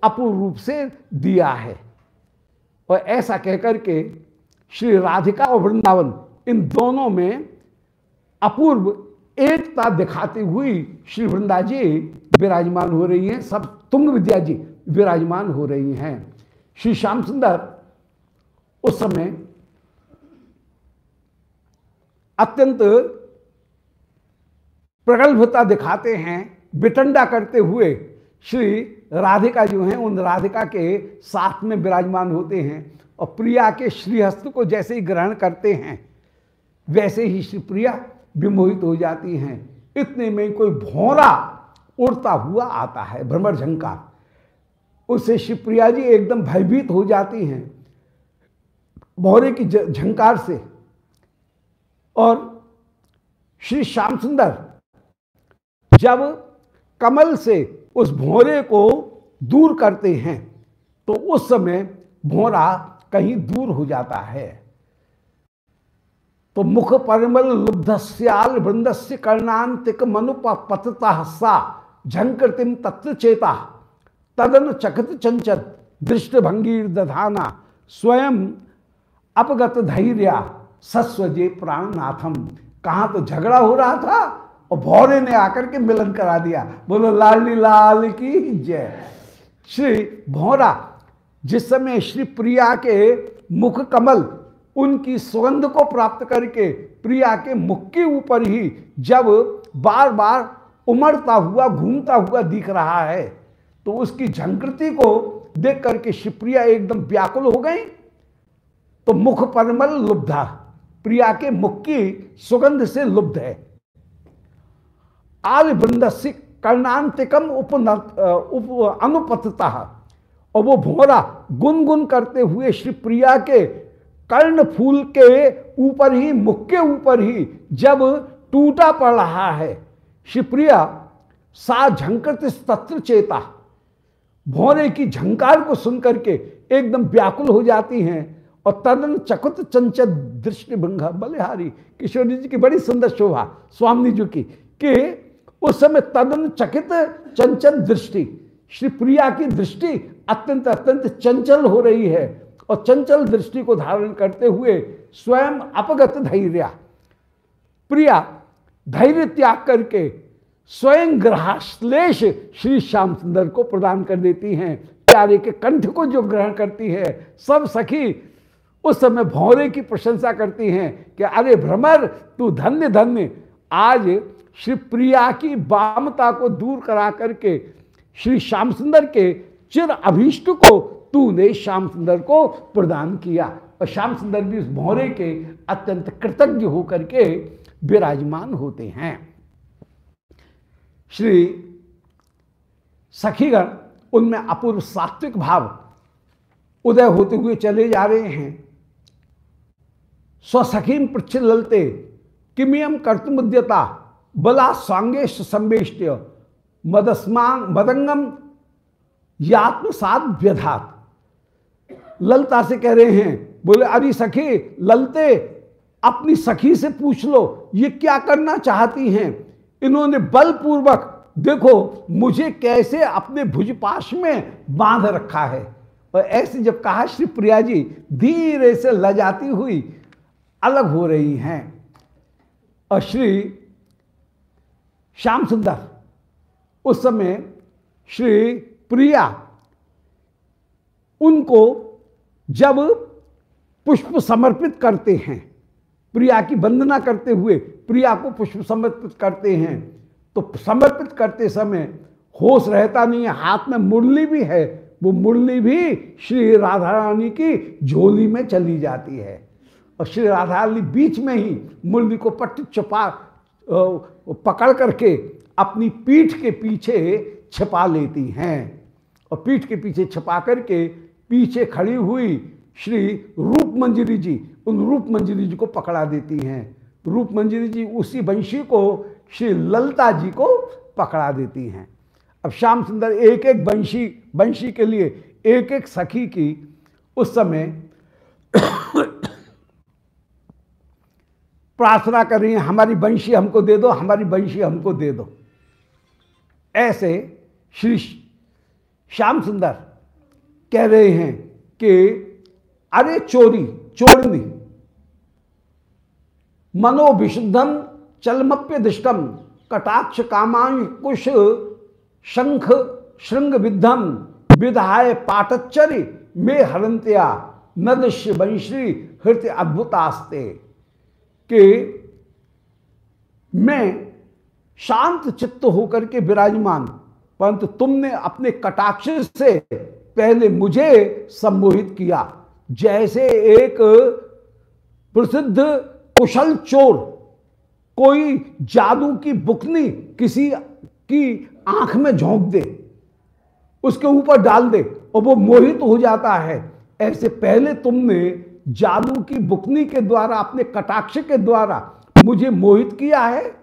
अपूर्व रूप से दिया है। और ऐसा कहकर के श्री राधिका और वृंदावन, इन दोनों में अपूर्व एकता दिखाती हुई श्री वृंदा जी विराजमान हो रही हैं। सब तुंग विद्या जी विराजमान हो रही हैं। श्री श्याम सुंदर उस समय अत्यंत प्रगल्भता दिखाते हैं बिटंडा करते हुए श्री राधिका जो हैं, उन राधिका के साथ में विराजमान होते हैं और प्रिया के श्रीहस्त को जैसे ही ग्रहण करते हैं, वैसे ही श्री प्रिया विमोहित हो जाती हैं। इतने में कोई भौरा उड़ता हुआ आता है, भ्रमर झंकार। उससे शिवप्रिया जी एकदम भयभीत हो जाती हैं, भौरे की झंकार से। और श्री श्याम सुंदर जब कमल से उस भौरे को दूर करते हैं तो उस समय भोरा कहीं दूर हो जाता है। तो मुख परिमल लुब्धस्याल वृंदस्य कर्णांतिक मनुप पतता सा झंकृतिम तत्व चेता। तदन चकित चंचल दृष्ट भंगीर दधाना स्वयं अपगत धैर्य सस्वजे प्राणनाथम कहा तो झगड़ा हो रहा था और भौरे ने आकर के मिलन करा दिया। बोलो, लाली लाल की जय। श्री भौरा, जिस समय श्री प्रिया के मुख कमल, उनकी सुगंध को प्राप्त करके प्रिया के मुख के ऊपर ही जब बार बार उमड़ता हुआ, घूमता हुआ दिख रहा है तो उसकी झंकृति को देख करके शिवप्रिया एकदम व्याकुल हो गई। तो मुख परमल लुब्धा, प्रिया के मुख की सुगंध से लुब्ध है। आल वृंदस्य कर्णांतिकम उप, उप अनुपतता। और वो भोरा गुनगुन करते हुए श्री प्रिया के कर्ण फूल के ऊपर ही मुख के ऊपर ही जब टूटा पड़ रहा है। श्री प्रिया सा झंकृत तत्र चेता। भोरे की झंकार को सुनकर के एकदम व्याकुल हो जाती हैं और तदन चकुत चंचल दृष्टि भंगा बलिहारी किशोरी जी की बड़ी सुंदर शोभा स्वामी जी की कि उस समय तदन चकित चंचल दृष्टि, श्री प्रिया की दृष्टि अत्यंत अत्यंत चंचल हो रही है और चंचल दृष्टि को धारण करते हुए स्वयं अपगत धैर्य। प्रिया, धैर्य त्याग करके स्वयं ग्रहाश्लेष श्री श्याम सुंदर को प्रदान कर देती हैं। प्यारे के कंठ को जो ग्रहण करती है, सब सखी उस समय भौरे की प्रशंसा करती हैं कि, अरे भ्रमर, तू धन्य धन्य, आज श्री प्रिया की बामता को दूर करा करके श्री श्याम सुंदर के चिर अभीष्ट को तूने श्याम सुंदर को प्रदान किया। और श्याम सुंदर भी उस भौरे के अत्यंत कृतज्ञ होकर के विराजमान होते हैं। श्री सखीगण, उनमें अपूर्व सात्विक भाव उदय होते हुए चले जा रहे हैं। स्वसखीम ललते किमियम कर्तमुद्यता बला स्वांगेश संवेष्ट्य। मदस्मांग मदंगम यात्मसात व्यधात ललता से कह रहे हैं, बोले, अरे सखी, ललते, अपनी सखी से पूछ लो, ये क्या करना चाहती हैं? इन्होंने बलपूर्वक, देखो, मुझे कैसे अपने भुजपाश में बाँध रखा है। और ऐसे जब कहा, श्री प्रिया जी धीरे से लजाती हुई अलग हो रही हैं। और श्री श्याम सुंदर। उस समय श्री प्रिया उनको जब पुष्प समर्पित करते हैं, प्रिया की वंदना करते हुए प्रिया को पुष्प समर्पित करते हैं तो समर्पित करते समय होश रहता नहीं है, हाथ में मुरली भी है, वो मुरली भी श्री राधा रानी की झोली में चली जाती है। और श्री राधा रानी बीच में ही मुरली को पट्ट चपा पकड़ करके अपनी पीठ के पीछे छिपा लेती हैं। और पीठ के पीछे छिपा करके पीछे खड़ी हुई श्री रूप मंजरी जी, उन रूप मंजरी जी को पकड़ा देती हैं। रूप मंजरी जी उसी वंशी को, श्री ललता जी को पकड़ा देती हैं। अब श्याम सुंदर एक एक वंशी वंशी के लिए एक एक सखी की उस समय प्रार्थना कर रही हैं, हमारी वंशी हमको दे दो, हमारी वंशी हमको दे दो। ऐसे श्री श्याम सुंदर कह रहे हैं कि, अरे चोरी चोरनी मनोविशुद्धम चलमप्य दिष्टम कटाक्ष कामांग कुश शंख श्रृंग विद्धम विधाय पाटच्चरी में हरंत्या नदश्य वंशी हृत अद्भुतास्ते। कि मैं शांत चित्त होकर के विराजमान परंतु तुमने अपने कटाक्ष से पहले मुझे सम्मोहित किया। जैसे एक प्रसिद्ध कुशल चोर, कोई जादू की बुकनी किसी की आँख में झोंक दे, उसके ऊपर डाल दे और वो मोहित हो जाता है। ऐसे पहले तुमने जादू की बुकनी के द्वारा, अपने कटाक्ष के द्वारा मुझे मोहित किया है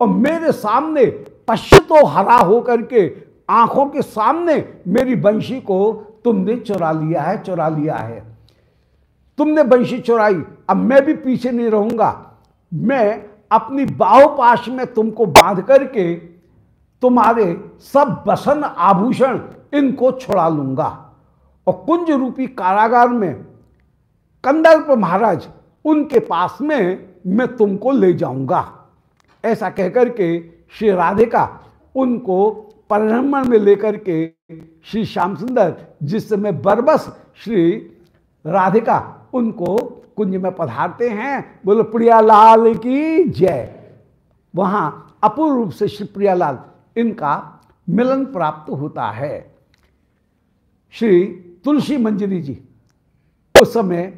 और मेरे सामने पश्चितो हरा होकर के आँखों के सामने मेरी बंशी को तुमने चुरा लिया है, चुरा लिया है। तुमने बंशी चुराई, अब मैं भी पीछे नहीं रहूँगा। मैं अपनी बाहुपाश में तुमको बाँध करके तुम्हारे सब बसन आभूषण इनको छुड़ा लूँगा। और कुंज रूपी कारागार में कंदर्प महाराज, उनके पास में मैं तुमको ले जाऊँगा। ऐसा कहकर के श्री राधिका उनको परिभ्रमण में लेकर के श्री श्याम सुंदर, जिस समय बरबस श्री राधिका उनको कुंज में पधारते हैं, बोलो, प्रियालाल की जय। वहाँ अपूर्व रूप से श्री प्रियालाल इनका मिलन प्राप्त होता है। श्री तुलसी मंजरी जी, उस समय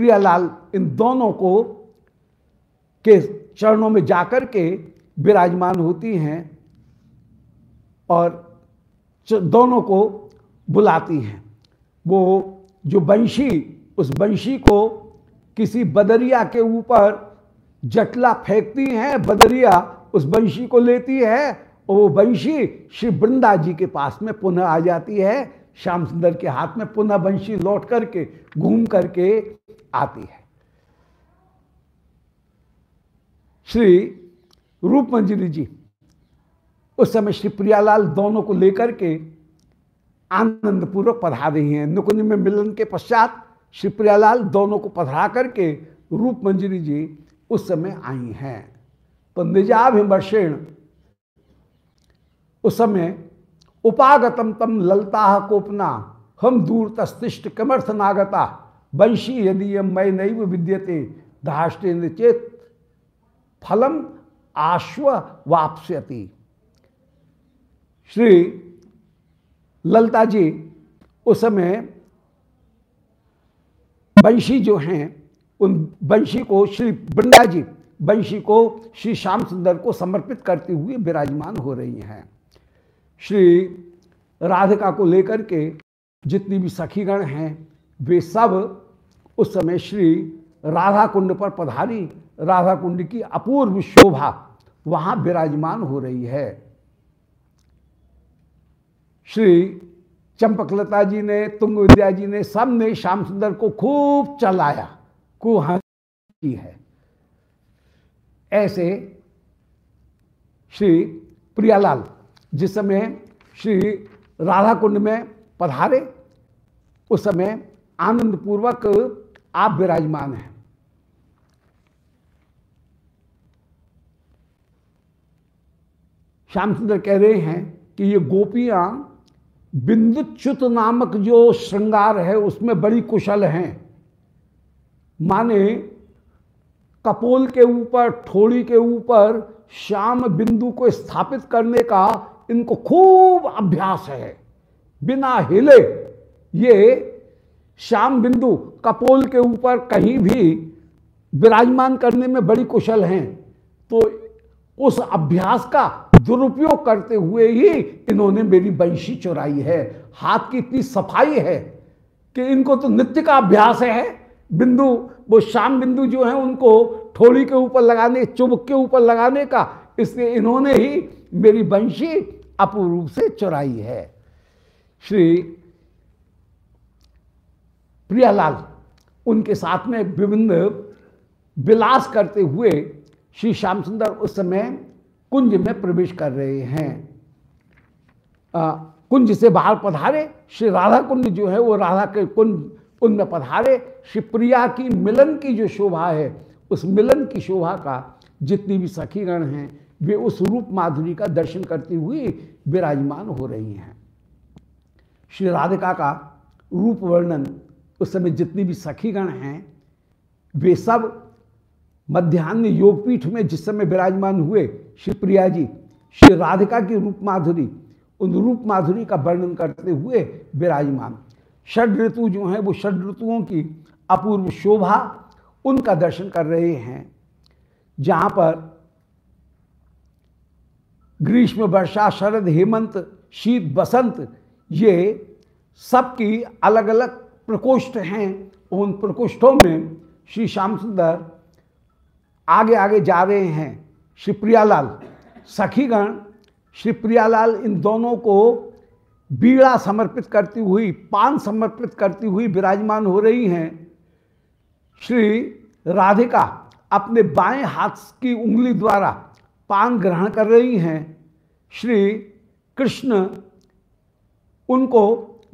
प्रियालाल इन दोनों को के चरणों में जाकर के विराजमान होती हैं और दोनों को बुलाती हैं। वो जो बंशी, उस बंशी को किसी बदरिया के ऊपर जटला फेंकती हैं, बदरिया उस बंशी को लेती है और वो बंशी श्री वृंदा जी के पास में पुनः आ जाती है। श्याम सुंदर के हाथ में पुनः बंशी लौट करके घूम करके आती है। श्री रूप मंजरी जी, उस समय श्री प्रियालाल दोनों को लेकर के आनंद पूर्वक पढ़ा रही हैं। नुकुंज में मिलन के पश्चात श्री प्रियालाल दोनों को पधरा करके रूप मंजरी जी उस समय आई हैं। तो निजाभिमर्षेण उस समय उपागतम तम ललता कोपना। हम दूर तस्तिष्ट कमर्थ नागता। वंशी यदि मय नैव विद्यते। धाष्टे चेत फलम आश्व वापस्यति। श्री ललता जी, उस समय वंशी जो हैं, उन वंशी को श्री बृंदा जी, वंशी को श्री श्याम सुंदर को समर्पित करते हुए विराजमान हो रही हैं। श्री राधिका को लेकर के जितनी भी सखीगण हैं, वे सब उस समय श्री राधा कुंड पर पधारी। राधा कुंड की अपूर्व शोभा वहाँ विराजमान हो रही है। श्री चंपकलता जी ने, तुंग विद्या जी ने, सबने श्याम सुंदर को खूब चलाया को की है। ऐसे श्री प्रियालाल जिस समय श्री राधा कुंड में पधारे, उस समय आनंद पूर्वक आप विराजमान हैं। श्याम सुंदर कह रहे हैं कि ये गोपियाँ बिंदुच्युत नामक जो श्रृंगार है, उसमें बड़ी कुशल हैं। माने कपोल के ऊपर, ठोड़ी के ऊपर, श्याम बिंदु को स्थापित करने का इनको खूब अभ्यास है। बिना हिले ये श्याम बिंदु कपोल के ऊपर कहीं भी विराजमान करने में बड़ी कुशल हैं। तो उस अभ्यास का दुरुपयोग करते हुए ही इन्होंने मेरी बंशी चुराई है। हाथ की इतनी सफ़ाई है कि इनको तो नित्य का अभ्यास है। बिंदु, वो श्याम बिंदु जो है, उनको ठोड़ी के ऊपर लगाने, चुबक के ऊपर लगाने का इसलिए इन्होंने ही मेरी बंशी अपूर्व से चुराई है। श्री प्रियालाल उनके साथ में विभिन्न विलास करते हुए श्री श्याम सुंदर उस समय कुंज में प्रवेश कर रहे हैं। आ, कुंज से बाहर पधारे श्री राधा कुंज जो है वो राधा के कुंज उनमें पधारे। श्री प्रिया की मिलन की जो शोभा है उस मिलन की शोभा का जितनी भी सखीगण हैं वे उस रूप माधुरी का दर्शन करती हुई विराजमान हो रही हैं। श्री राधिका का रूप वर्णन उस समय जितनी भी सखीगण हैं, वे सब मध्यान्ह योगपीठ में जिस समय विराजमान हुए, श्री प्रिया जी, श्री राधिका की रूप माधुरी, उन रूप माधुरी का वर्णन करते हुए विराजमान। षड ऋतु जो हैं, वो षड ऋतुओं की अपूर्व शोभा उनका दर्शन कर रहे हैं, जहाँ पर ग्रीष्म वर्षा, शरद, हेमंत, शीत, बसंत, ये सबकी अलग अलग प्रकोष्ठ हैं। उन प्रकोष्ठों में श्री श्याम सुंदर आगे आगे जा रहे हैं। श्री प्रियालाल, सखीगण, श्री प्रियालाल इन दोनों को बीड़ा समर्पित करती हुई, पान समर्पित करती हुई विराजमान हो रही हैं। श्री राधिका अपने बाएँ हाथ की उंगली द्वारा पान ग्रहण कर रही हैं। श्री कृष्ण उनको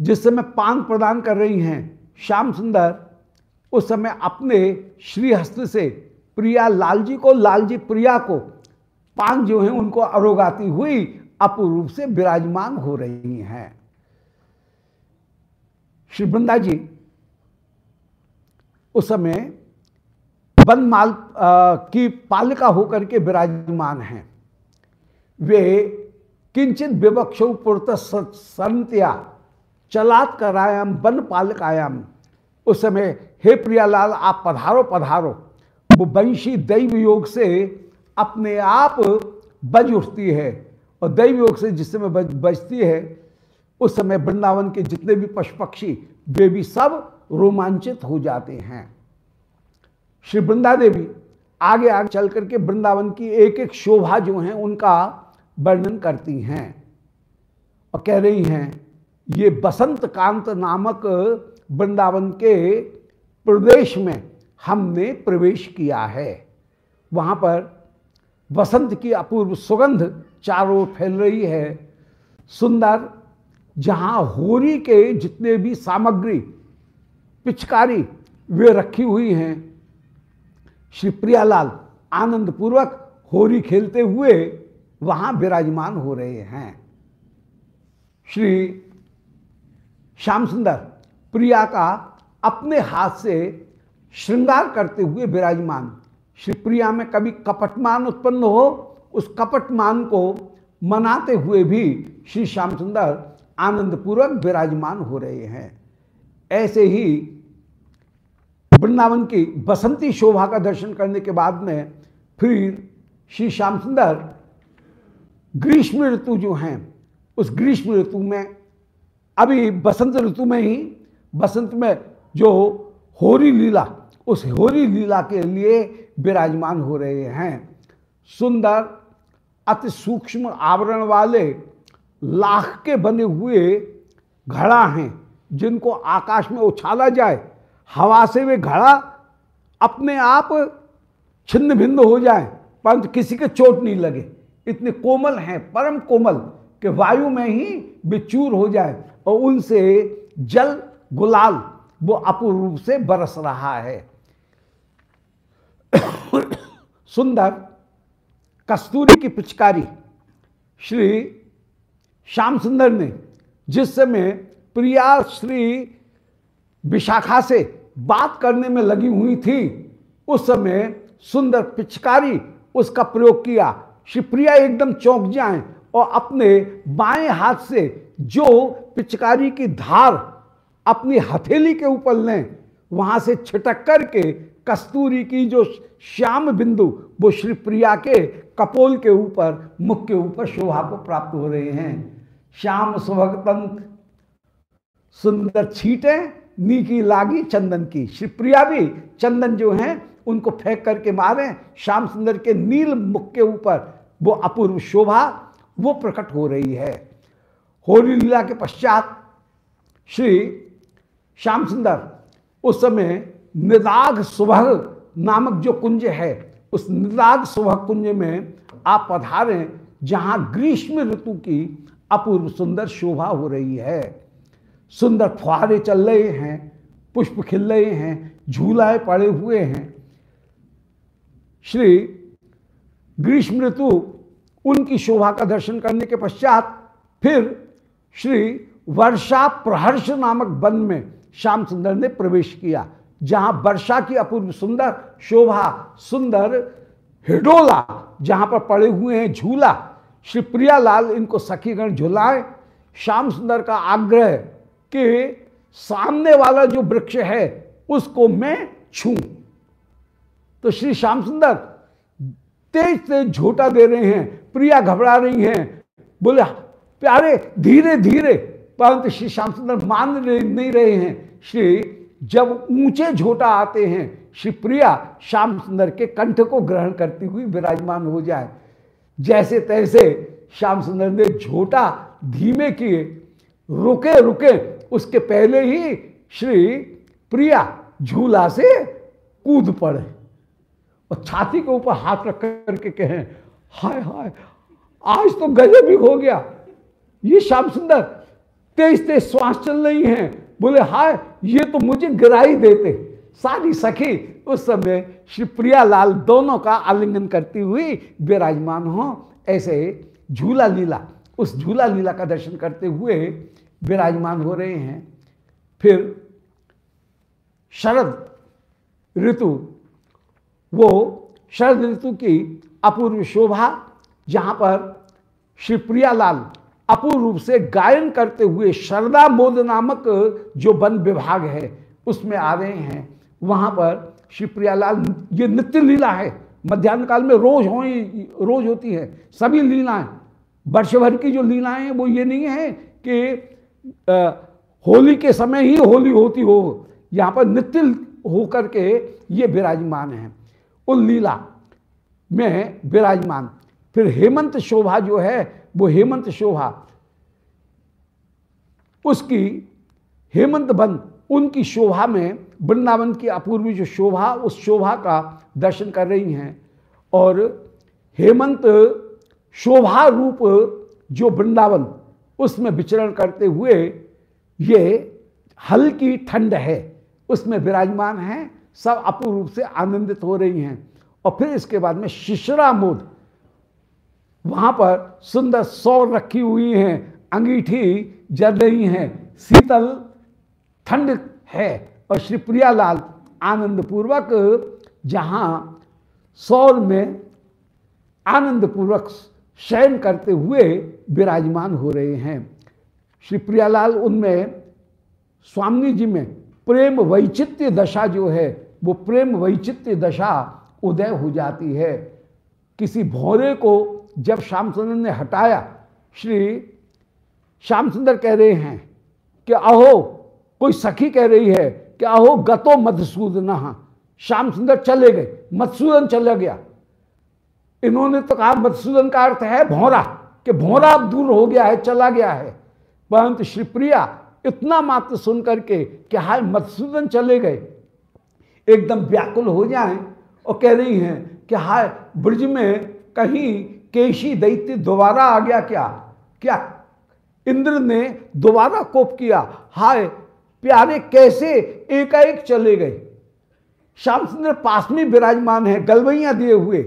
जिस समय पान प्रदान कर रही हैं, श्याम सुंदर, उस समय अपने श्रीहस्त से प्रिया लाल जी को लाल जी प्रिया को पान जो है उनको अरोगाती हुई अपूर्व से विराजमान हो रही हैं। श्री वृंदा जी उस समय बनमाल की पालिका होकर के विराजमान हैं। वे किंचित विवक्ष पुरत संत्या, चलात करायाम वन पालकायाम। उस समय, हे प्रियालाल, आप पधारो पधारो। वो वंशी दैव योग से अपने आप बज उठती है और दैव योग से जिस समय बज, बजती है, उस समय वृंदावन के जितने भी पशु पक्षी, वे भी सब रोमांचित हो जाते हैं। श्री वृंदा देवी आगे आगे चल करके वृंदावन की एक एक शोभा जो है, उनका वर्णन करती हैं और कह रही हैं, ये बसंत कांत नामक वृंदावन के प्रदेश में हमने प्रवेश किया है। वहाँ पर बसंत की अपूर्व सुगंध चारों फैल रही है। सुंदर, जहाँ होरी के जितने भी सामग्री, पिचकारी वे रखी हुई हैं श्री प्रियालाल आनंद पूर्वक होरी खेलते हुए वहाँ विराजमान हो रहे हैं। श्री श्याम सुंदर, प्रिया का अपने हाथ से श्रृंगार करते हुए विराजमान। श्री प्रिया में कभी कपटमान उत्पन्न हो, उस कपटमान को मनाते हुए भी श्री श्याम सुंदर आनंदपूर्वक विराजमान हो रहे हैं। ऐसे ही वृंदावन की बसंती शोभा का दर्शन करने के बाद में फिर श्री श्याम सुंदर ग्रीष्म ऋतु जो हैं, उस ग्रीष्म ऋतु में, अभी बसंत ऋतु में ही, बसंत में जो होरी लीला, उस होरी लीला के लिए विराजमान हो रहे हैं। सुंदर, अति सूक्ष्म आवरण वाले लाख के बने हुए घड़ा हैं, जिनको आकाश में उछाला जाए हवा से वे घड़ा अपने आप छिन्न भिन्न हो जाए, परंतु किसी के चोट नहीं लगे। इतने कोमल हैं, परम कोमल, कि वायु में ही विचूर हो जाए और उनसे जल गुलाल, वो अपूर्व रूप से बरस रहा है। सुंदर, कस्तूरी की पिचकारी, श्री श्याम सुंदर ने जिस समय प्रिया श्री विशाखा से बात करने में लगी हुई थी। उस समय सुंदर पिचकारी उसका प्रयोग किया। शिवप्रिया एकदम चौंक जाए और अपने बाएँ हाथ से जो पिचकारी की धार अपनी हथेली के ऊपर लें, वहाँ से छिटक करके कस्तूरी की जो श्याम बिंदु, वो श्री प्रिया के कपोल के ऊपर, मुख के ऊपर शोभा को प्राप्त हो रहे हैं। श्याम सुभगतंत सुंदर छीटे नीकी लागी चंदन की। श्री प्रिया भी चंदन जो है, उनको फेंक करके मारे। श्याम सुंदर के नील मुख के ऊपर वो अपूर्व शोभा, वो प्रकट हो रही है। होली लीला के पश्चात श्री श्याम सुंदर उस समय निदाग सुबह नामक जो कुंज है, उस निदाग सुबह कुंज में आप पधारें, जहाँ ग्रीष्म ऋतु की अपूर्व सुंदर शोभा हो रही है। सुंदर फुहारे चल रहे हैं, पुष्प खिल रहे हैं, झूलाए पड़े हुए हैं। श्री ग्रीष्म ऋतु उनकी शोभा का दर्शन करने के पश्चात फिर श्री वर्षा प्रहर्ष नामक वन में श्याम सुंदर ने प्रवेश किया, जहाँ वर्षा की अपूर्व सुंदर शोभा, सुंदर हिडोला जहाँ पर पड़े हुए हैं झूला। श्री प्रियालाल इनको सखीगण झुलाए। श्याम सुंदर का आग्रह कि सामने वाला जो वृक्ष है, उसको मैं छू। तो श्री श्याम सुंदर तेज तेज झोटा दे रहे हैं, प्रिया घबरा रही हैं, बोले, प्यारे, धीरे धीरे। परंतु श्री श्याम सुंदर मान नहीं रहे हैं। श्री, जब ऊँचे झोटा आते हैं, श्री प्रिया श्याम सुंदर के कंठ को ग्रहण करती हुई विराजमान हो जाए। जैसे तैसे श्याम सुंदर ने झोटा धीमे किए, रुके रुके उसके पहले ही श्री प्रिया झूला से कूद पड़े और छाती के ऊपर हाथ रख करके कहें, हाय हाय, आज तो गजब ही हो गया। ये श्याम सुंदर, तेज तेज श्वास चल रही है। बोले, हाय, ये तो मुझे गिराई देते। सारी सखी उस समय श्री प्रियालाल दोनों का आलिंगन करती हुई विराजमान हो। ऐसे झूला लीला, उस झूला लीला का दर्शन करते हुए विराजमान हो रहे हैं। फिर शरद ऋतु, वो शरद ऋतु की अपूर्व शोभा, जहाँ पर श्री प्रियालाल अपूर्व रूप से गायन करते हुए शरदा मोद नामक जो वन विभाग है, उसमें आ रहे हैं। वहाँ पर श्री प्रियालाल, ये नित्य लीला है। मध्यान्ह काल में रोज हो रोज होती है। सभी लीलाएँ, वर्ष भर की जो लीलाएँ हैं, वो ये नहीं है कि होली के समय ही होली होती हो, यहाँ पर नित्य होकर के ये विराजमान है। उन लीला में विराजमान। फिर हेमंत शोभा जो है, वो हेमंत शोभा, उसकी हेमंत बन, उनकी शोभा में वृंदावन की अपूर्वी जो शोभा, उस शोभा का दर्शन कर रही हैं। और हेमंत शोभा रूप जो वृंदावन उसमें विचरण करते हुए ये हल्की ठंड है, उसमें विराजमान हैं, सब अपूर्व रूप से आनंदित हो रही हैं। और फिर इसके बाद में शिशरा मोद, वहाँ पर सुंदर सौर रखी हुई हैं, अंगीठी जल रही हैं, शीतल ठंड है। और श्री प्रियालाल आनंद पूर्वक जहाँ सौर में आनंद पूर्वक शयन करते हुए विराजमान हो रहे हैं। श्री प्रियालाल, उनमें स्वामी जी में प्रेम वैचित्य दशा जो है, वो प्रेम वैचित्य दशा उदय हो जाती है। किसी भौरे को जब श्याम सुंदर ने हटाया, श्री श्याम सुंदर कह रहे हैं कि, अहो, कोई सखी कह रही है कि, अहो, गतो मधुसूदन, श्याम सुंदर चले गए, मधुसूदन चला गया। इन्होंने तो कहा, मधुसूदन का अर्थ है भौरा। कि भौरा अब दूर हो गया है, चला गया है। परंतु श्रीप्रिया इतना मात्र सुन करके कि हाय, मधुसूदन चले गए। एकदम व्याकुल हो जाएँ और कह रही हैं कि हाय, ब्रज में कहीं केशी दैत्य दोबारा आ गया क्या? क्या? इंद्र ने दोबारा कोप किया। हाय, प्यारे कैसे एकाएक चले गए? श्याम सुंदर पास में विराजमान है, गलवैया दिए हुए।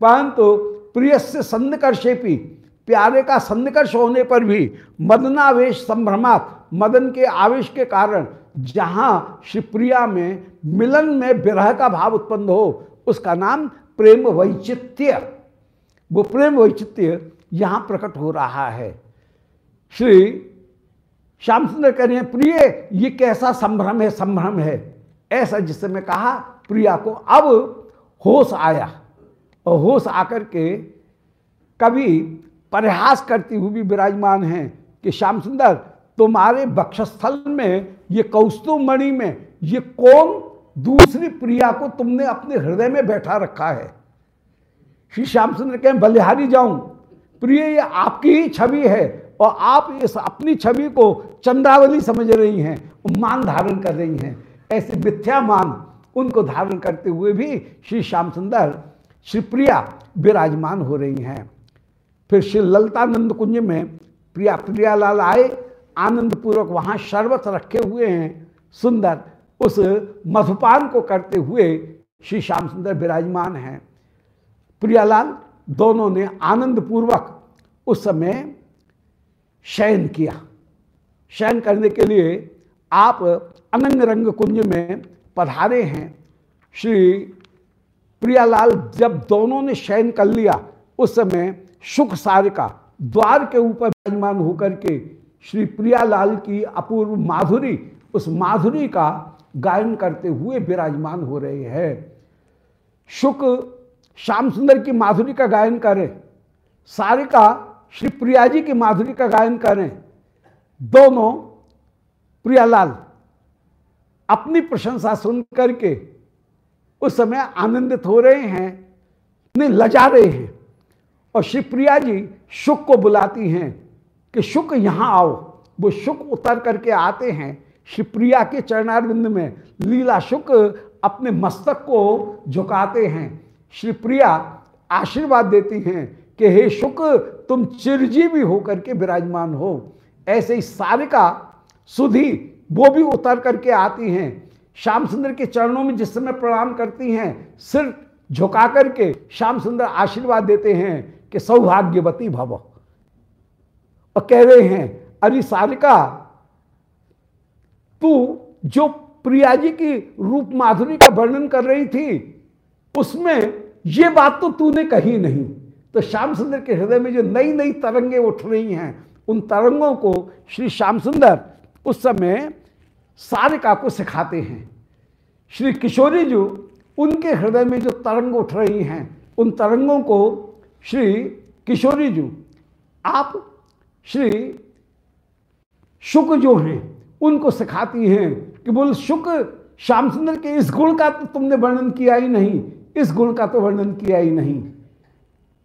परंतु प्रिय से संकर्षेपी प्यारे का संकर्ष होने पर भी मदनावेश संभ्रमात, मदन के आवेश के कारण जहाँ शिवप्रिया में मिलन में विरह का भाव उत्पन्न हो, उसका नाम प्रेम वैचित्य वो प्रेम वैचित्य यहाँ प्रकट हो रहा है। श्री श्याम सुंदर कह रहे हैं, प्रिय, ये कैसा संभ्रम है संभ्रम है? ऐसा जिससे मैं कहा, प्रिया को अब होश आया। और होश आकर के कभी प्रयास करती हुई भी विराजमान हैं कि श्याम सुंदर, तुम्हारे बक्षस्थल में, ये कौस्तुमणि में, ये कौन दूसरी प्रिया को तुमने अपने हृदय में बैठा रखा है? श्री श्याम सुंदर कहें, बलिहारी जाऊँ। प्रिय, ये आपकी ही छवि है और आप इस अपनी छवि को चंद्रावली समझ रही हैं, मान धारण कर रही हैं। ऐसे मिथ्या मान उनको धारण करते हुए भी श्री श्याम सुंदर, श्री प्रिया विराजमान हो रही हैं। फिर श्री ललतानंद कुंज में प्रिया प्रियालाल आए आनंद पूर्वक वहाँ शरबत रखे हुए हैं, सुंदर। उस मधुपान को करते हुए श्री श्याम सुंदर विराजमान हैं। प्रियालाल दोनों ने आनंद पूर्वक उस समय शयन किया। शयन करने के लिए आप अनंग रंग कुंज में पधारे हैं। श्री प्रियालाल जब दोनों ने शयन कर लिया, उस समय सुख सारिका, द्वार के ऊपर विराजमान होकर के श्री प्रियालाल की अपूर्व माधुरी, उस माधुरी का गायन करते हुए विराजमान हो रहे हैं। शुक श्याम सुंदर की माधुरी का गायन करें, सारिका श्री प्रिया जी की माधुरी का गायन करें। दोनों प्रियालाल अपनी प्रशंसा सुन करके उस समय आनंदित हो रहे हैं लजा रहे हैं। और शिवप्रिया जी शुक को बुलाती हैं कि शुक यहाँ आओ। वो शुक उतर करके आते हैं शिवप्रिया के चरणारविंद में। लीला शुक अपने मस्तक को झुकाते हैं। शिवप्रिया आशीर्वाद देती हैं कि हे शुक, तुम चिरजीवी होकर के विराजमान हो। ऐसे ही सारिका, सुधी, वो भी उतर करके आती हैं। श्याम सुंदर के चरणों में जिस समय प्रणाम करती हैं, सिर झुका करके श्याम सुंदर आशीर्वाद देते हैं। कि सौभाग्यवती भव। और कह रहे हैं, अरे सारिका, तू जो प्रिया जी की रूप माधुरी का वर्णन कर रही थी, उसमें ये बात तो तूने कही नहीं। तो श्याम सुंदर के हृदय में जो नई नई तरंगे उठ रही हैं, उन तरंगों को श्री श्याम सुंदर उस समय सारिका को सिखाते हैं। श्री किशोरी जी, उनके हृदय में जो तरंग उठ रही हैं, उन तरंगों को श्री किशोरी जी, आप श्री शुक जो हैं, उनको सिखाती हैं कि बोल, शुक, श्याम सुंदर के इस गुण का तो तुमने वर्णन किया ही नहीं, इस गुण का तो वर्णन किया ही नहीं।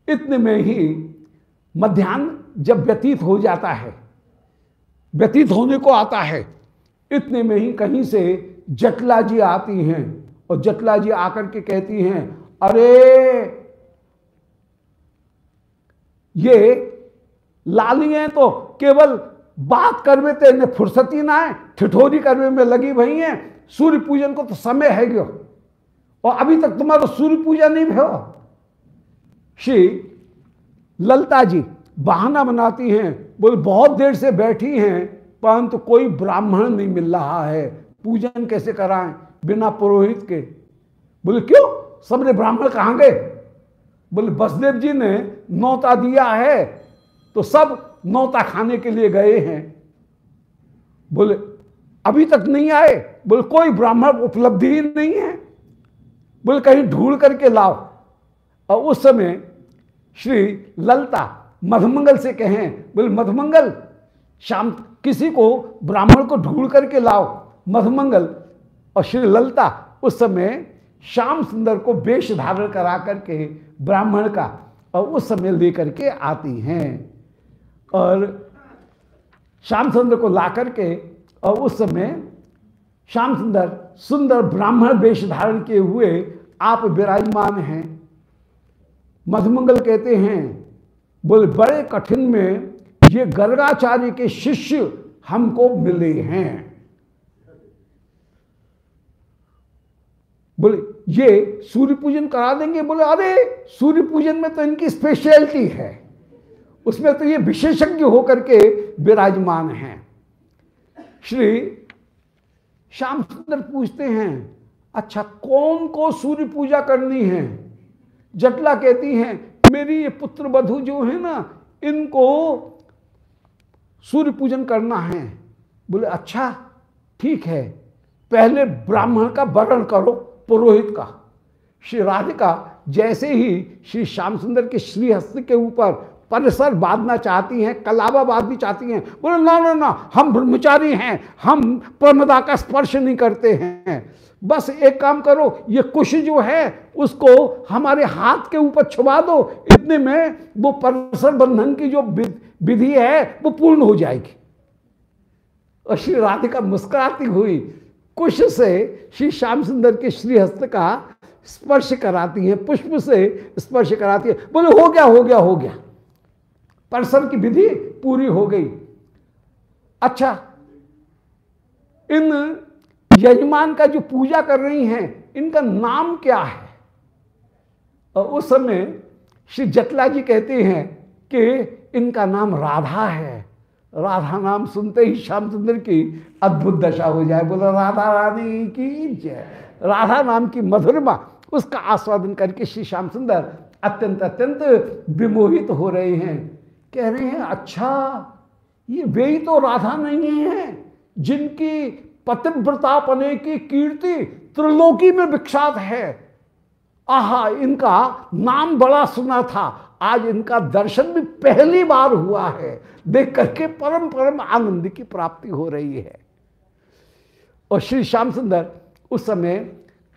इतने में ही मध्यान्ह जब व्यतीत हो जाता है, व्यतीत होने को आता है, इतने में ही कहीं से जटला जी आती हैं और जटला जी आकर के कहती हैं, अरे ये लाली हैं तो केवल बात करवे तो इन्हें फुर्सती ना है, ठिठोरी करवे में लगी भई हैं। सूर्य पूजन को तो समय है गयो। और अभी तक तुम्हारा सूर्य पूजा नहीं भयो। श्री ललता जी बहाना बनाती हैं, बोले बहुत देर से बैठी हैं, परंतु कोई ब्राह्मण नहीं मिल रहा है। पूजन कैसे कराएँ बिना पुरोहित के? बोले, क्यों? सबने ब्राह्मण कहाँ गए? बोले, बसदेव जी ने नौता दिया है तो सब नौता खाने के लिए गए हैं। बोले, अभी तक नहीं आए? बोले, कोई ब्राह्मण उपलब्धि ही नहीं है। बोले, कहीं ढूंढ करके लाओ। और उस समय श्री ललता मधुमंगल से कहें, बोले, मधुमंगल, शाम किसी को ब्राह्मण को ढूंढ करके लाओ, मधुमंगल। और श्री ललता उस समय श्याम सुंदर को वेश धारण करा करके ब्राह्मण का और उस समय लेकर के आती हैं। और श्याम सुंदर को ला करके और उस समय श्याम सुंदर सुंदर ब्राह्मण वेश धारण किए हुए आप विराजमान हैं। मधुमंगल कहते हैं, बोले, बड़े कठिन में ये गर्गाचार्य के शिष्य हमको मिले हैं। बोले ये सूर्य पूजन करा देंगे, बोले, अरे सूर्य पूजन में तो इनकी स्पेशलिटी है। उसमें तो ये विशेषज्ञ होकर के विराजमान हैं। श्री श्याम सुंदर पूछते हैं अच्छा कौन को सूर्य पूजा करनी है? जटला कहती हैं, मेरी ये पुत्र वधु जो है ना, इनको सूर्य पूजन करना है। बोले अच्छा ठीक है, पहले ब्राह्मण का वर्ण करो। पुरोहित का, श्री राधिका जैसे ही श्री श्याम सुंदर के श्रीहस्त के ऊपर परिसर बांधना चाहती हैं, कलावा बांधनी चाहती हैं, बोले, ना ना ना, हम ब्रह्मचारी हैं, हम प्रमदा का स्पर्श नहीं करते हैं। बस एक काम करो, ये कुश जो है, उसको हमारे हाथ के ऊपर छुपा दो, इतने में वो परिसर बंधन की जो विधि है, वो पूर्ण हो जाएगी। और श्री राधिका मुस्कुराती हुई कुश से श्री श्याम सुंदर के श्रीहस्त का स्पर्श कराती है, पुष्प से स्पर्श कराती है। बोले, हो गया हो गया हो गया। परसन की विधि पूरी हो गई। अच्छा इन यजमान का जो पूजा कर रही हैं, इनका नाम क्या है? और उस समय श्री जटला जी कहते हैं कि इनका नाम राधा है। राधा नाम सुनते ही श्याम सुंदर की अद्भुत दशा हो जाए। बोला, राधा रानी की जय। राधा नाम की मधुरमा उसका आस्वादन करके श्री श्याम सुंदर अत्यंत अत्यंत विमोहित हो रहे हैं। कह रहे हैं अच्छा ये वे ही तो राधा नहीं है जिनकी पतिव्रता पने की कीर्ति त्रिलोकी में विख्यात है। आहा, इनका नाम बड़ा सुना था। आज इनका दर्शन भी पहली बार हुआ है। देख करके परम परम आनंद की प्राप्ति हो रही है। और श्री श्याम सुंदर, उस समय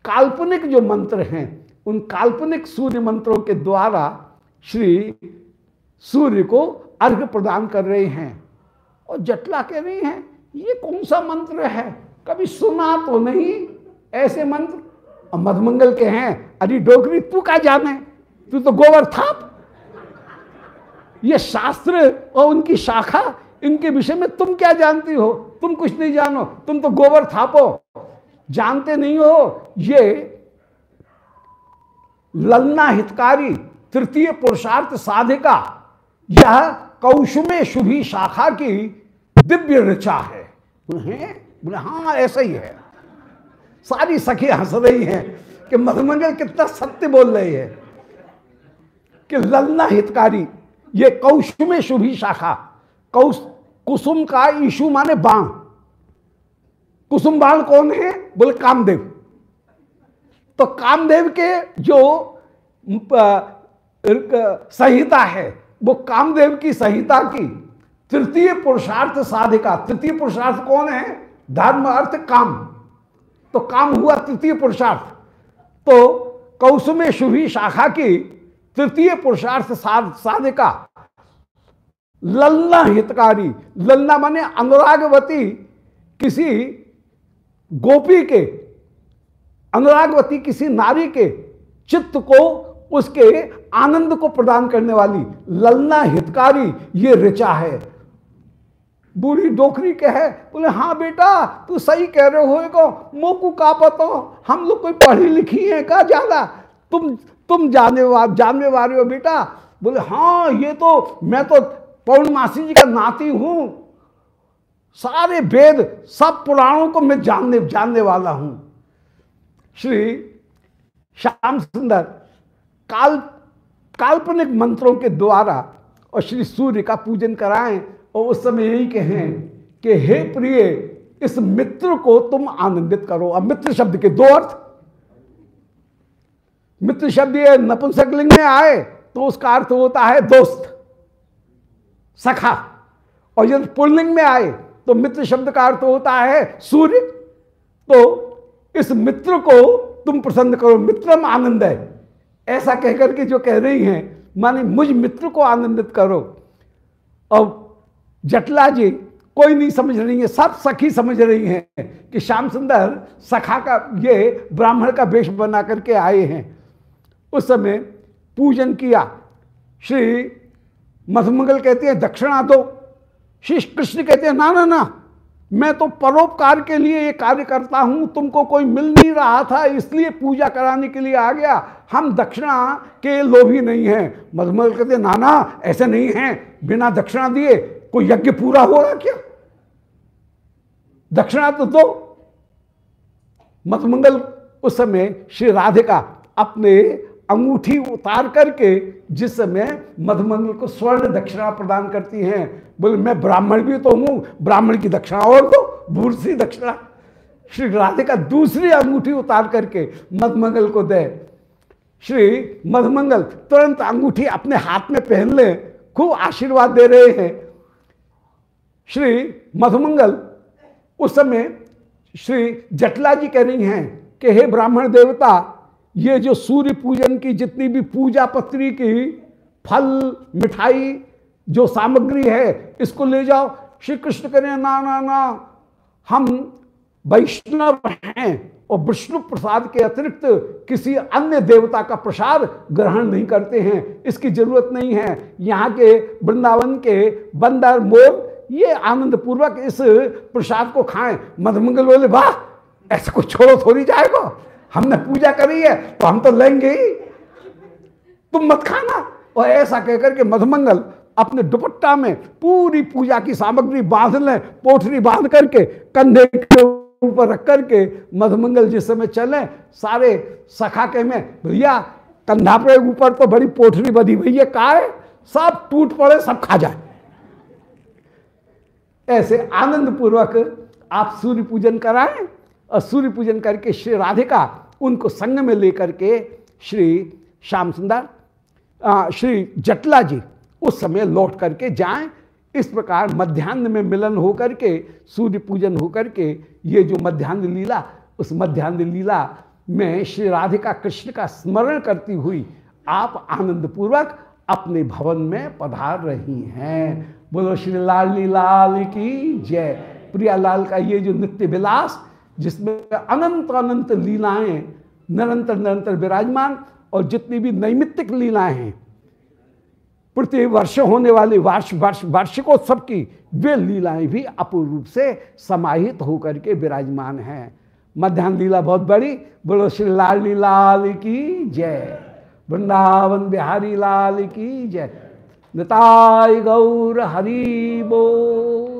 काल्पनिक जो मंत्र हैं, उन काल्पनिक सूर्य मंत्रों के द्वारा श्री सूर्य को अर्घ प्रदान कर रहे हैं। और जटला कह रही हैं, ये कौन सा मंत्र है? कभी सुना तो नहीं ऐसे मंत्र? मधमंगल के हैं, अरे डोगरी तू क्या जाने, तू तो गोबर थाप ये शास्त्र और उनकी शाखा, इनके विषय में तुम क्या जानती हो? तुम कुछ नहीं जानो, तुम तो गोबर थापो। जानते नहीं हो? ये ललना हितकारी तृतीय पुरुषार्थ साधिका, यह कौशुमे शुभी शाखा की दिव्य ऋचा है। बोले हाँ ऐसा ही है। सारी सखी हंस रही हैं कि मधुमंगल कितना सत्य बोल रहे हैं कि ललना हितकारी ये कौशुमे शुभी शाखा। कौश, कुसुम का ईशु माने बाण। कुसुम बाण कौन है? बोले कामदेव। तो कामदेव के जो संहिता है, वो कामदेव की संहिता की तृतीय पुरुषार्थ साधिका। तृतीय पुरुषार्थ कौन है? धर्म, अर्थ, काम। तो काम हुआ तृतीय पुरुषार्थ। तो कौसुमे शुभी शाखा की तृतीय पुरुषार्थ साधिका। ललना हितकारी। लल्ला माने अनुरागवती किसी गोपी के, अनुरागवती किसी नारी के चित्त को, उसके आनंद को प्रदान करने वाली ललना हितकारी ये ऋचा है। बूढ़ी डोकरी के है, बोले हाँ बेटा, तू सही कह रहे हो मोकू का पतो हम लोग कोई पढ़ी लिखी है का ज़्यादा? तुम तुम जाने जानने वाले हो बेटा। बोले हाँ ये तो मैं तो पौर्णमासी जी का नाती हूँ। सारे वेद, सब पुराणों को मैं जानने जानने वाला हूँ। श्री श्याम सुंदर काल, काल्पनिक मंत्रों के द्वारा और श्री सूर्य का पूजन कराएँ और उस समय यही कहें कि, हे प्रिय, इस मित्र को तुम आनंदित करो। अब मित्र शब्द के दो अर्थ। मित्र शब्द ये नपुंसकलिंग में आए तो उसका अर्थ होता है दोस्त, सखा। और यदि पुल्लिंग में आए तो मित्र शब्द का अर्थ होता है सूर्य। तो इस मित्र को तुम प्रसन्न करो, मित्रम आनंद है। ऐसा कहकर के जो कह रही हैं, माने मुझ मित्र को आनंदित करो। और जटला जी, कोई नहीं समझ रही है, सब सखी समझ रही हैं कि श्याम सुंदर सखा का, ये ब्राह्मण का वेश बना करके आए हैं। उस समय पूजन किया। श्री मधुमंगल कहते हैं, दक्षिणा दो। श्री कृष्ण कहते हैं, ना ना ना, मैं तो परोपकार के लिए ये कार्य करता हूँ, तुमको कोई मिल नहीं रहा था, इसलिए पूजा कराने के लिए आ गया। हम दक्षिणा के लोभी नहीं हैं। मधुमंगल कहते ना ना, ऐसे नहीं हैं। बिना दक्षिणा दिए कोई यज्ञ पूरा होगा क्या? दक्षिणा तो दो। मधुमंगल उस समय श्री राधिका अपने अंगूठी उतार करके जिस समय मधुमंगल को स्वर्ण दक्षिणा प्रदान करती हैं, बोले, मैं ब्राह्मण भी तो हूँ, ब्राह्मण की दक्षिणा और दो भूरसी दक्षिणा। श्री राधिका दूसरी अंगूठी उतार करके मधुमंगल को दे। श्री मधुमंगल तुरंत अंगूठी अपने हाथ में पहन ले, खूब आशीर्वाद दे रहे हैं। श्री मधुमंगल उस समय श्री जटला जी कह रही हैं कि, हे ब्राह्मण देवता ये जो सूर्य पूजन की जितनी भी पूजा पत्री की फल, मिठाई जो सामग्री है, इसको ले जाओ। श्री कृष्ण करें ना ना ना, हम वैष्णव हैं और विष्णु प्रसाद के अतिरिक्त किसी अन्य देवता का प्रसाद ग्रहण नहीं करते हैं। इसकी ज़रूरत नहीं है। यहाँ के वृंदावन के बंदर मोर, ये आनंद पूर्वक इस प्रसाद को खाएँ। मधुमंगल बोले, वाह, ऐसे को छोड़ो, थोड़ी जाएगा। हमने पूजा करी है तो हम तो लेंगे ही। तुम मत खाना। और ऐसा कहकर के मधुमंगल अपने दुपट्टा में पूरी पूजा की सामग्री बाँध लें, पोठरी बाँध करके, कंधे के ऊपर रख करके मधुमंगल जिस समय चले, सारे सखा के में, भैया, कंधा पे ऊपर तो बड़ी पोठरी बधी भैया का है? सब टूट पड़े, सब खा जाए। ऐसे आनंद पूर्वक आप सूर्य पूजन कराएँ। सूर्य पूजन करके श्री राधिका उनको संग में लेकर के श्री श्याम सुंदर श्री जटला जी उस समय लौट करके जाएँ। इस प्रकार मध्यान्ह में मिलन होकर के, सूर्य पूजन होकर के ये जो मध्यान्ह लीला, उस मध्यान्ह लीला में श्री राधिका कृष्ण का स्मरण करती हुई आप आनंद पूर्वक अपने भवन में पधार रही हैं। बोलो, श्री लाल लाल की जय। प्रियालाल का ये जो नित्य विलास जिसमें अनंत अनंत लीलाएँ, निरंतर निरंतर विराजमान और जितनी भी नैमित्तिक लीलाएँ हैं, प्रति वर्ष होने वाली वार्ष, वर्ष, वार्षिकोत्सव की, वे लीलाएँ भी अपूर्व रूप से समाहित होकर के विराजमान हैं। मध्यान्ह लीला बहुत बड़ी, बोलो श्री लाल लाल की जय। वृंदावन बिहारी लाल की जय। निताय गौर हरि बो